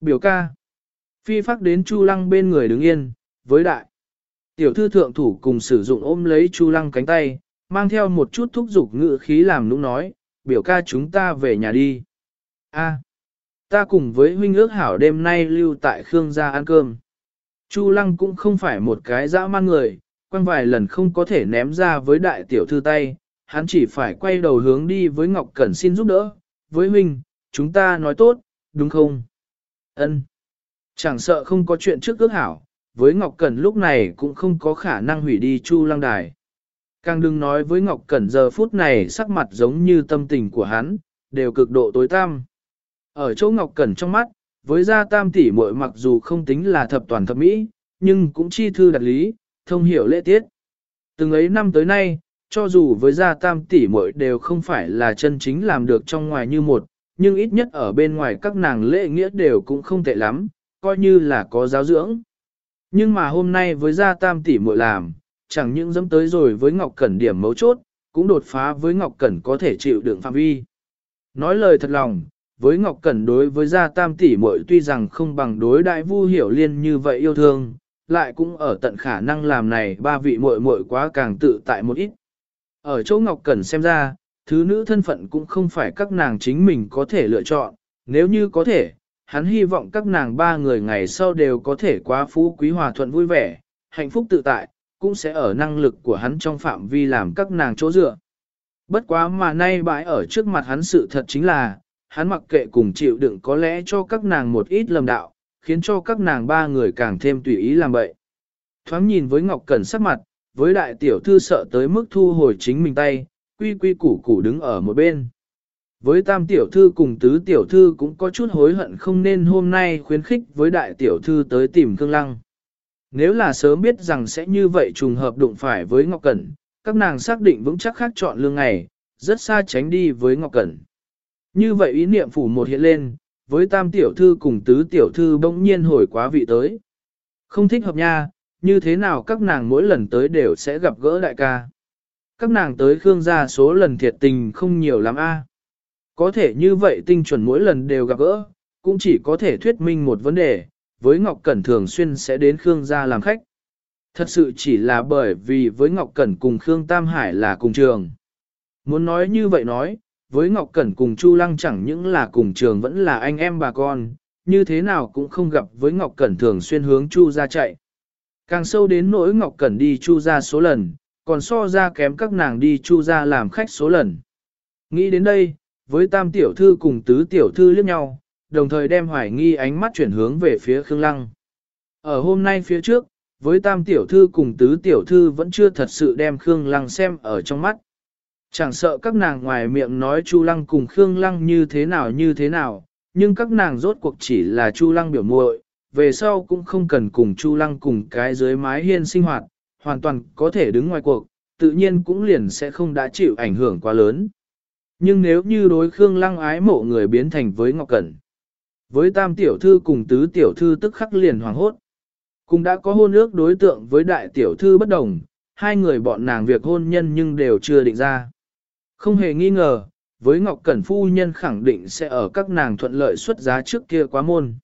Biểu ca. Phi phát đến Chu Lăng bên người đứng yên, với đại. Tiểu thư thượng thủ cùng sử dụng ôm lấy Chu Lăng cánh tay, mang theo một chút thúc giục ngự khí làm nũng nói, biểu ca chúng ta về nhà đi. A, ta cùng với huynh ước hảo đêm nay lưu tại Khương gia ăn cơm. Chu Lăng cũng không phải một cái dã man người, quanh vài lần không có thể ném ra với đại tiểu thư tay, hắn chỉ phải quay đầu hướng đi với Ngọc Cẩn xin giúp đỡ, với huynh, chúng ta nói tốt, đúng không? Ân. Chẳng sợ không có chuyện trước ước hảo, với Ngọc Cẩn lúc này cũng không có khả năng hủy đi Chu Lăng Đài. Càng đừng nói với Ngọc Cẩn giờ phút này sắc mặt giống như tâm tình của hắn, đều cực độ tối tăm. Ở chỗ Ngọc Cẩn trong mắt, với gia tam tỷ muội mặc dù không tính là thập toàn thập mỹ, nhưng cũng chi thư đặt lý, thông hiểu lễ tiết. Từng ấy năm tới nay, cho dù với gia tam tỷ muội đều không phải là chân chính làm được trong ngoài như một, nhưng ít nhất ở bên ngoài các nàng lễ nghĩa đều cũng không tệ lắm, coi như là có giáo dưỡng. Nhưng mà hôm nay với gia tam tỷ muội làm, chẳng những dẫm tới rồi với Ngọc Cẩn điểm mấu chốt, cũng đột phá với Ngọc Cẩn có thể chịu đựng phạm vi. Nói lời thật lòng, với Ngọc Cẩn đối với gia tam tỷ muội tuy rằng không bằng đối đại vu hiểu liên như vậy yêu thương, lại cũng ở tận khả năng làm này ba vị muội muội quá càng tự tại một ít. Ở chỗ Ngọc Cẩn xem ra, thứ nữ thân phận cũng không phải các nàng chính mình có thể lựa chọn, nếu như có thể, hắn hy vọng các nàng ba người ngày sau đều có thể quá phú quý hòa thuận vui vẻ, hạnh phúc tự tại, cũng sẽ ở năng lực của hắn trong phạm vi làm các nàng chỗ dựa. Bất quá mà nay bãi ở trước mặt hắn sự thật chính là, hắn mặc kệ cùng chịu đựng có lẽ cho các nàng một ít lầm đạo, khiến cho các nàng ba người càng thêm tùy ý làm vậy. Thoáng nhìn với Ngọc Cẩn sắc mặt, với đại tiểu thư sợ tới mức thu hồi chính mình tay, quy quy củ củ đứng ở một bên. Với tam tiểu thư cùng tứ tiểu thư cũng có chút hối hận không nên hôm nay khuyến khích với đại tiểu thư tới tìm Khương Lăng. Nếu là sớm biết rằng sẽ như vậy trùng hợp đụng phải với Ngọc Cẩn, các nàng xác định vững chắc khác chọn lương ngày, rất xa tránh đi với Ngọc Cẩn. Như vậy ý niệm phủ một hiện lên, với tam tiểu thư cùng tứ tiểu thư bỗng nhiên hồi quá vị tới. Không thích hợp nha, như thế nào các nàng mỗi lần tới đều sẽ gặp gỡ đại ca. Các nàng tới Khương gia số lần thiệt tình không nhiều lắm a. Có thể như vậy tinh chuẩn mỗi lần đều gặp gỡ, cũng chỉ có thể thuyết minh một vấn đề, với Ngọc Cẩn thường xuyên sẽ đến Khương gia làm khách. Thật sự chỉ là bởi vì với Ngọc Cẩn cùng Khương Tam Hải là cùng trường. Muốn nói như vậy nói, với Ngọc Cẩn cùng Chu Lăng chẳng những là cùng trường vẫn là anh em bà con, như thế nào cũng không gặp với Ngọc Cẩn thường xuyên hướng Chu ra chạy. Càng sâu đến nỗi Ngọc Cẩn đi Chu ra số lần, còn so ra kém các nàng đi Chu ra làm khách số lần. Nghĩ đến đây, với tam tiểu thư cùng tứ tiểu thư liếc nhau, đồng thời đem hoài nghi ánh mắt chuyển hướng về phía Khương Lăng. Ở hôm nay phía trước, với tam tiểu thư cùng tứ tiểu thư vẫn chưa thật sự đem Khương Lăng xem ở trong mắt. Chẳng sợ các nàng ngoài miệng nói Chu Lăng cùng Khương Lăng như thế nào như thế nào, nhưng các nàng rốt cuộc chỉ là Chu Lăng biểu muội, về sau cũng không cần cùng Chu Lăng cùng cái dưới mái hiên sinh hoạt, hoàn toàn có thể đứng ngoài cuộc, tự nhiên cũng liền sẽ không đã chịu ảnh hưởng quá lớn. Nhưng nếu như đối Khương Lăng ái mộ người biến thành với Ngọc Cẩn, với tam tiểu thư cùng tứ tiểu thư tức khắc liền hoàng hốt. Cũng đã có hôn ước đối tượng với đại tiểu thư bất đồng, hai người bọn nàng việc hôn nhân nhưng đều chưa định ra. Không hề nghi ngờ, với Ngọc Cẩn phu nhân khẳng định sẽ ở các nàng thuận lợi xuất giá trước kia quá môn.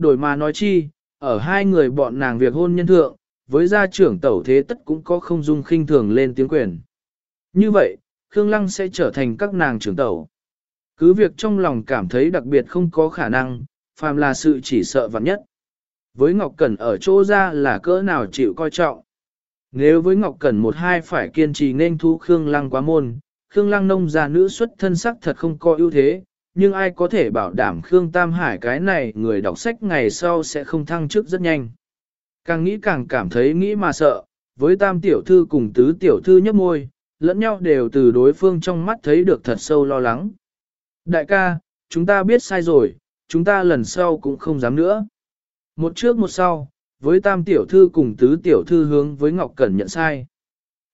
Đổi mà nói chi, ở hai người bọn nàng việc hôn nhân thượng, với gia trưởng tẩu thế tất cũng có không dung khinh thường lên tiếng quyền. Như vậy, Khương Lăng sẽ trở thành các nàng trưởng tẩu. Cứ việc trong lòng cảm thấy đặc biệt không có khả năng, phàm là sự chỉ sợ vạn nhất. Với Ngọc Cẩn ở chỗ ra là cỡ nào chịu coi trọng. Nếu với Ngọc Cẩn một hai phải kiên trì nên thu Khương Lăng quá môn, Khương Lăng nông gia nữ xuất thân sắc thật không có ưu thế, nhưng ai có thể bảo đảm Khương Tam Hải cái này người đọc sách ngày sau sẽ không thăng chức rất nhanh. Càng nghĩ càng cảm thấy nghĩ mà sợ, với tam tiểu thư cùng tứ tiểu thư nhấp môi, lẫn nhau đều từ đối phương trong mắt thấy được thật sâu lo lắng. Đại ca, chúng ta biết sai rồi, chúng ta lần sau cũng không dám nữa. Một trước một sau, với tam tiểu thư cùng tứ tiểu thư hướng với Ngọc Cẩn nhận sai.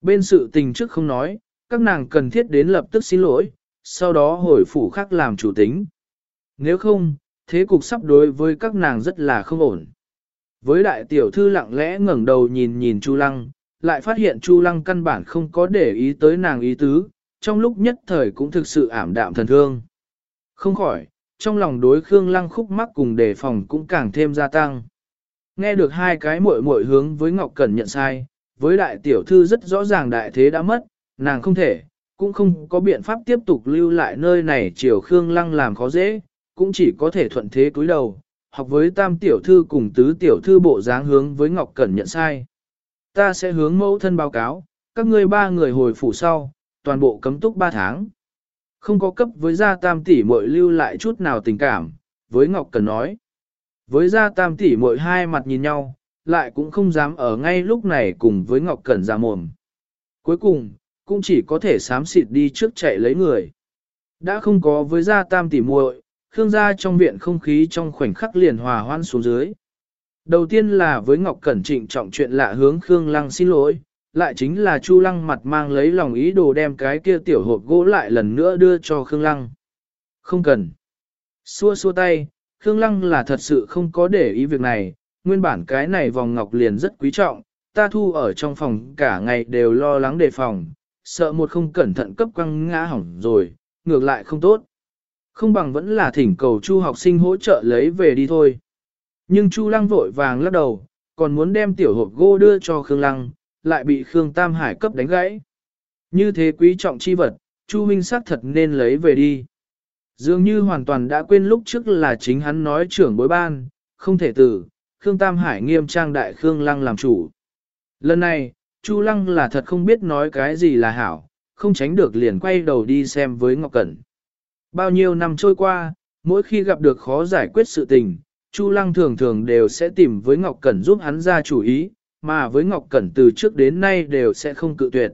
Bên sự tình trước không nói, các nàng cần thiết đến lập tức xin lỗi, sau đó hồi phủ khác làm chủ tính. Nếu không, thế cục sắp đối với các nàng rất là không ổn. Với đại tiểu thư lặng lẽ ngẩng đầu nhìn nhìn Chu Lăng, lại phát hiện Chu Lăng căn bản không có để ý tới nàng ý tứ, trong lúc nhất thời cũng thực sự ảm đạm thần thương. Không khỏi, trong lòng đối Khương Lăng khúc mắc cùng đề phòng cũng càng thêm gia tăng. Nghe được hai cái muội muội hướng với Ngọc Cẩn nhận sai, với đại tiểu thư rất rõ ràng đại thế đã mất, nàng không thể, cũng không có biện pháp tiếp tục lưu lại nơi này chiều Khương Lăng làm khó dễ, cũng chỉ có thể thuận thế cúi đầu, học với tam tiểu thư cùng tứ tiểu thư bộ dáng hướng với Ngọc Cẩn nhận sai. Ta sẽ hướng mẫu thân báo cáo, các ngươi ba người hồi phủ sau, toàn bộ cấm túc ba tháng. Không có cấp với gia tam tỷ muội lưu lại chút nào tình cảm, với Ngọc Cẩn nói. Với gia tam tỷ muội hai mặt nhìn nhau, lại cũng không dám ở ngay lúc này cùng với Ngọc Cẩn ra mồm. Cuối cùng, cũng chỉ có thể sám xịt đi trước chạy lấy người. Đã không có với gia tam tỉ muội, Khương gia trong viện không khí trong khoảnh khắc liền hòa hoan xuống dưới. Đầu tiên là với Ngọc Cẩn trịnh trọng chuyện lạ hướng Khương Lăng xin lỗi, lại chính là Chu Lăng mặt mang lấy lòng ý đồ đem cái kia tiểu hộp gỗ lại lần nữa đưa cho Khương Lăng. Không cần. Xua xua tay, Khương Lăng là thật sự không có để ý việc này, nguyên bản cái này vòng ngọc liền rất quý trọng, ta thu ở trong phòng cả ngày đều lo lắng đề phòng, sợ một không cẩn thận cấp quăng ngã hỏng rồi, ngược lại không tốt. Không bằng vẫn là thỉnh cầu Chu học sinh hỗ trợ lấy về đi thôi. Nhưng Chu Lăng vội vàng lắc đầu, còn muốn đem tiểu hộp gỗ đưa cho Khương Lăng, lại bị Khương Tam Hải cấp đánh gãy. Như thế quý trọng chi vật, Chu huynh xác thật nên lấy về đi. Dường như hoàn toàn đã quên lúc trước là chính hắn nói trưởng bối ban, không thể tử, Khương Tam Hải nghiêm trang đại Khương Lăng làm chủ. Lần này, Chu Lăng là thật không biết nói cái gì là hảo, không tránh được liền quay đầu đi xem với Ngọc Cẩn. Bao nhiêu năm trôi qua, mỗi khi gặp được khó giải quyết sự tình, Chu Lăng thường thường đều sẽ tìm với Ngọc Cẩn giúp hắn ra chủ ý, mà với Ngọc Cẩn từ trước đến nay đều sẽ không cự tuyệt.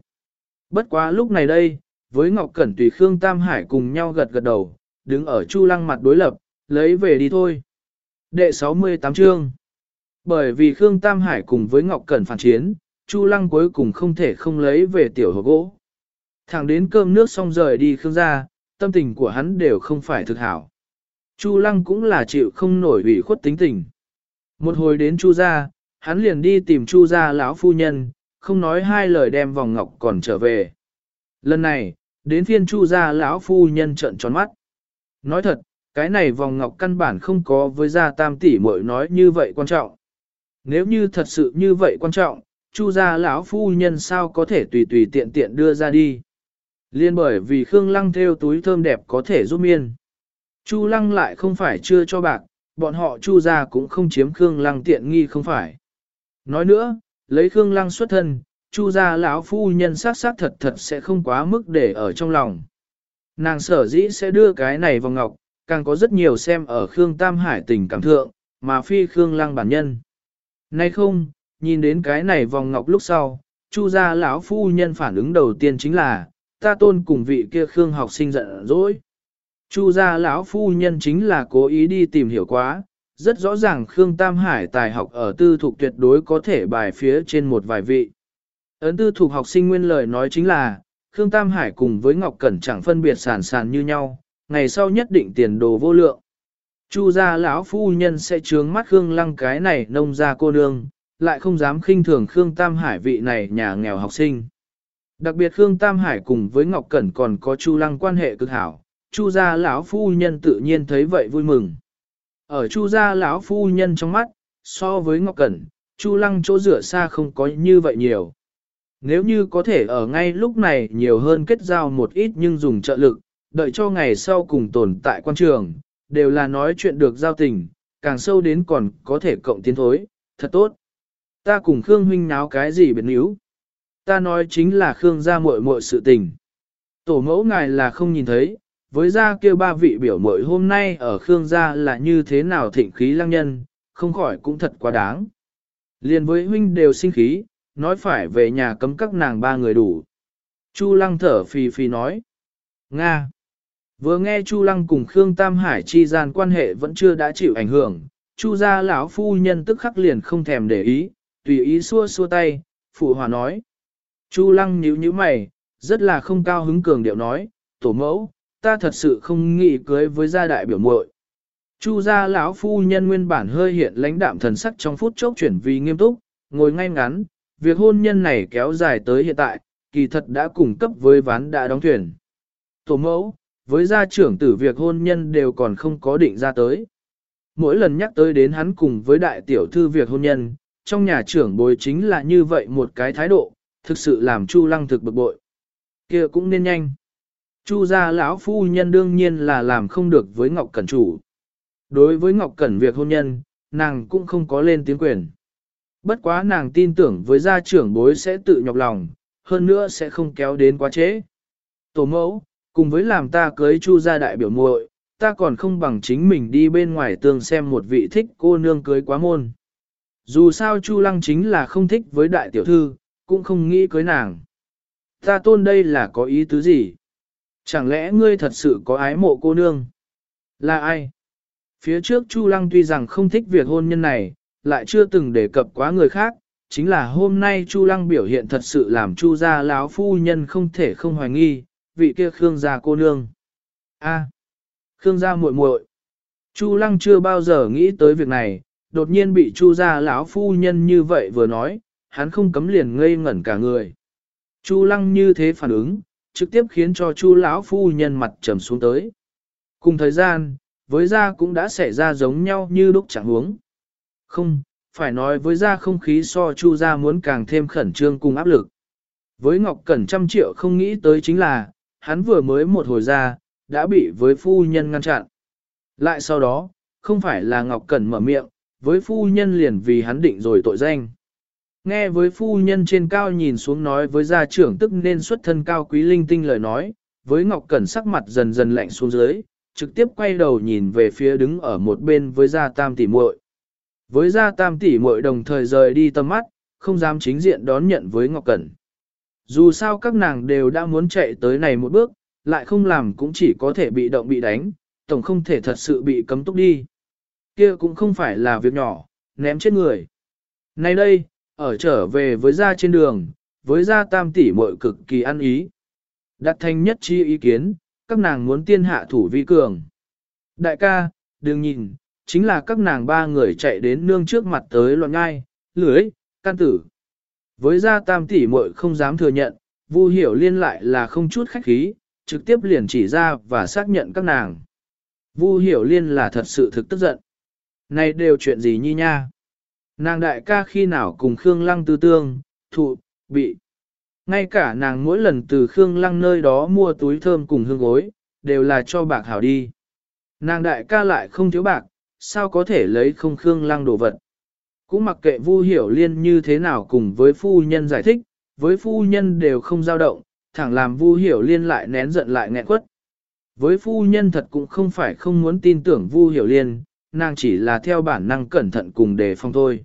Bất quá lúc này đây, với Ngọc Cẩn tùy Khương Tam Hải cùng nhau gật gật đầu, đứng ở Chu Lăng mặt đối lập, lấy về đi thôi. Đệ 68 chương Bởi vì Khương Tam Hải cùng với Ngọc Cẩn phản chiến, Chu Lăng cuối cùng không thể không lấy về tiểu hộp gỗ. Thẳng đến cơm nước xong rời đi Khương gia, tâm tình của hắn đều không phải thực hảo. Chu Lăng cũng là chịu không nổi ủy khuất tính tình. Một hồi đến Chu gia, hắn liền đi tìm Chu gia lão phu nhân, không nói hai lời đem vòng ngọc còn trở về. Lần này, đến phiên Chu gia lão phu nhân trợn tròn mắt. Nói thật, cái này vòng ngọc căn bản không có với gia tam tỷ muội nói như vậy quan trọng. Nếu như thật sự như vậy quan trọng, Chu gia lão phu nhân sao có thể tùy tùy tiện tiện đưa ra đi. Liên bởi vì Khương Lăng theo túi thơm đẹp có thể giúp miên. Chu Lăng lại không phải chưa cho bạc, bọn họ Chu gia cũng không chiếm Khương Lăng tiện nghi không phải. Nói nữa, lấy Khương Lăng xuất thân, Chu gia lão phu nhân sát sát thật thật sẽ không quá mức để ở trong lòng. Nàng sở dĩ sẽ đưa cái này vào ngọc, càng có rất nhiều xem ở Khương Tam Hải tình cảm thượng, mà phi Khương Lăng bản nhân. Nay không, nhìn đến cái này vòng ngọc lúc sau, Chu gia lão phu nhân phản ứng đầu tiên chính là, ta tôn cùng vị kia Khương học sinh giận dỗi. Chu gia lão phu nhân chính là cố ý đi tìm hiểu quá, rất rõ ràng Khương Tam Hải tài học ở tư thục tuyệt đối có thể bài phía trên một vài vị. Ấn tư thục học sinh nguyên lời nói chính là, Khương Tam Hải cùng với Ngọc Cẩn chẳng phân biệt sản sản như nhau, ngày sau nhất định tiền đồ vô lượng. Chu gia lão phu nhân sẽ trướng mắt Khương Lăng cái này nông gia cô nương, lại không dám khinh thường Khương Tam Hải vị này nhà nghèo học sinh. Đặc biệt Khương Tam Hải cùng với Ngọc Cẩn còn có Chu Lăng quan hệ cực hảo, Chu gia lão phu nhân tự nhiên thấy vậy vui mừng. Ở Chu gia lão phu nhân trong mắt, so với Ngọc Cẩn, Chu Lăng chỗ rửa xa không có như vậy nhiều. Nếu như có thể ở ngay lúc này nhiều hơn kết giao một ít nhưng dùng trợ lực, đợi cho ngày sau cùng tồn tại quan trường, đều là nói chuyện được giao tình, càng sâu đến còn có thể cộng tiến thối, thật tốt. Ta cùng Khương huynh náo cái gì biệt níu? Ta nói chính là Khương gia muội muội sự tình. Tổ mẫu ngài là không nhìn thấy, với gia kia ba vị biểu muội hôm nay ở Khương gia là như thế nào thịnh khí lăng nhân, không khỏi cũng thật quá đáng. Liên với huynh đều sinh khí, nói phải về nhà cấm các nàng ba người đủ. Chu lăng thở phì phì nói. Nga. Vừa nghe Chu lăng cùng Khương Tam Hải chi gian quan hệ vẫn chưa đã chịu ảnh hưởng, Chu gia lão phu nhân tức khắc liền không thèm để ý, tùy ý xua xua tay, phụ hòa nói. Chu lăng nhíu nhíu mày, rất là không cao hứng cường điệu nói, tổ mẫu, ta thật sự không nghĩ cưới với gia đại biểu muội. Chu gia lão phu nhân nguyên bản hơi hiện lãnh đạm thần sắc trong phút chốc chuyển vì nghiêm túc, ngồi ngay ngắn, việc hôn nhân này kéo dài tới hiện tại, kỳ thật đã cùng cấp với ván đã đóng thuyền. Tổ mẫu, với gia trưởng tử việc hôn nhân đều còn không có định ra tới. Mỗi lần nhắc tới đến hắn cùng với đại tiểu thư việc hôn nhân, trong nhà trưởng bối chính là như vậy một cái thái độ, thực sự làm Chu lăng thực bực bội. kia cũng nên nhanh. Chu gia lão phu nhân đương nhiên là làm không được với Ngọc Cẩn chủ. Đối với Ngọc Cẩn việc hôn nhân, nàng cũng không có lên tiếng quyền. Bất quá nàng tin tưởng với gia trưởng bối sẽ tự nhọc lòng, hơn nữa sẽ không kéo đến quá trễ. Tổ mẫu, cùng với làm ta cưới chu gia đại biểu muội, ta còn không bằng chính mình đi bên ngoài tường xem một vị thích cô nương cưới quá môn. Dù sao chu lăng chính là không thích với đại tiểu thư, cũng không nghĩ cưới nàng. Ta tôn đây là có ý tứ gì? Chẳng lẽ ngươi thật sự có ái mộ cô nương? Là ai? Phía trước Chu Lăng tuy rằng không thích việc hôn nhân này, lại chưa từng đề cập quá người khác, chính là hôm nay Chu Lăng biểu hiện thật sự làm Chu gia lão phu nhân không thể không hoài nghi, vị kia Khương gia cô nương. A, Khương gia muội muội. Chu Lăng chưa bao giờ nghĩ tới việc này, đột nhiên bị Chu gia lão phu nhân như vậy vừa nói, hắn không cấm liền ngây ngẩn cả người. Chu Lăng như thế phản ứng, trực tiếp khiến cho Chu lão phu nhân mặt trầm xuống tới. Cùng thời gian, với gia cũng đã xảy ra giống nhau như lúc chẳng huống. Không, phải nói với gia không khí so Chu gia muốn càng thêm khẩn trương cùng áp lực. Với Ngọc Cẩn trăm triệu không nghĩ tới chính là, hắn vừa mới một hồi ra, đã bị với phu nhân ngăn chặn. Lại sau đó, không phải là Ngọc Cẩn mở miệng, với phu nhân liền vì hắn định rồi tội danh. Nghe với phu nhân trên cao nhìn xuống nói với gia trưởng tức nên xuất thân cao quý linh tinh lời nói, với Ngọc Cẩn sắc mặt dần dần lạnh xuống dưới, trực tiếp quay đầu nhìn về phía đứng ở một bên với gia tam tỷ muội. Với gia tam tỷ muội đồng thời rời đi tầm mắt, không dám chính diện đón nhận với Ngọc Cẩn. Dù sao các nàng đều đã muốn chạy tới này một bước, lại không làm cũng chỉ có thể bị động bị đánh, tổng không thể thật sự bị cấm túc đi. Kia cũng không phải là việc nhỏ, ném chết người. Nay đây, ở trở về với gia trên đường, với gia tam tỷ muội cực kỳ ăn ý. Đặt thành nhất chi ý kiến, các nàng muốn tiên hạ thủ vi cường. Đại ca, đừng nhìn, chính là các nàng ba người chạy đến nương trước mặt tới loạn ngai, lưới, can tử. Với gia tam tỷ muội không dám thừa nhận, Vu hiểu liên lại là không chút khách khí, trực tiếp liền chỉ ra và xác nhận các nàng. Vu hiểu liên là thật sự thực tức giận. Này đều chuyện gì nhi nha? Nàng đại ca khi nào cùng Khương Lăng tư tương, thụ, bị. Ngay cả nàng mỗi lần từ Khương Lăng nơi đó mua túi thơm cùng hương gối, đều là cho bạc hảo đi. Nàng đại ca lại không thiếu bạc, sao có thể lấy không Khương Lăng đồ vật. Cũng mặc kệ Vu Hiểu Liên như thế nào cùng với phu nhân giải thích, với phu nhân đều không dao động, thẳng làm Vu Hiểu Liên lại nén giận lại nghẹn quất. Với phu nhân thật cũng không phải không muốn tin tưởng Vu Hiểu Liên, nàng chỉ là theo bản năng cẩn thận cùng đề phòng thôi.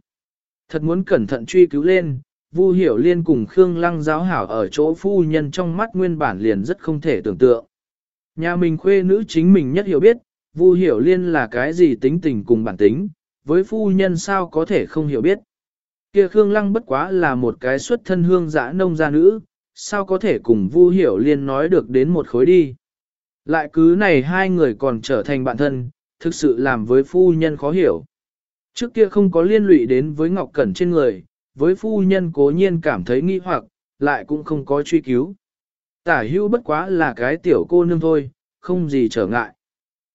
Thật muốn cẩn thận truy cứu lên, Vu Hiểu Liên cùng Khương Lăng giáo hảo ở chỗ phu nhân trong mắt nguyên bản liền rất không thể tưởng tượng. Nhà mình khuê nữ chính mình nhất hiểu biết, Vu Hiểu Liên là cái gì tính tình cùng bản tính, với phu nhân sao có thể không hiểu biết. Kia Khương Lăng bất quá là một cái xuất thân hương dã nông gia nữ, sao có thể cùng Vu Hiểu Liên nói được đến một khối đi. Lại cứ này hai người còn trở thành bạn thân, thực sự làm với phu nhân khó hiểu. Trước kia không có liên lụy đến với Ngọc Cẩn trên người, với phu nhân cố nhiên cảm thấy nghi hoặc, lại cũng không có truy cứu. Tả hưu bất quá là cái tiểu cô nương thôi, không gì trở ngại.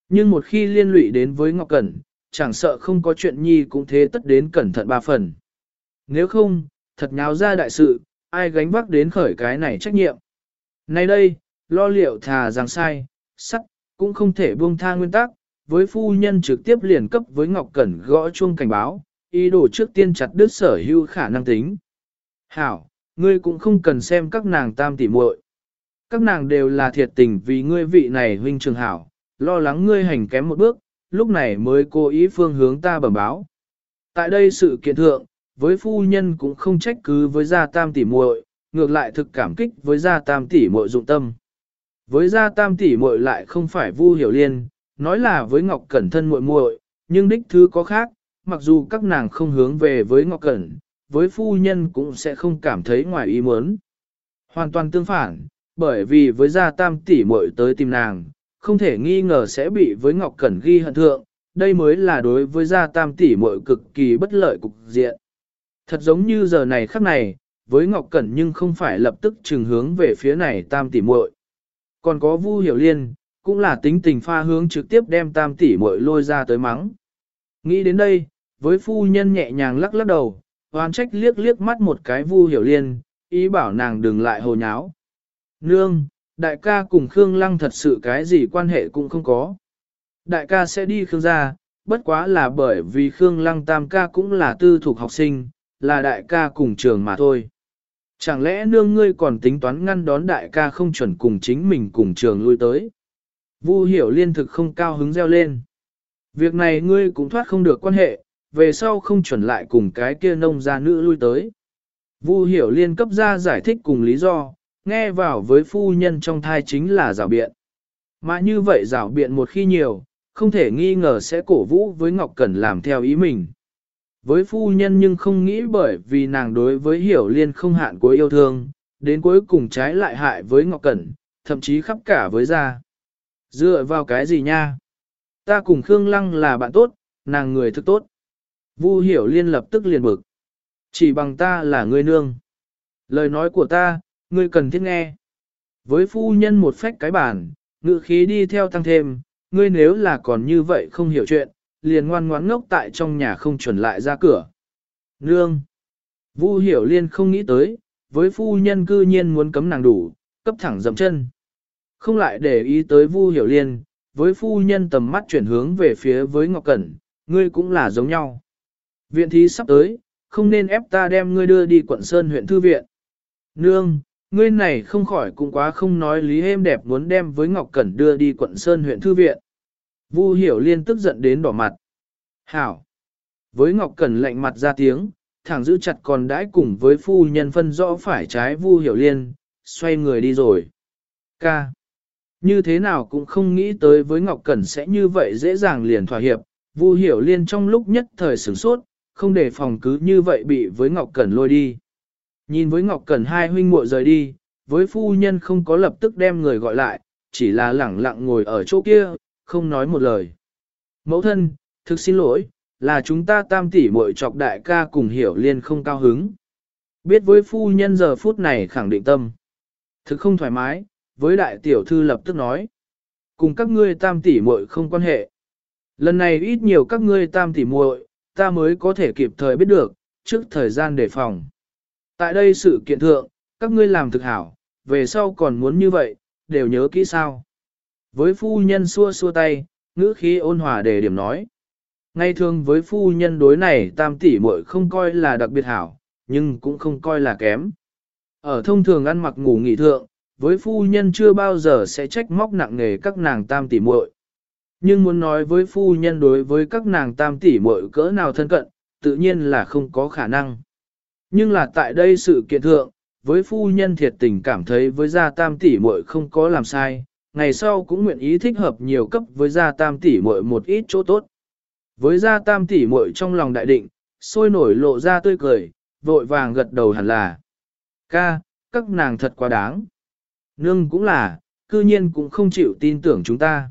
Nhưng một khi liên lụy đến với Ngọc Cẩn, chẳng sợ không có chuyện nhi cũng thế tất đến cẩn thận ba phần. Nếu không, thật nháo ra đại sự, ai gánh vác đến khởi cái này trách nhiệm. Nay đây, lo liệu thà rằng sai, sắt, cũng không thể buông tha nguyên tắc, với phu nhân trực tiếp liền cấp với Ngọc Cẩn gõ chuông cảnh báo, ý đồ trước tiên chặt đứt sở hữu khả năng tính. Hảo, ngươi cũng không cần xem các nàng tam tỉ muội. Các nàng đều là thiệt tình vì ngươi vị này huynh trường hảo, lo lắng ngươi hành kém một bước, lúc này mới cố ý phương hướng ta bẩm báo. Tại đây sự kiện thượng, với phu nhân cũng không trách cứ với gia tam tỷ muội, ngược lại thực cảm kích với gia tam tỷ muội dụng tâm. Với gia tam tỷ muội lại không phải vu hiểu liên, nói là với Ngọc Cẩn thân muội muội, nhưng đích thứ có khác, mặc dù các nàng không hướng về với Ngọc Cẩn, với phu nhân cũng sẽ không cảm thấy ngoài ý muốn. Hoàn toàn tương phản, bởi vì với gia tam tỷ muội tới tìm nàng, không thể nghi ngờ sẽ bị với Ngọc Cẩn ghi hận thượng, đây mới là đối với gia tam tỷ muội cực kỳ bất lợi cục diện. Thật giống như giờ này khắc này, với Ngọc Cẩn nhưng không phải lập tức trừng hướng về phía này tam tỷ muội. Còn có Vu Hiểu Liên, cũng là tính tình pha hướng trực tiếp đem tam tỷ muội lôi ra tới mắng. Nghĩ đến đây, với phu nhân nhẹ nhàng lắc lắc đầu, oan trách liếc liếc mắt một cái Vu Hiểu Liên, ý bảo nàng đừng lại hồ nháo. Nương, đại ca cùng Khương Lăng thật sự cái gì quan hệ cũng không có. Đại ca sẽ đi Khương gia, bất quá là bởi vì Khương Lăng tam ca cũng là tư thuộc học sinh, là đại ca cùng trường mà thôi. Chẳng lẽ nương ngươi còn tính toán ngăn đón đại ca không chuẩn cùng chính mình cùng trường lui tới? Vu hiểu liên thực không cao hứng reo lên. Việc này ngươi cũng thoát không được quan hệ, về sau không chuẩn lại cùng cái kia nông gia nữ lui tới. Vu hiểu liên cấp ra giải thích cùng lý do, nghe vào với phu nhân trong thai chính là rào biện. Mà như vậy rào biện một khi nhiều, không thể nghi ngờ sẽ cổ vũ với Ngọc Cẩn làm theo ý mình. Với phu nhân nhưng không nghĩ bởi vì nàng đối với hiểu liên không hạn của yêu thương, đến cuối cùng trái lại hại với Ngọc Cẩn, thậm chí khắp cả với gia. Dựa vào cái gì nha? Ta cùng Khương Lăng là bạn tốt, nàng người thức tốt. Vu hiểu liên lập tức liền bực. Chỉ bằng ta là người nương. Lời nói của ta, ngươi cần thiết nghe. Với phu nhân một phách cái bản, ngự khí đi theo tăng thêm, ngươi nếu là còn như vậy không hiểu chuyện, liền ngoan ngoãn ngốc tại trong nhà không chuẩn lại ra cửa. Nương! Vu hiểu liên không nghĩ tới, với phu nhân cư nhiên muốn cấm nàng đủ, cấp thẳng dậm chân. Không lại để ý tới Vu hiểu liên, với phu nhân tầm mắt chuyển hướng về phía với Ngọc Cẩn, ngươi cũng là giống nhau. Viện thí sắp tới, không nên ép ta đem ngươi đưa đi quận Sơn huyện thư viện. Nương, ngươi này không khỏi cũng quá không nói lý êm đẹp muốn đem với Ngọc Cẩn đưa đi quận Sơn huyện thư viện. Vu hiểu liên tức giận đến đỏ mặt. Hảo! Với Ngọc Cẩn lạnh mặt ra tiếng, thẳng giữ chặt còn đãi cùng với phu nhân phân rõ phải trái Vu hiểu liên, xoay người đi rồi. Ca! Như thế nào cũng không nghĩ tới với Ngọc Cẩn sẽ như vậy dễ dàng liền thỏa hiệp, Vu hiểu liên trong lúc nhất thời sửng sốt, không để phòng cứ như vậy bị với Ngọc Cẩn lôi đi. Nhìn với Ngọc Cẩn hai huynh muội rời đi, với phu nhân không có lập tức đem người gọi lại, chỉ là lẳng lặng ngồi ở chỗ kia, không nói một lời. Mẫu thân, thực xin lỗi, là chúng ta tam tỷ muội chọc đại ca cùng hiểu liên không cao hứng. Biết với phu nhân giờ phút này khẳng định tâm. Thực không thoải mái, với đại tiểu thư lập tức nói. Cùng các ngươi tam tỷ muội không quan hệ. Lần này ít nhiều các ngươi tam tỷ muội, ta mới có thể kịp thời biết được, trước thời gian đề phòng. Tại đây sự kiện thượng, các ngươi làm thực hảo, về sau còn muốn như vậy, đều nhớ kỹ sao. Với phu nhân xua xua tay, ngữ khí ôn hòa để điểm nói. Ngay thường với phu nhân đối này tam tỷ muội không coi là đặc biệt hảo, nhưng cũng không coi là kém. Ở thông thường ăn mặc ngủ nghỉ thượng, với phu nhân chưa bao giờ sẽ trách móc nặng nề các nàng tam tỷ muội. Nhưng muốn nói với phu nhân đối với các nàng tam tỷ muội cỡ nào thân cận, tự nhiên là không có khả năng. Nhưng là tại đây sự kiện thượng, với phu nhân thiệt tình cảm thấy với gia tam tỷ muội không có làm sai, ngày sau cũng nguyện ý thích hợp nhiều cấp với gia tam tỷ muội một ít chỗ tốt. Với gia tam tỷ muội trong lòng đại định, sôi nổi lộ ra tươi cười, vội vàng gật đầu hẳn là. Ca, các nàng thật quá đáng. Nương cũng là, cư nhiên cũng không chịu tin tưởng chúng ta.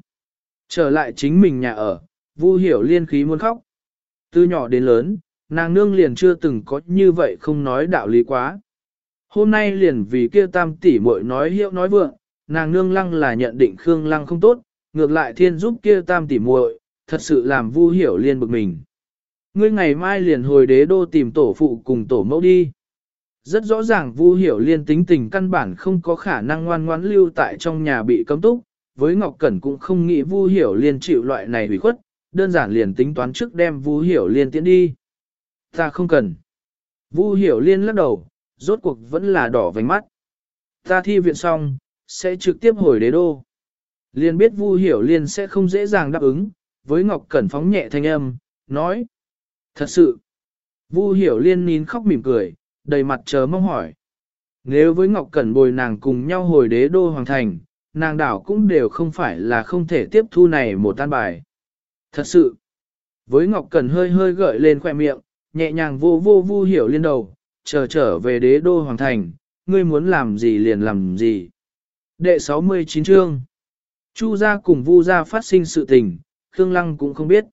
Trở lại chính mình nhà ở, Vu hiểu liên khí muốn khóc. Từ nhỏ đến lớn, nàng nương liền chưa từng có như vậy không nói đạo lý quá. Hôm nay liền vì kia tam tỷ muội nói hiệu nói vượng, nàng nương lăng là nhận định Khương lăng không tốt, ngược lại thiên giúp kia tam tỷ muội, thật sự làm Vu hiểu liên bực mình. Ngươi ngày mai liền hồi đế đô tìm tổ phụ cùng tổ mẫu đi. Rất rõ ràng Vu hiểu liên tính tình căn bản không có khả năng ngoan ngoãn lưu tại trong nhà bị cấm túc, với Ngọc Cẩn cũng không nghĩ Vu hiểu liên chịu loại này hủy khuất, đơn giản liền tính toán trước đem Vu hiểu liên tiễn đi. Ta không cần. Vu hiểu liên lắc đầu, rốt cuộc vẫn là đỏ vành mắt. Ta thi viện xong, sẽ trực tiếp hồi đế đô. Liên biết Vu hiểu liên sẽ không dễ dàng đáp ứng, với Ngọc Cẩn phóng nhẹ thanh âm, nói. Thật sự, Vu hiểu liên nín khóc mỉm cười, đầy mặt chờ mong hỏi. Nếu với Ngọc Cẩn bồi nàng cùng nhau hồi đế đô hoàng thành, nàng đảo cũng đều không phải là không thể tiếp thu này một tan bài. Thật sự, với Ngọc Cẩn hơi hơi gợi lên khoe miệng, nhẹ nhàng vô vô vu hiểu liên đầu, chờ trở về đế đô hoàng thành, ngươi muốn làm gì liền làm gì. Đệ 69 chương Chu gia cùng vu gia phát sinh sự tình, Khương Lăng cũng không biết.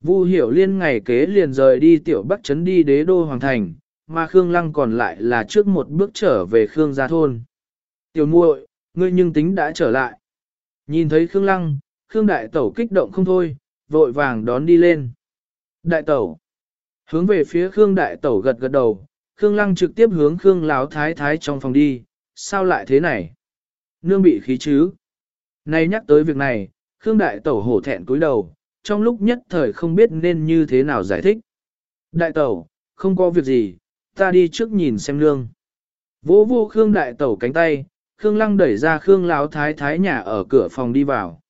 Vu hiểu liên ngày kế liền rời đi tiểu bắc trấn đi đế đô hoàng thành, mà Khương Lăng còn lại là trước một bước trở về Khương gia thôn. Tiểu muội, ngươi nhưng tính đã trở lại. Nhìn thấy Khương Lăng, Khương Đại Tẩu kích động không thôi, vội vàng đón đi lên. Đại Tẩu. Hướng về phía Khương Đại Tẩu gật gật đầu, Khương Lăng trực tiếp hướng Khương Láo Thái Thái trong phòng đi, sao lại thế này? Nương bị khí chứ? Nay nhắc tới việc này, Khương Đại Tẩu hổ thẹn cúi đầu, trong lúc nhất thời không biết nên như thế nào giải thích. Đại Tẩu, không có việc gì, ta đi trước nhìn xem nương. Vô vô Khương Đại Tẩu cánh tay, Khương Lăng đẩy ra Khương Láo Thái Thái nhà ở cửa phòng đi vào.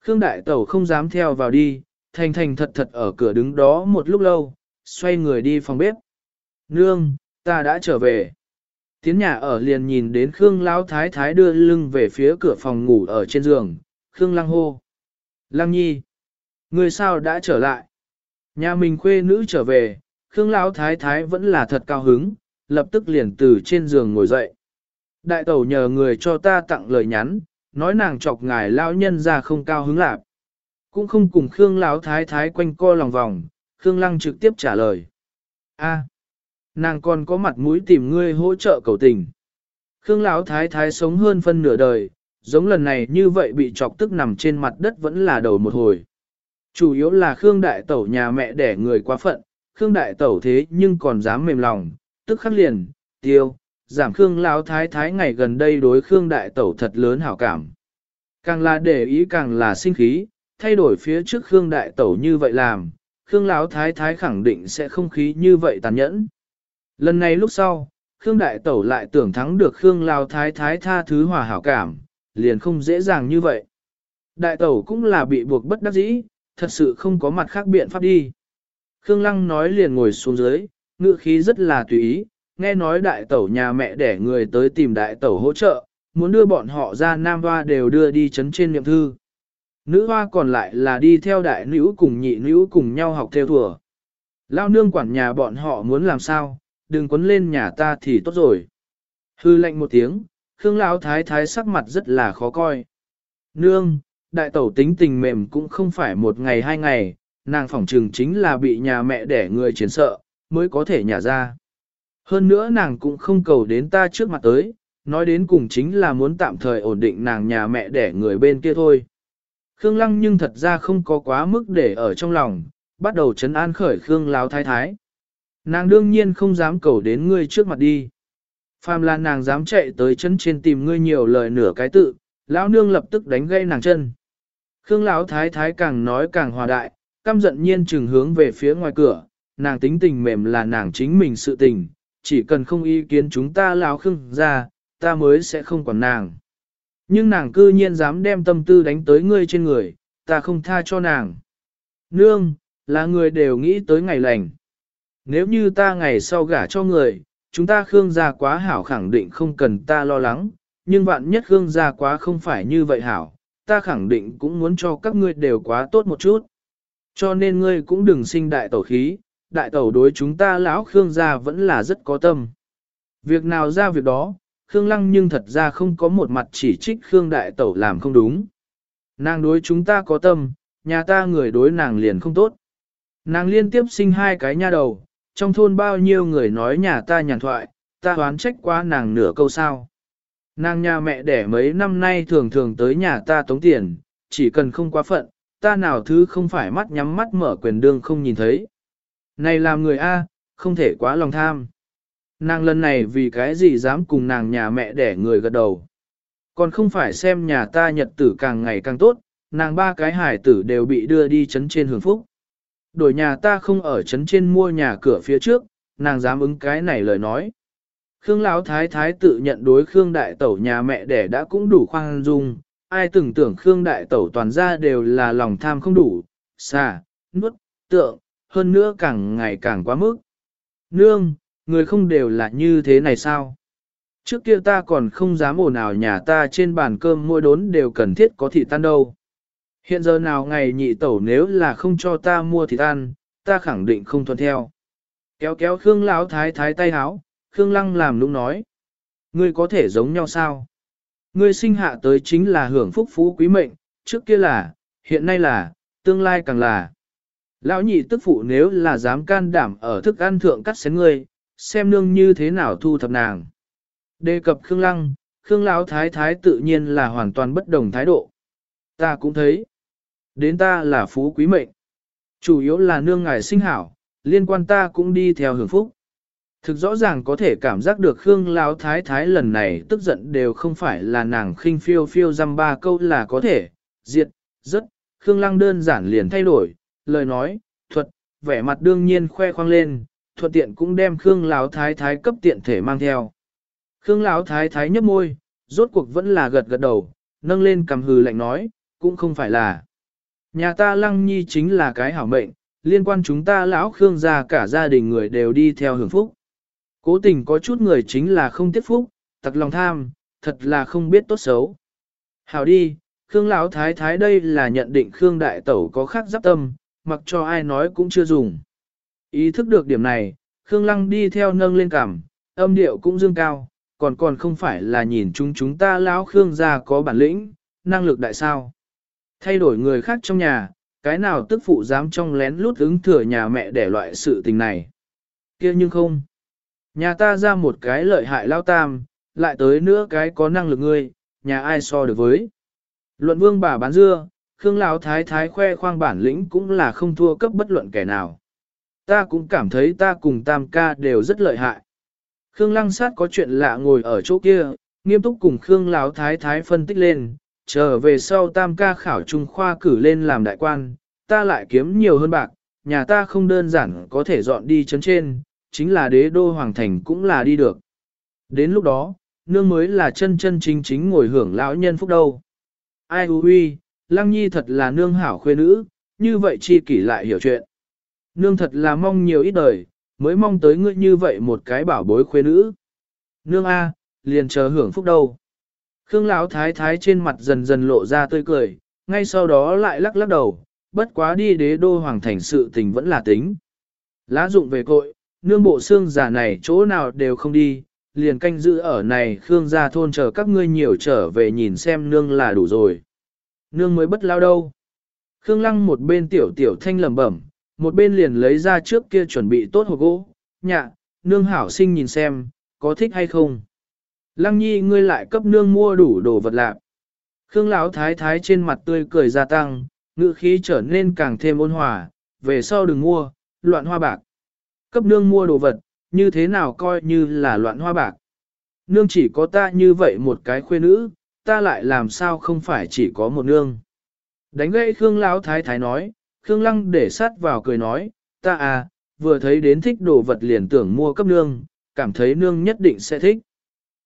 Khương Đại Tẩu không dám theo vào đi, thành thành thật thật ở cửa đứng đó một lúc lâu, xoay người đi phòng bếp. Nương, ta đã trở về. Tiến nhà ở liền nhìn đến Khương Lão Thái Thái đưa lưng về phía cửa phòng ngủ ở trên giường, Khương Lăng hô. Lăng nhi, người sao đã trở lại? Nhà mình khuê nữ trở về, Khương Lão Thái Thái vẫn là thật cao hứng, lập tức liền từ trên giường ngồi dậy. Đại tẩu nhờ người cho ta tặng lời nhắn, nói nàng chọc ngài lão nhân ra không cao hứng lạp. Cũng không cùng Khương Lão Thái Thái quanh co lòng vòng, Khương Lăng trực tiếp trả lời. A, nàng còn có mặt mũi tìm ngươi hỗ trợ cầu tình. Khương Lão Thái Thái sống hơn phân nửa đời, giống lần này như vậy bị chọc tức nằm trên mặt đất vẫn là đầu một hồi. Chủ yếu là Khương Đại Tẩu nhà mẹ đẻ người quá phận, Khương Đại Tẩu thế nhưng còn dám mềm lòng, tức khắc liền, tiêu, giảm Khương Lão Thái Thái ngày gần đây đối Khương Đại Tẩu thật lớn hảo cảm. Càng là để ý càng là sinh khí, thay đổi phía trước Khương Đại Tẩu như vậy làm, Khương Lão Thái Thái khẳng định sẽ không khí như vậy tàn nhẫn. Lần này lúc sau, Khương Đại Tẩu lại tưởng thắng được Khương Lão Thái Thái tha thứ hòa hảo cảm, liền không dễ dàng như vậy. Đại Tẩu cũng là bị buộc bất đắc dĩ, thật sự không có mặt khác biện pháp đi. Khương Lăng nói liền ngồi xuống dưới, ngữ khí rất là tùy ý, nghe nói đại tẩu nhà mẹ để người tới tìm đại tẩu hỗ trợ, muốn đưa bọn họ ra Nam Hoa đều đưa đi chấn trên niệm thư. Nữ hoa còn lại là đi theo đại nữ cùng nhị nữ cùng nhau học theo thùa. Lao nương quản nhà bọn họ muốn làm sao, đừng quấn lên nhà ta thì tốt rồi. Hư lệnh một tiếng, Khương Lão Thái Thái sắc mặt rất là khó coi. Nương, đại tẩu tính tình mềm cũng không phải một ngày hai ngày, nàng phỏng trừng chính là bị nhà mẹ đẻ người chiến sợ, mới có thể nhả ra. Hơn nữa nàng cũng không cầu đến ta trước mặt tới, nói đến cùng chính là muốn tạm thời ổn định nàng nhà mẹ đẻ người bên kia thôi. Khương Lăng nhưng thật ra không có quá mức để ở trong lòng, bắt đầu chấn an khởi Khương Láo Thái Thái. Nàng đương nhiên không dám cầu đến ngươi trước mặt đi. Phàm là nàng dám chạy tới chân trên tìm ngươi nhiều lời nửa cái tự, lão nương lập tức đánh gây nàng chân. Khương Lão Thái Thái càng nói càng hòa đại, căm giận nhiên trừng hướng về phía ngoài cửa, nàng tính tình mềm là nàng chính mình sự tình, chỉ cần không ý kiến chúng ta lão Khương ra, ta mới sẽ không quản nàng. Nhưng nàng cư nhiên dám đem tâm tư đánh tới ngươi trên người, ta không tha cho nàng. Nương, là người đều nghĩ tới ngày lành. Nếu như ta ngày sau gả cho người, chúng ta Khương gia quá hảo khẳng định không cần ta lo lắng, nhưng vạn nhất Khương gia quá không phải như vậy hảo, ta khẳng định cũng muốn cho các ngươi đều quá tốt một chút. Cho nên ngươi cũng đừng sinh đại tẩu khí, đại tẩu đối chúng ta lão Khương gia vẫn là rất có tâm. Việc nào ra việc đó, Khương Lăng nhưng thật ra không có một mặt chỉ trích Khương Đại Tẩu làm không đúng. Nàng đối chúng ta có tâm, nhà ta người đối nàng liền không tốt. Nàng liên tiếp sinh hai cái nha đầu, trong thôn bao nhiêu người nói nhà ta nhàn thoại, ta hoán trách quá nàng nửa câu sao. Nàng nhà mẹ đẻ mấy năm nay thường thường tới nhà ta tống tiền, chỉ cần không quá phận, ta nào thứ không phải mắt nhắm mắt mở quyền đương không nhìn thấy. Này làm người A, không thể quá lòng tham. Nàng lần này vì cái gì dám cùng nàng nhà mẹ đẻ người gật đầu. Còn không phải xem nhà ta nhật tử càng ngày càng tốt, nàng ba cái hải tử đều bị đưa đi chấn trên hưởng phúc. Đổi nhà ta không ở chấn trên mua nhà cửa phía trước, nàng dám ứng cái này lời nói. Khương Lão Thái Thái tự nhận đối Khương Đại Tẩu nhà mẹ đẻ đã cũng đủ khoan dung, ai từng tưởng Khương Đại Tẩu toàn ra đều là lòng tham không đủ, xa, nuốt, tượng, hơn nữa càng ngày càng quá mức. Nương, người không đều là như thế này sao? Trước kia ta còn không dám ồn ào nhà ta trên bàn cơm mỗi đốn đều cần thiết có thịt tan đâu. Hiện giờ nào ngày nhị tẩu nếu là không cho ta mua thịt tan ta khẳng định không thuận theo. Kéo kéo Khương Lão Thái Thái tay háo, Khương Lăng làm lúc nói. Ngươi có thể giống nhau sao? Ngươi sinh hạ tới chính là hưởng phúc phú quý mệnh, trước kia là, hiện nay là, tương lai càng là. Lão nhị tức phụ nếu là dám can đảm ở thức ăn thượng cắt xén ngươi, xem nương như thế nào thu thập nàng. Đề cập Khương Lăng, Khương Lão Thái Thái tự nhiên là hoàn toàn bất đồng thái độ. Ta cũng thấy, đến ta là phú quý mệnh. Chủ yếu là nương ngài sinh hảo, liên quan ta cũng đi theo hưởng phúc. Thực rõ ràng có thể cảm giác được Khương Lão Thái Thái lần này tức giận đều không phải là nàng khinh phiêu phiêu dăm ba câu là có thể, diệt, rất, Khương Lăng đơn giản liền thay đổi, lời nói, thuật, vẻ mặt đương nhiên khoe khoang lên, thuận tiện cũng đem Khương Lão Thái Thái cấp tiện thể mang theo. Khương Lão Thái Thái nhấp môi, rốt cuộc vẫn là gật gật đầu, nâng lên cầm hừ lạnh nói, cũng không phải là. Nhà ta Lăng Nhi chính là cái hảo mệnh, liên quan chúng ta lão Khương gia cả gia đình người đều đi theo hưởng phúc. Cố tình có chút người chính là không tiết phúc, tặc lòng tham, thật là không biết tốt xấu. Hảo đi, Khương Lão Thái Thái đây là nhận định Khương Đại Tẩu có khác giáp tâm, mặc cho ai nói cũng chưa dùng. Ý thức được điểm này, Khương Lăng đi theo nâng lên cằm, âm điệu cũng dương cao, còn còn không phải là nhìn chúng chúng ta lão Khương gia có bản lĩnh, năng lực đại sao. Thay đổi người khác trong nhà, cái nào tức phụ dám trong lén lút ứng thừa nhà mẹ để loại sự tình này. kia nhưng không. Nhà ta ra một cái lợi hại lao tam, lại tới nữa cái có năng lực ngươi, nhà ai so được với. Luận vương bà bán dưa, Khương Lão Thái Thái khoe khoang bản lĩnh cũng là không thua cấp bất luận kẻ nào. Ta cũng cảm thấy ta cùng tam ca đều rất lợi hại. Khương Lăng sát có chuyện lạ ngồi ở chỗ kia, nghiêm túc cùng Khương Lão Thái Thái phân tích lên, trở về sau tam ca khảo trung khoa cử lên làm đại quan, ta lại kiếm nhiều hơn bạc, nhà ta không đơn giản có thể dọn đi chấn trên, chính là đế đô hoàng thành cũng là đi được. Đến lúc đó, nương mới là chân chân chính chính ngồi hưởng lão nhân phúc đâu. Ai hư huy, lăng nhi thật là nương hảo khuê nữ, như vậy chi kỷ lại hiểu chuyện. Nương thật là mong nhiều ít đời, mới mong tới ngươi như vậy một cái bảo bối khuê nữ. Nương A, liền chờ hưởng phúc đâu. Khương Lão thái thái trên mặt dần dần lộ ra tươi cười, ngay sau đó lại lắc lắc đầu, bất quá đi đế đô hoàng thành sự tình vẫn là tính. Lá dụng về cội, nương bộ xương giả này chỗ nào đều không đi, liền canh giữ ở này Khương gia thôn chờ các ngươi nhiều trở về nhìn xem nương là đủ rồi. Nương mới bất lao đâu. Khương lăng một bên tiểu tiểu thanh lẩm bẩm, một bên liền lấy ra trước kia chuẩn bị tốt hộp gỗ, nhạ, nương hảo sinh nhìn xem, có thích hay không. Lăng nhi ngươi lại cấp nương mua đủ đồ vật lạc. Khương lão thái thái trên mặt tươi cười gia tăng, ngữ khí trở nên càng thêm ôn hòa, về sau đừng mua, loạn hoa bạc. Cấp nương mua đồ vật, như thế nào coi như là loạn hoa bạc. Nương chỉ có ta như vậy một cái khuê nữ, ta lại làm sao không phải chỉ có một nương. Đánh gãy Khương Lão Thái Thái nói, Khương Lăng để sát vào cười nói, ta à, vừa thấy đến thích đồ vật liền tưởng mua cấp nương, cảm thấy nương nhất định sẽ thích.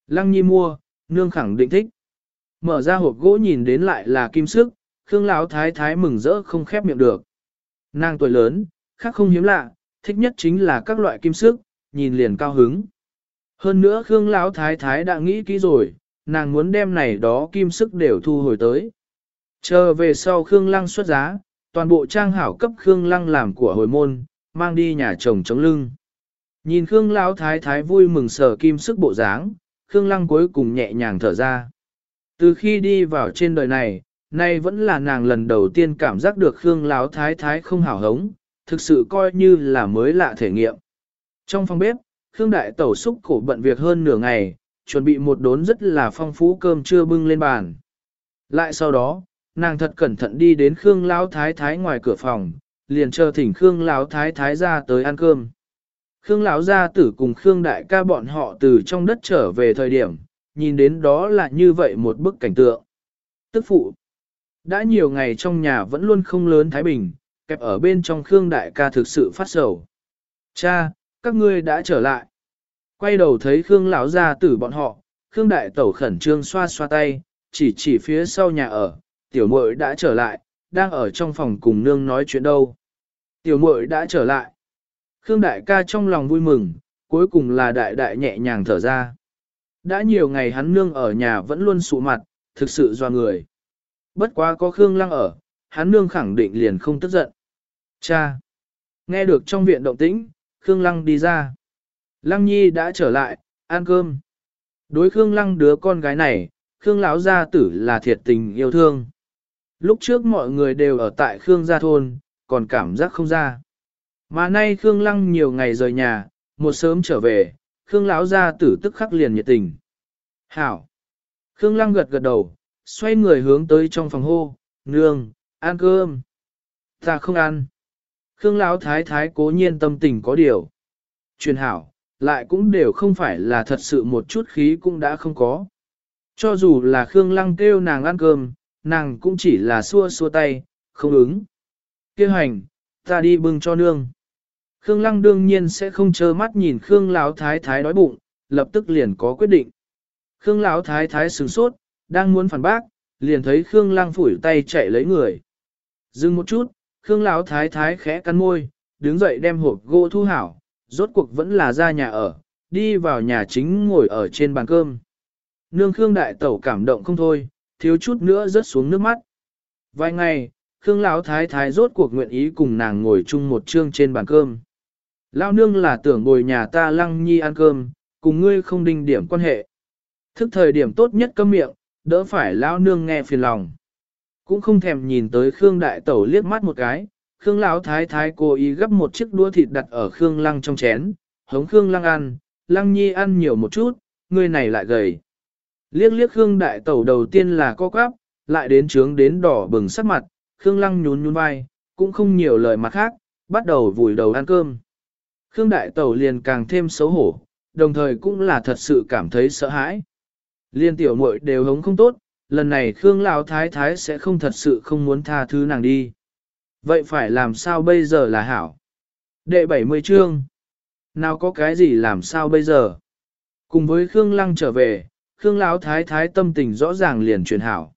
Lăng nhi mua, nương khẳng định thích. Mở ra hộp gỗ nhìn đến lại là kim sức, Khương Lão Thái Thái mừng rỡ không khép miệng được. Nàng tuổi lớn, khác không hiếm lạ, thích nhất chính là các loại kim sức, nhìn liền cao hứng. Hơn nữa Khương Lão Thái Thái đã nghĩ kỹ rồi, nàng muốn đem này đó kim sức đều thu hồi tới. Chờ về sau Khương Lăng xuất giá, toàn bộ trang hảo cấp Khương Lăng làm của hồi môn, mang đi nhà chồng chống lưng. Nhìn Khương Lão Thái Thái vui mừng sở kim sức bộ dáng, Khương Lăng cuối cùng nhẹ nhàng thở ra. Từ khi đi vào trên đời này, nay vẫn là nàng lần đầu tiên cảm giác được Khương lão Thái Thái không hảo hống, thực sự coi như là mới lạ thể nghiệm. Trong phòng bếp, Khương Đại Tẩu xúc cổ bận việc hơn nửa ngày, chuẩn bị một đốn rất là phong phú cơm trưa bưng lên bàn. Lại sau đó, nàng thật cẩn thận đi đến Khương Lão Thái Thái ngoài cửa phòng, liền chờ thỉnh Khương Lão Thái Thái ra tới ăn cơm. Khương Lão gia tử cùng Khương Đại ca bọn họ từ trong đất trở về thời điểm, nhìn đến đó là như vậy một bức cảnh tượng. Tức phụ, đã nhiều ngày trong nhà vẫn luôn không lớn Thái Bình, kẹp ở bên trong Khương Đại ca thực sự phát sầu. Cha, các ngươi đã trở lại. Quay đầu thấy Khương lão ra tử bọn họ, Khương Đại Tẩu khẩn trương xoa xoa tay, chỉ chỉ phía sau nhà ở, tiểu muội đã trở lại, đang ở trong phòng cùng nương nói chuyện đâu. Tiểu muội đã trở lại. Khương Đại ca trong lòng vui mừng, cuối cùng là đại đại nhẹ nhàng thở ra. Đã nhiều ngày hắn nương ở nhà vẫn luôn sụ mặt, thực sự doa người. Bất quá có Khương Lăng ở, hắn nương khẳng định liền không tức giận. Cha! Nghe được trong viện động tĩnh, Khương Lăng đi ra. Lăng Nhi đã trở lại, ăn cơm. Đối Khương Lăng đứa con gái này, Khương lão gia tử là thiệt tình yêu thương. Lúc trước mọi người đều ở tại Khương gia thôn, còn cảm giác không ra. Mà nay Khương Lăng nhiều ngày rời nhà, một sớm trở về, Khương lão gia tử tức khắc liền nhiệt tình. Hảo! Khương Lăng gật gật đầu, xoay người hướng tới trong phòng hô, nương, ăn cơm. Ta không ăn. Khương lão thái thái cố nhiên tâm tình có điều. Truyền hảo, lại cũng đều không phải là thật sự một chút khí cũng đã không có. Cho dù là Khương Lăng kêu nàng ăn cơm, nàng cũng chỉ là xua xua tay, không ứng. Kêu hành, ta đi bưng cho nương. Khương Lăng đương nhiên sẽ không trơ mắt nhìn Khương Lão Thái Thái đói bụng, lập tức liền có quyết định. Khương Lão Thái Thái sửng sốt, đang muốn phản bác, liền thấy Khương Lăng phủi tay chạy lấy người. Dừng một chút, Khương Lão Thái Thái khẽ cắn môi, đứng dậy đem hộp gỗ thu hảo, rốt cuộc vẫn là ra nhà ở, đi vào nhà chính ngồi ở trên bàn cơm. Nương Khương Đại Tẩu cảm động không thôi, thiếu chút nữa rớt xuống nước mắt. Vài ngày, Khương Lão Thái Thái rốt cuộc nguyện ý cùng nàng ngồi chung một trương trên bàn cơm. Lão nương là tưởng ngồi nhà ta lăng nhi ăn cơm, cùng ngươi không đinh điểm quan hệ. Thức thời điểm tốt nhất cơm miệng, đỡ phải lão nương nghe phiền lòng. Cũng không thèm nhìn tới Khương Đại Tẩu liếc mắt một cái, Khương Lão Thái Thái cố ý gấp một chiếc đũa thịt đặt ở Khương Lăng trong chén, hống Khương Lăng ăn, Lăng Nhi ăn nhiều một chút, người này lại gầy. Liếc liếc Khương Đại Tẩu đầu tiên là co quắp, lại đến trướng đến đỏ bừng sắc mặt, Khương Lăng nhún nhún vai, cũng không nhiều lời mặt khác, bắt đầu vùi đầu ăn cơm. Khương Đại Tẩu liền càng thêm xấu hổ, đồng thời cũng là thật sự cảm thấy sợ hãi. Liên tiểu muội đều hống không tốt, lần này Khương Lão Thái Thái sẽ không thật sự không muốn tha thứ nàng đi. Vậy phải làm sao bây giờ là hảo? Đệ 70 chương. Nào có cái gì làm sao bây giờ? Cùng với Khương Lăng trở về, Khương Lão Thái Thái tâm tình rõ ràng liền truyền hảo.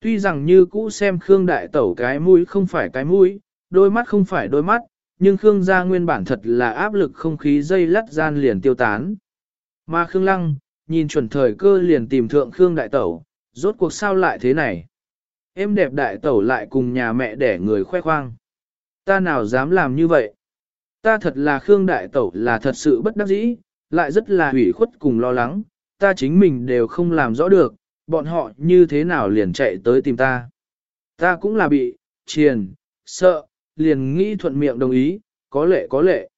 Tuy rằng như cũ xem Khương Đại Tẩu cái mũi không phải cái mũi, đôi mắt không phải đôi mắt, nhưng Khương gia nguyên bản thật là áp lực không khí dây lắt gian liền tiêu tán. Mà Khương Lăng, nhìn chuẩn thời cơ liền tìm thượng Khương Đại Tẩu, rốt cuộc sao lại thế này? Em đẹp Đại Tẩu lại cùng nhà mẹ để người khoe khoang. Ta nào dám làm như vậy? Ta thật là Khương Đại Tẩu là thật sự bất đắc dĩ, lại rất là hủy khuất cùng lo lắng, ta chính mình đều không làm rõ được, bọn họ như thế nào liền chạy tới tìm ta. Ta cũng là bị, triền, sợ, liền nghĩ thuận miệng đồng ý, có lệ có lệ.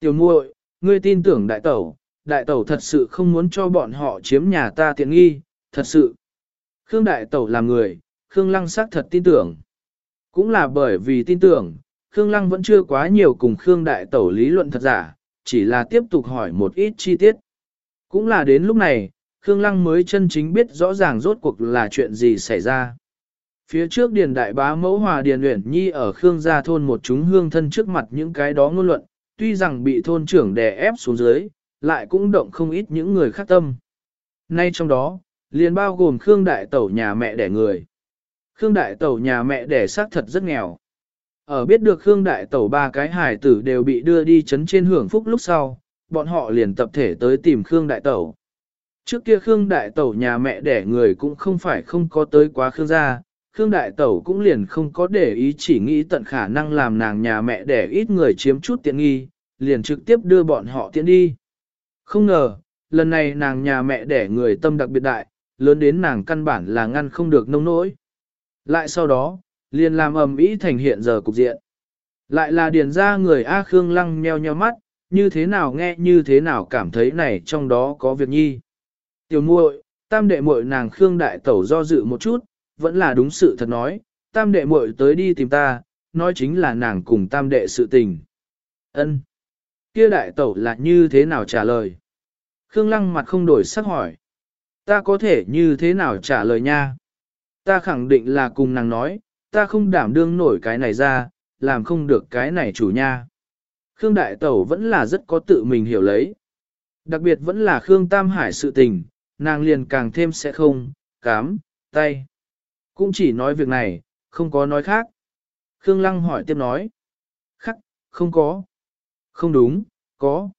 Tiểu muội, ngươi tin tưởng đại tẩu, đại tẩu thật sự không muốn cho bọn họ chiếm nhà ta tiện nghi, thật sự. Khương đại tẩu là người, Khương lăng xác thật tin tưởng. Cũng là bởi vì tin tưởng, Khương lăng vẫn chưa quá nhiều cùng Khương đại tẩu lý luận thật giả, chỉ là tiếp tục hỏi một ít chi tiết. Cũng là đến lúc này, Khương Lăng mới chân chính biết rõ ràng rốt cuộc là chuyện gì xảy ra. Phía trước Điền Đại Bá Mẫu Hòa Điền Uyển Nhi ở Khương gia thôn một chúng hương thân trước mặt những cái đó ngôn luận, tuy rằng bị thôn trưởng đè ép xuống dưới, lại cũng động không ít những người khác tâm. Nay trong đó, liền bao gồm Khương Đại Tẩu nhà mẹ đẻ người. Khương Đại Tẩu nhà mẹ đẻ xác thật rất nghèo. Ở biết được Khương Đại Tẩu ba cái hải tử đều bị đưa đi chấn trên hưởng phúc lúc sau, bọn họ liền tập thể tới tìm Khương Đại Tẩu. Trước kia Khương Đại Tẩu nhà mẹ đẻ người cũng không phải không có tới quá Khương gia, Khương Đại Tẩu cũng liền không có để ý chỉ nghĩ tận khả năng làm nàng nhà mẹ đẻ ít người chiếm chút tiện nghi, liền trực tiếp đưa bọn họ tiện đi. Không ngờ, lần này nàng nhà mẹ đẻ người tâm đặc biệt đại, lớn đến nàng căn bản là ngăn không được nông nỗi. Lại sau đó, liền làm ầm ĩ thành hiện giờ cục diện. Lại là điền ra người A Khương Lăng nheo nheo mắt, như thế nào nghe như thế nào cảm thấy này trong đó có việc nhi. Tiểu muội, tam đệ muội nàng Khương Đại Tẩu do dự một chút, vẫn là đúng sự thật nói, tam đệ muội tới đi tìm ta, nói chính là nàng cùng tam đệ sự tình. Ân, Kia đại tẩu là như thế nào trả lời? Khương Lăng mặt không đổi sắc hỏi. Ta có thể như thế nào trả lời nha? Ta khẳng định là cùng nàng nói, ta không đảm đương nổi cái này ra, làm không được cái này chủ nha. Khương Đại Tẩu vẫn là rất có tự mình hiểu lấy. Đặc biệt vẫn là Khương Tam Hải sự tình, nàng liền càng thêm sẽ không, cám, tay. Cũng chỉ nói việc này, không có nói khác. Khương Lăng hỏi tiếp nói. Khắc, không có. Không đúng, có.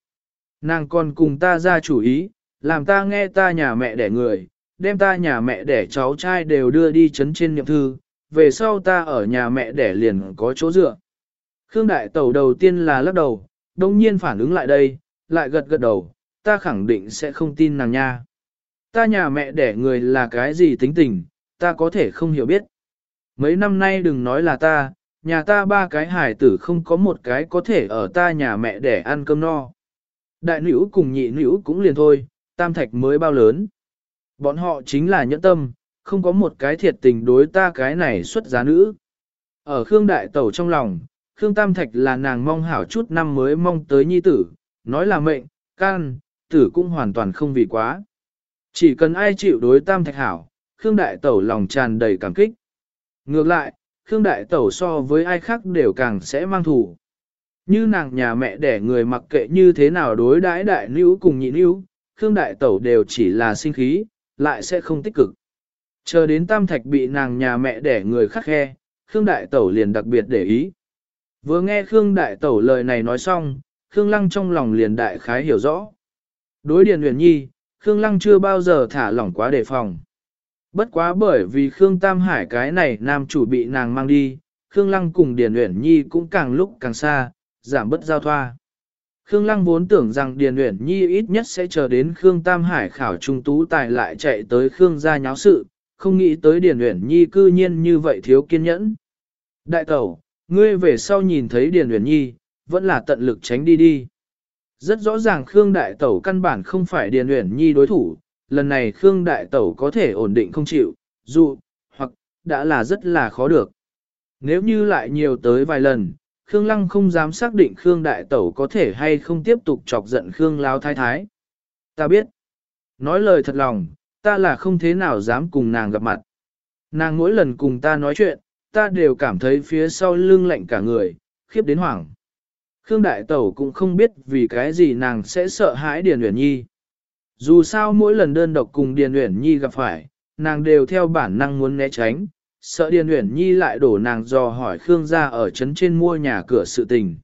Nàng còn cùng ta ra chủ ý, làm ta nghe ta nhà mẹ đẻ người, đem ta nhà mẹ đẻ cháu trai đều đưa đi chấn trên niệm thư, về sau ta ở nhà mẹ đẻ liền có chỗ dựa. Khương Đại Tẩu đầu tiên là lắc đầu, đồng nhiên phản ứng lại đây, lại gật gật đầu, ta khẳng định sẽ không tin nàng nha. Ta nhà mẹ đẻ người là cái gì tính tình, ta có thể không hiểu biết. Mấy năm nay đừng nói là ta, nhà ta ba cái hải tử không có một cái có thể ở ta nhà mẹ đẻ ăn cơm no. Đại nữ cùng nhị nữ cũng liền thôi, tam thạch mới bao lớn. Bọn họ chính là nhẫn tâm, không có một cái thiệt tình đối ta cái này xuất giá nữ. Ở Khương Đại Tẩu trong lòng, Khương Tam Thạch là nàng mong hảo chút năm mới mong tới nhi tử, nói là mệnh, can, tử cũng hoàn toàn không vì quá. Chỉ cần ai chịu đối Tam Thạch hảo, Khương Đại Tẩu lòng tràn đầy cảm kích. Ngược lại, Khương Đại Tẩu so với ai khác đều càng sẽ mang thủ. Như nàng nhà mẹ đẻ người mặc kệ như thế nào đối đãi đại nữ cùng nhị nữ, Khương Đại Tẩu đều chỉ là sinh khí, lại sẽ không tích cực. Chờ đến Tam Thạch bị nàng nhà mẹ đẻ người khắc khe, Khương Đại Tẩu liền đặc biệt để ý. Vừa nghe Khương Đại Tẩu lời này nói xong, Khương Lăng trong lòng liền đại khái hiểu rõ. Đối Điền Huyền Nhi, Khương Lăng chưa bao giờ thả lỏng quá đề phòng. Bất quá bởi vì Khương Tam Hải cái này nam chủ bị nàng mang đi, Khương Lăng cùng Điền Uyển Nhi cũng càng lúc càng xa, giảm bất giao thoa. Khương Lăng vốn tưởng rằng Điền Uyển Nhi ít nhất sẽ chờ đến Khương Tam Hải khảo trung tú tài lại chạy tới Khương gia nháo sự, không nghĩ tới Điền Uyển Nhi cư nhiên như vậy thiếu kiên nhẫn. Đại tẩu, ngươi về sau nhìn thấy Điền Uyển Nhi, vẫn là tận lực tránh đi đi. Rất rõ ràng Khương Đại Tẩu căn bản không phải Điền Uyển Nhi đối thủ, lần này Khương Đại Tẩu có thể ổn định không chịu, dù, hoặc, đã là rất là khó được. Nếu như lại nhiều tới vài lần, Khương Lăng không dám xác định Khương Đại Tẩu có thể hay không tiếp tục chọc giận Khương Lao Thái Thái. Ta biết. Nói lời thật lòng, ta là không thế nào dám cùng nàng gặp mặt. Nàng mỗi lần cùng ta nói chuyện, ta đều cảm thấy phía sau lưng lạnh cả người, khiếp đến hoảng. Khương Đại Tẩu cũng không biết vì cái gì nàng sẽ sợ hãi Điền Uyển Nhi. Dù sao mỗi lần đơn độc cùng Điền Uyển Nhi gặp phải, nàng đều theo bản năng muốn né tránh, sợ Điền Uyển Nhi lại đổ nàng dò hỏi Khương gia ở trấn trên mua nhà cửa sự tình.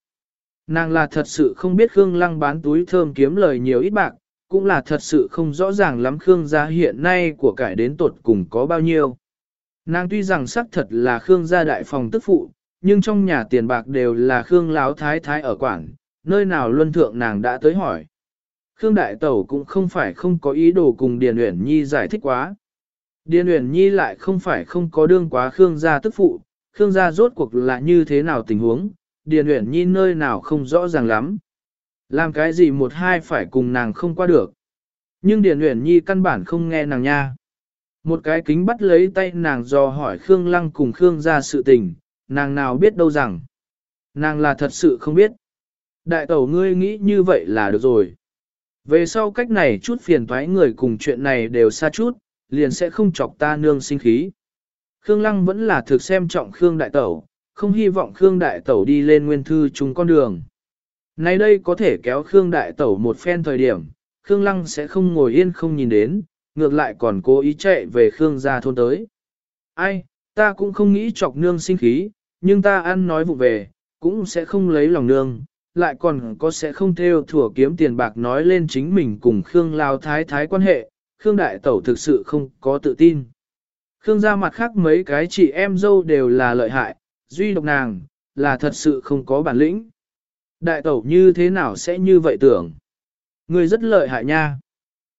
Nàng là thật sự không biết Khương Lăng bán túi thơm kiếm lời nhiều ít bạc, cũng là thật sự không rõ ràng lắm Khương gia hiện nay của cải đến tột cùng có bao nhiêu. Nàng tuy rằng xác thật là Khương gia đại phòng tức phụ, nhưng trong nhà tiền bạc đều là Khương Láo Thái Thái ở quảng, nơi nào luân thượng nàng đã tới hỏi. Khương Đại Tẩu cũng không phải không có ý đồ cùng Điền Uyển Nhi giải thích quá. Điền Uyển Nhi lại không phải không có đương quá Khương gia tức phụ, Khương gia rốt cuộc là như thế nào tình huống, Điền Uyển Nhi nơi nào không rõ ràng lắm. Làm cái gì một hai phải cùng nàng không qua được. Nhưng Điền Uyển Nhi căn bản không nghe nàng nha. Một cái kính bắt lấy tay nàng dò hỏi Khương Lăng cùng Khương gia sự tình, nàng nào biết đâu rằng. Nàng là thật sự không biết. Đại tẩu ngươi nghĩ như vậy là được rồi. Về sau cách này chút phiền thoái người cùng chuyện này đều xa chút, liền sẽ không chọc ta nương sinh khí. Khương Lăng vẫn là thực xem trọng Khương Đại Tẩu, không hy vọng Khương Đại Tẩu đi lên nguyên thư chung con đường. Nay đây có thể kéo Khương Đại Tẩu một phen thời điểm, Khương Lăng sẽ không ngồi yên không nhìn đến, ngược lại còn cố ý chạy về Khương gia thôn tới. Ai, ta cũng không nghĩ chọc nương sinh khí, nhưng ta ăn nói vụ về, cũng sẽ không lấy lòng nương, lại còn có sẽ không theo thủa kiếm tiền bạc nói lên chính mình cùng Khương Lao Thái Thái quan hệ, Khương Đại Tẩu thực sự không có tự tin. Khương gia mặt khác mấy cái chị em dâu đều là lợi hại, duy độc nàng, là thật sự không có bản lĩnh. Đại Tẩu như thế nào sẽ như vậy tưởng? Người rất lợi hại nha.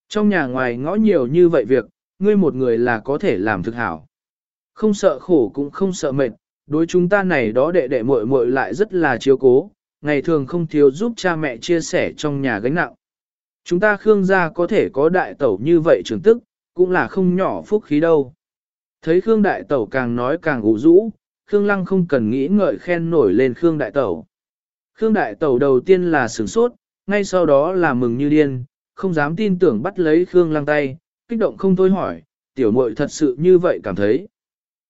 Trong nhà ngoài ngõ nhiều như vậy việc, ngươi một người là có thể làm thực hảo. Không sợ khổ cũng không sợ mệt, đối chúng ta này đó đệ đệ muội muội lại rất là chiếu cố, ngày thường không thiếu giúp cha mẹ chia sẻ trong nhà gánh nặng. Chúng ta Khương gia có thể có đại tẩu như vậy trường tức, cũng là không nhỏ phúc khí đâu. Thấy Khương đại tẩu càng nói càng ủ rũ, Khương lăng không cần nghĩ ngợi khen nổi lên Khương đại tẩu. Khương đại tẩu đầu tiên là sửng sốt, ngay sau đó là mừng như điên, không dám tin tưởng bắt lấy Khương lăng tay, kích động không thôi hỏi, tiểu muội thật sự như vậy cảm thấy.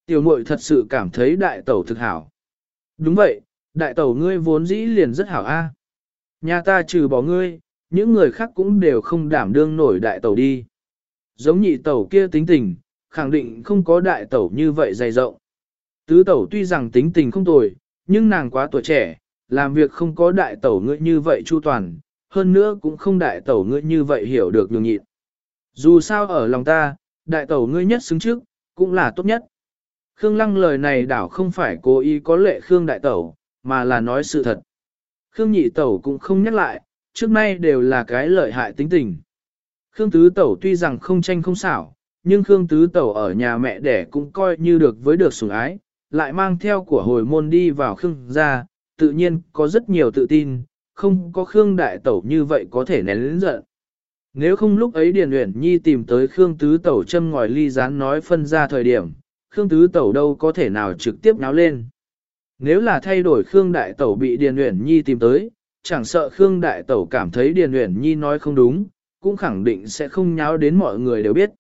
Tiểu muội thật sự cảm thấy đại tẩu thực hảo. Đúng vậy, đại tẩu ngươi vốn dĩ liền rất hảo a. Nhà ta trừ bỏ ngươi, những người khác cũng đều không đảm đương nổi đại tẩu đi. Giống nhị tẩu kia tính tình, khẳng định không có đại tẩu như vậy dày rộng. Tứ tẩu tuy rằng tính tình không tồi, nhưng nàng quá tuổi trẻ, làm việc không có đại tẩu ngươi như vậy chu toàn, hơn nữa cũng không đại tẩu ngươi như vậy hiểu được nhường nhịn. Dù sao ở lòng ta, đại tẩu ngươi nhất xứng trước, cũng là tốt nhất. Khương Lăng lời này đảo không phải cố ý có lệ Khương đại tẩu, mà là nói sự thật. Khương nhị tẩu cũng không nhắc lại, trước nay đều là cái lợi hại tính tình. Khương tứ tẩu tuy rằng không tranh không xảo, nhưng Khương tứ tẩu ở nhà mẹ đẻ cũng coi như được với được sủng ái, lại mang theo của hồi môn đi vào Khương gia, tự nhiên có rất nhiều tự tin, không có Khương đại tẩu như vậy có thể nén lĩnh giận. Nếu không lúc ấy Điền Uyển Nhi tìm tới Khương tứ tẩu châm ngòi ly rán nói phân ra thời điểm, Khương tứ tẩu đâu có thể nào trực tiếp náo lên. Nếu là thay đổi Khương đại tẩu bị Điền Uyển Nhi tìm tới, chẳng sợ Khương đại tẩu cảm thấy Điền Uyển Nhi nói không đúng, cũng khẳng định sẽ không nháo đến mọi người đều biết.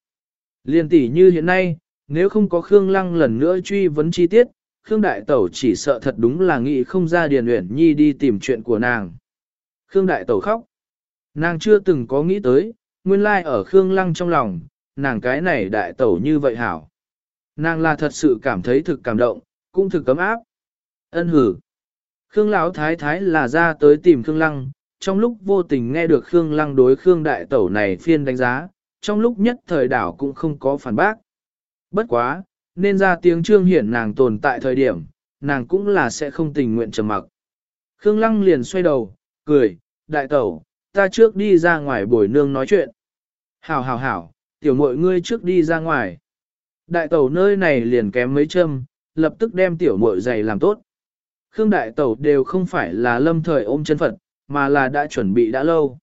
Liên tỷ như hiện nay, nếu không có Khương Lăng lần nữa truy vấn chi tiết, Khương Đại Tẩu chỉ sợ thật đúng là nghĩ không ra Điền Uyển Nhi đi tìm chuyện của nàng. Khương Đại Tẩu khóc. Nàng chưa từng có nghĩ tới, nguyên lai ở Khương Lăng trong lòng, nàng cái này Đại Tẩu như vậy hảo. Nàng là thật sự cảm thấy thực cảm động, cũng thực cấm áp. Ân hử. Khương Lão Thái Thái là ra tới tìm Khương Lăng, trong lúc vô tình nghe được Khương Lăng đối Khương Đại Tẩu này phiên đánh giá, trong lúc nhất thời đảo cũng không có phản bác. Bất quá, nên ra tiếng trương hiển nàng tồn tại thời điểm, nàng cũng là sẽ không tình nguyện trầm mặc. Khương Lăng liền xoay đầu, cười, đại tẩu, ta trước đi ra ngoài buổi nương nói chuyện. Hảo hảo hảo, tiểu muội ngươi trước đi ra ngoài. Đại tẩu nơi này liền kém mấy châm, lập tức đem tiểu muội giày làm tốt. Khương đại tẩu đều không phải là lâm thời ôm chân Phật, mà là đã chuẩn bị đã lâu.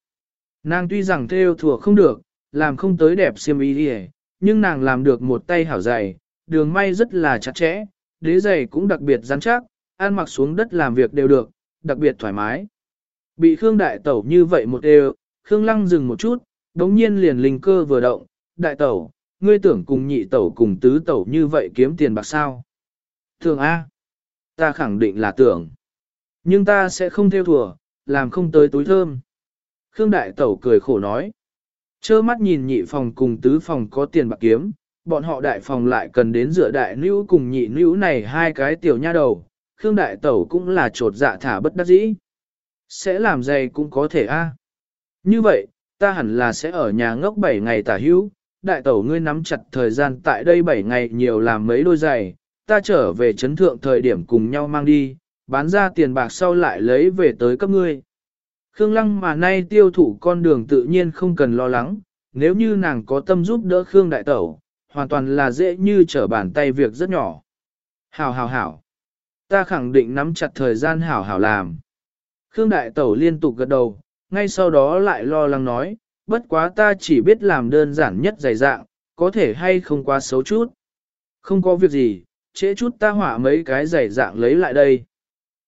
Nàng tuy rằng theo thừa không được, làm không tới đẹp xiêm y đi nhưng nàng làm được một tay hảo dày, đường may rất là chặt chẽ, đế giày cũng đặc biệt rắn chắc, ăn mặc xuống đất làm việc đều được, đặc biệt thoải mái. Bị Khương Đại Tẩu như vậy một đều, Khương Lăng dừng một chút, đống nhiên liền linh cơ vừa động, Đại Tẩu, ngươi tưởng cùng nhị Tẩu cùng tứ Tẩu như vậy kiếm tiền bạc sao? Thường A. Ta khẳng định là tưởng. Nhưng ta sẽ không theo thùa, làm không tới túi thơm. Khương Đại Tẩu cười khổ nói. Chơ mắt nhìn nhị phòng cùng tứ phòng có tiền bạc kiếm, bọn họ đại phòng lại cần đến dựa đại nữ cùng nhị nữ này hai cái tiểu nha đầu, Khương Đại Tẩu cũng là trột dạ thả bất đắc dĩ. Sẽ làm dày cũng có thể a. Như vậy, ta hẳn là sẽ ở nhà ngốc 7 ngày tả hữu, đại tẩu ngươi nắm chặt thời gian tại đây 7 ngày nhiều làm mấy đôi giày, ta trở về chấn thượng thời điểm cùng nhau mang đi, bán ra tiền bạc sau lại lấy về tới cấp ngươi. Khương Lăng mà nay tiêu thụ con đường tự nhiên không cần lo lắng, nếu như nàng có tâm giúp đỡ Khương Đại Tẩu, hoàn toàn là dễ như trở bàn tay việc rất nhỏ. Hảo hảo hảo. Ta khẳng định nắm chặt thời gian hảo hảo làm. Khương Đại Tẩu liên tục gật đầu, ngay sau đó lại lo lắng nói, bất quá ta chỉ biết làm đơn giản nhất dày dạng, có thể hay không quá xấu chút. Không có việc gì, trễ chút ta hỏa mấy cái giày dạng lấy lại đây.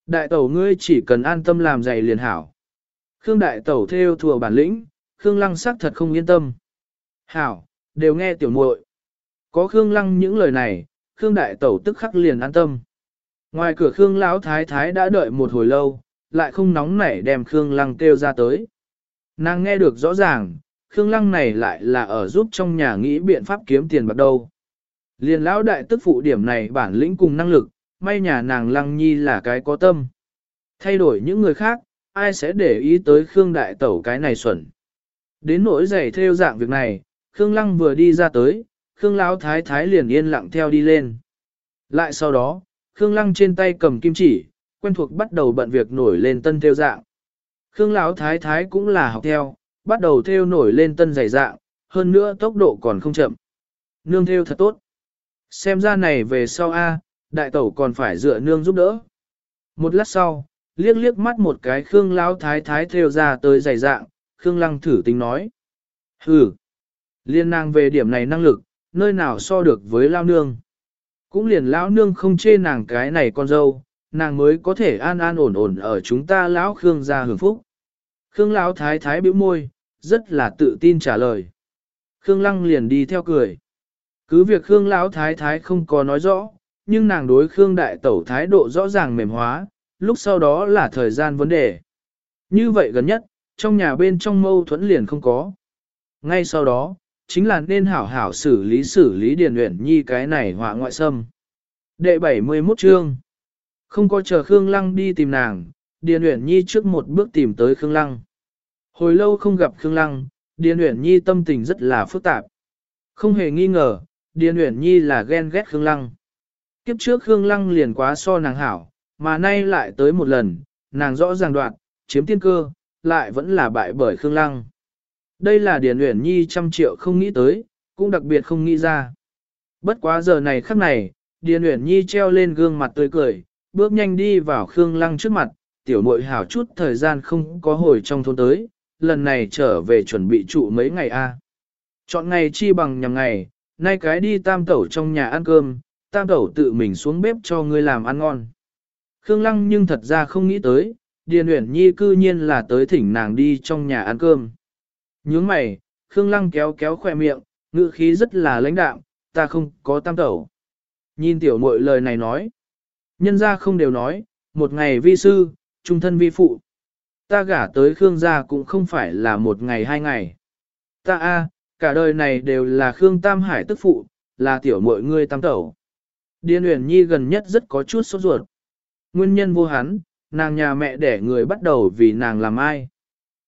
Đại tẩu ngươi chỉ cần an tâm làm giày liền hảo. Khương đại tẩu theo thừa bản lĩnh, Khương lăng sắc thật không yên tâm. Hảo, đều nghe tiểu muội. Có Khương lăng những lời này, Khương đại tẩu tức khắc liền an tâm. Ngoài cửa Khương lão thái thái đã đợi một hồi lâu, lại không nóng nảy đem Khương lăng kêu ra tới. Nàng nghe được rõ ràng, Khương lăng này lại là ở giúp trong nhà nghĩ biện pháp kiếm tiền bạc đâu. Liền lão đại tức phụ điểm này bản lĩnh cùng năng lực, may nhà nàng lăng nhi là cái có tâm. Thay đổi những người khác, ai sẽ để ý tới Khương đại tẩu cái này xuẩn. Đến nỗi giày theo dạng việc này, Khương lăng vừa đi ra tới, Khương lão thái thái liền yên lặng theo đi lên. Lại sau đó, Khương lăng trên tay cầm kim chỉ, quen thuộc bắt đầu bận việc nổi lên tân theo dạng. Khương lão thái thái cũng là học theo, bắt đầu theo nổi lên tân giày dạng, hơn nữa tốc độ còn không chậm. Nương theo thật tốt. Xem ra này về sau A, đại tẩu còn phải dựa nương giúp đỡ. Một lát sau, liếc liếc mắt một cái Khương Lão Thái Thái theo ra tới dày dạng, Khương Lăng thử tính nói. Hừ, liên nàng về điểm này năng lực, nơi nào so được với Lao Nương. Cũng liền Lão Nương không chê nàng cái này con dâu, nàng mới có thể an an ổn ổn ở chúng ta Lão Khương gia hưởng phúc. Khương Lão Thái Thái bĩu môi, rất là tự tin trả lời. Khương Lăng liền đi theo cười. Cứ việc Khương Lão Thái Thái không có nói rõ, nhưng nàng đối Khương Đại Tẩu thái độ rõ ràng mềm hóa, lúc sau đó là thời gian vấn đề. Như vậy gần nhất, trong nhà bên trong mâu thuẫn liền không có. Ngay sau đó, chính là nên hảo hảo xử lý xử lý Điền Uyển Nhi cái này họa ngoại xâm. Đệ 71 chương. Không có chờ Khương Lăng đi tìm nàng, Điền Uyển Nhi trước một bước tìm tới Khương Lăng. Hồi lâu không gặp Khương Lăng, Điền Uyển Nhi tâm tình rất là phức tạp. Không hề nghi ngờ, Điền Uyển Nhi là ghen ghét Khương Lăng. Kiếp trước Khương Lăng liền quá so nàng hảo, mà nay lại tới một lần, nàng rõ ràng đoạn, chiếm tiên cơ, lại vẫn là bại bởi Khương Lăng. Đây là Điền Uyển Nhi trăm triệu không nghĩ tới, cũng đặc biệt không nghĩ ra. Bất quá giờ này khắc này, Điền Uyển Nhi treo lên gương mặt tươi cười, bước nhanh đi vào Khương Lăng trước mặt, tiểu muội hảo chút thời gian không có hồi trong thôn tới, lần này trở về chuẩn bị trụ mấy ngày a. Chọn ngày chi bằng nhằm ngày, nay cái đi tam tẩu trong nhà ăn cơm, tam tẩu tự mình xuống bếp cho ngươi làm ăn ngon. Khương Lăng nhưng thật ra không nghĩ tới, Điền Uyển Nhi cư nhiên là tới thỉnh nàng đi trong nhà ăn cơm. Nhướng mày, Khương Lăng kéo kéo khỏe miệng, ngữ khí rất là lãnh đạm, ta không có tam tẩu. Nhìn tiểu muội lời này nói. Nhân gia không đều nói, một ngày vi sư, trung thân vi phụ. Ta gả tới Khương gia cũng không phải là một ngày hai ngày. Ta a, cả đời này đều là Khương Tam Hải tức phụ, là tiểu muội ngươi tam tẩu. Điền Uyển Nhi gần nhất rất có chút sốt ruột. Nguyên nhân vô hắn, nàng nhà mẹ đẻ người bắt đầu vì nàng làm ai.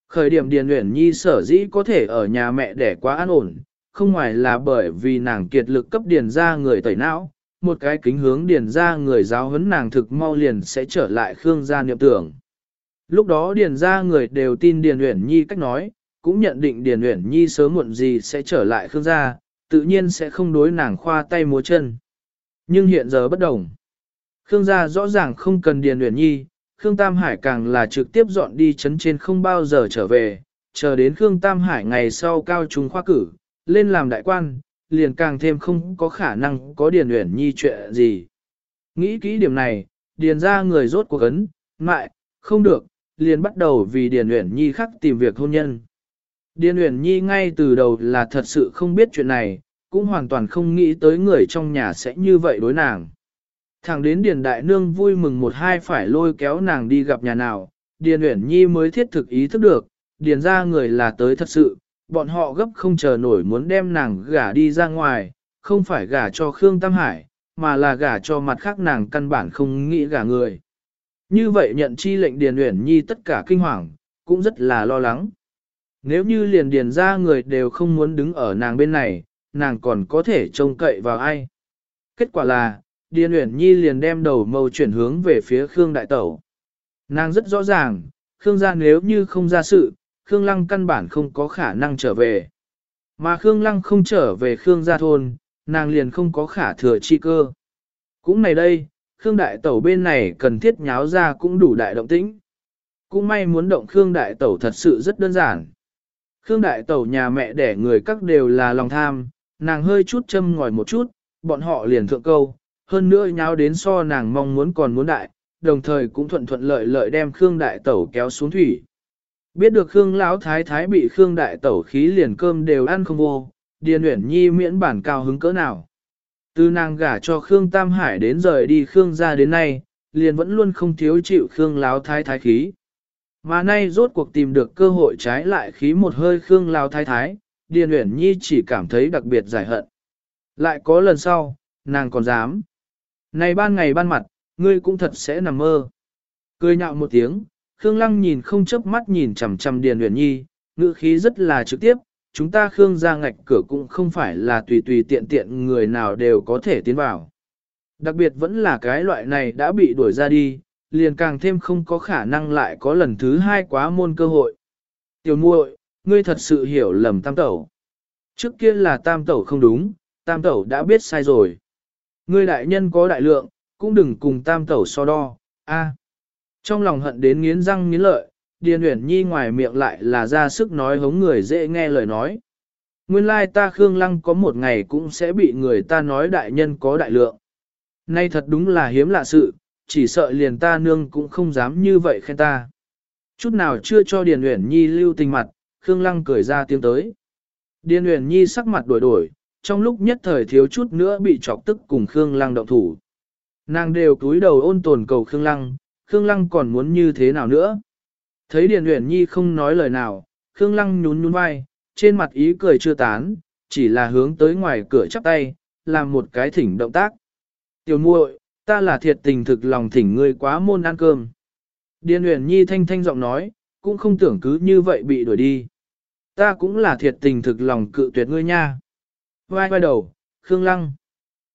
Khởi điểm Điền Uyển Nhi sở dĩ có thể ở nhà mẹ đẻ quá an ổn, không ngoài là bởi vì nàng kiệt lực cấp điền ra người tẩy não, một cái kính hướng điền ra người giáo huấn nàng thực mau liền sẽ trở lại Khương gia niệm tưởng. Lúc đó điền ra người đều tin Điền Uyển Nhi cách nói, cũng nhận định Điền Uyển Nhi sớm muộn gì sẽ trở lại Khương gia, tự nhiên sẽ không đối nàng khoa tay múa chân. Nhưng hiện giờ bất đồng. Khương gia rõ ràng không cần Điền Uyển Nhi, Khương Tam Hải càng là trực tiếp dọn đi chấn trên không bao giờ trở về, chờ đến Khương Tam Hải ngày sau cao trung khoa cử, lên làm đại quan, liền càng thêm không có khả năng có Điền Uyển Nhi chuyện gì. Nghĩ kỹ điểm này, Điền ra người rốt cuộc ấn, mại, không được, liền bắt đầu vì Điền Uyển Nhi khắc tìm việc hôn nhân. Điền Uyển Nhi ngay từ đầu là thật sự không biết chuyện này, cũng hoàn toàn không nghĩ tới người trong nhà sẽ như vậy đối nàng. Thẳng đến Điền Đại Nương vui mừng một hai phải lôi kéo nàng đi gặp nhà nào, Điền Uyển Nhi mới thiết thực ý thức được, Điền ra người là tới thật sự, bọn họ gấp không chờ nổi muốn đem nàng gả đi ra ngoài, không phải gả cho Khương Tam Hải, mà là gả cho mặt khác nàng căn bản không nghĩ gả người. Như vậy nhận chi lệnh Điền Uyển Nhi tất cả kinh hoàng, cũng rất là lo lắng. Nếu như liền điền ra người đều không muốn đứng ở nàng bên này, nàng còn có thể trông cậy vào ai. Kết quả là, Điền Uyển Nhi liền đem đầu mâu chuyển hướng về phía Khương Đại Tẩu. Nàng rất rõ ràng, Khương gia nếu như không ra sự, Khương Lăng căn bản không có khả năng trở về. Mà Khương Lăng không trở về Khương gia thôn, nàng liền không có khả thừa chi cơ. Cũng này đây, Khương Đại Tẩu bên này cần thiết nháo ra cũng đủ đại động tĩnh. Cũng may muốn động Khương Đại Tẩu thật sự rất đơn giản. Khương Đại Tẩu nhà mẹ đẻ người các đều là lòng tham, nàng hơi chút châm ngòi một chút, bọn họ liền thượng câu, hơn nữa nháo đến so nàng mong muốn còn muốn đại, đồng thời cũng thuận thuận lợi lợi đem Khương Đại Tẩu kéo xuống thủy. Biết được Khương Lão Thái Thái bị Khương Đại Tẩu khí liền cơm đều ăn không vô, Điền Uyển Nhi miễn bản cao hứng cỡ nào. Từ nàng gả cho Khương Tam Hải đến rời đi Khương ra đến nay, liền vẫn luôn không thiếu chịu Khương Lão Thái Thái khí. Mà nay rốt cuộc tìm được cơ hội trái lại khí một hơi Khương lao Thái Thái, Điền Uyển Nhi chỉ cảm thấy đặc biệt giải hận. Lại có lần sau, nàng còn dám. Này ban ngày ban mặt, ngươi cũng thật sẽ nằm mơ. Cười nhạo một tiếng, Khương Lăng nhìn không chớp mắt nhìn chằm chằm Điền Uyển Nhi, ngữ khí rất là trực tiếp, chúng ta Khương ra ngạch cửa cũng không phải là tùy tùy tiện tiện người nào đều có thể tiến vào. Đặc biệt vẫn là cái loại này đã bị đuổi ra đi, liền càng thêm không có khả năng lại có lần thứ hai quá môn cơ hội. Tiểu muội, ngươi thật sự hiểu lầm tam tẩu. Trước kia là tam tẩu không đúng, tam tẩu đã biết sai rồi. Ngươi đại nhân có đại lượng, cũng đừng cùng tam tẩu so đo, a. Trong lòng hận đến nghiến răng nghiến lợi, Điền Uyển Nhi ngoài miệng lại là ra sức nói hống người dễ nghe lời nói. Nguyên lai ta Khương Lăng có một ngày cũng sẽ bị người ta nói đại nhân có đại lượng. Nay thật đúng là hiếm lạ sự, chỉ sợ liền ta nương cũng không dám như vậy khen ta. Chút nào chưa cho Điền Uyển Nhi lưu tình mặt, Khương Lăng cười ra tiếng tới. Điền Uyển Nhi sắc mặt đổi đổi, trong lúc nhất thời thiếu chút nữa bị chọc tức cùng Khương Lăng động thủ. Nàng đều cúi đầu ôn tồn cầu Khương Lăng, Khương Lăng còn muốn như thế nào nữa? Thấy Điền Uyển Nhi không nói lời nào, Khương Lăng nhún nhún vai, trên mặt ý cười chưa tán, chỉ là hướng tới ngoài cửa chắp tay, làm một cái thỉnh động tác. Tiểu muội, ta là thiệt tình thực lòng thỉnh ngươi quá môn ăn cơm. Điền Uyển Nhi thanh thanh giọng nói, cũng không tưởng cứ như vậy bị đuổi đi. Ta cũng là thiệt tình thực lòng cự tuyệt ngươi nha. Vai vai đầu, Khương Lăng.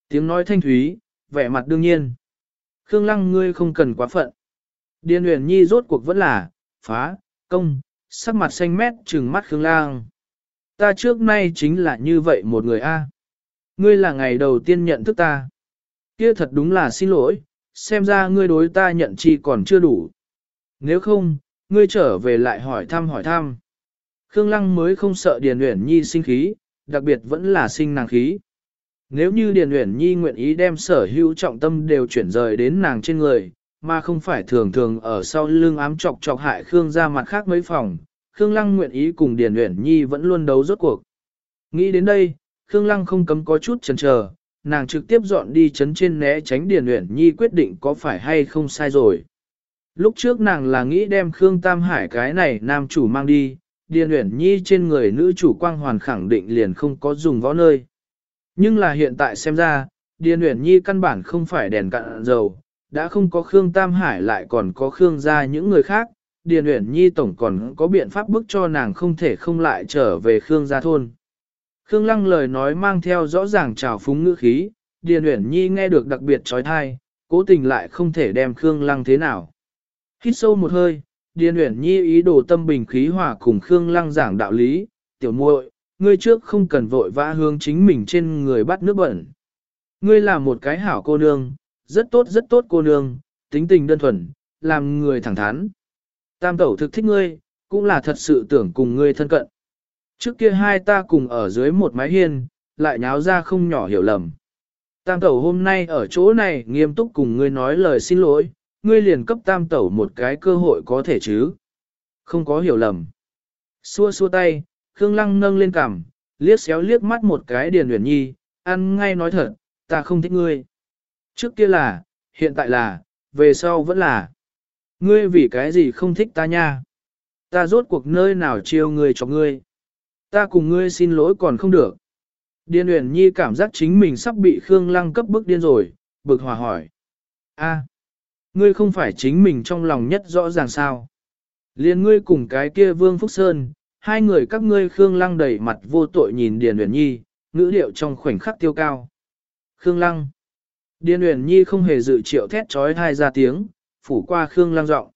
Tiếng nói thanh thúy, vẻ mặt đương nhiên. Khương Lăng ngươi không cần quá phận. Điền Uyển Nhi rốt cuộc vẫn là, phá, công, sắc mặt xanh mét trừng mắt Khương Lăng. Ta trước nay chính là như vậy một người a. Ngươi là ngày đầu tiên nhận thức ta. Kia thật đúng là xin lỗi, xem ra ngươi đối ta nhận chi còn chưa đủ. Nếu không, ngươi trở về lại hỏi thăm hỏi thăm. Khương Lăng mới không sợ Điền Uyển Nhi sinh khí, đặc biệt vẫn là sinh nàng khí. Nếu như Điền Uyển Nhi nguyện ý đem sở hữu trọng tâm đều chuyển rời đến nàng trên người, mà không phải thường thường ở sau lưng ám chọc chọc hại Khương ra mặt khác mấy phòng, Khương Lăng nguyện ý cùng Điền Uyển Nhi vẫn luôn đấu rốt cuộc. Nghĩ đến đây, Khương Lăng không cấm có chút chần chờ, nàng trực tiếp dọn đi chấn trên né tránh Điền Uyển Nhi quyết định có phải hay không sai rồi. Lúc trước nàng là nghĩ đem Khương Tam Hải cái này nam chủ mang đi, Điền Uyển Nhi trên người nữ chủ quang hoàn khẳng định liền không có dùng võ nơi. Nhưng là hiện tại xem ra, Điền Uyển Nhi căn bản không phải đèn cạn dầu, đã không có Khương Tam Hải lại còn có Khương gia những người khác, Điền Uyển Nhi tổng còn có biện pháp bức cho nàng không thể không lại trở về Khương gia thôn. Khương Lăng lời nói mang theo rõ ràng trào phúng ngữ khí, Điền Uyển Nhi nghe được đặc biệt trói thai, cố tình lại không thể đem Khương Lăng thế nào. Hít sâu một hơi, Điền Uyển Nhi ý đồ tâm bình khí hòa cùng Khương Lăng giảng đạo lý, tiểu muội, ngươi trước không cần vội vã hướng chính mình trên người bắt nước bẩn. Ngươi là một cái hảo cô nương, rất tốt rất tốt cô nương, tính tình đơn thuần, làm người thẳng thắn. Tam tẩu thực thích ngươi, cũng là thật sự tưởng cùng ngươi thân cận. Trước kia hai ta cùng ở dưới một mái hiên, lại nháo ra không nhỏ hiểu lầm. Tam tẩu hôm nay ở chỗ này nghiêm túc cùng ngươi nói lời xin lỗi, ngươi liền cấp tam tẩu một cái cơ hội có thể chứ. Không có hiểu lầm. Xua xua tay, Khương Lăng nâng lên cằm, liếc xéo liếc mắt một cái Điền Uyển Nhi, ăn ngay nói thật, ta không thích ngươi. Trước kia là, hiện tại là, về sau vẫn là. Ngươi vì cái gì không thích ta nha? Ta rốt cuộc nơi nào chiêu ngươi cho ngươi? Ta cùng ngươi xin lỗi còn không được. Điền Uyển Nhi cảm giác chính mình sắp bị Khương Lăng cấp bức điên rồi, bực hòa hỏi. A, ngươi không phải chính mình trong lòng nhất rõ ràng sao? Liên ngươi cùng cái kia Vương Phúc Sơn, hai người các ngươi Khương Lăng đầy mặt vô tội nhìn Điền Uyển Nhi, ngữ điệu trong khoảnh khắc tiêu cao. Khương Lăng. Điền Uyển Nhi không hề dự triệu thét trói thai ra tiếng, phủ qua Khương Lăng giọng.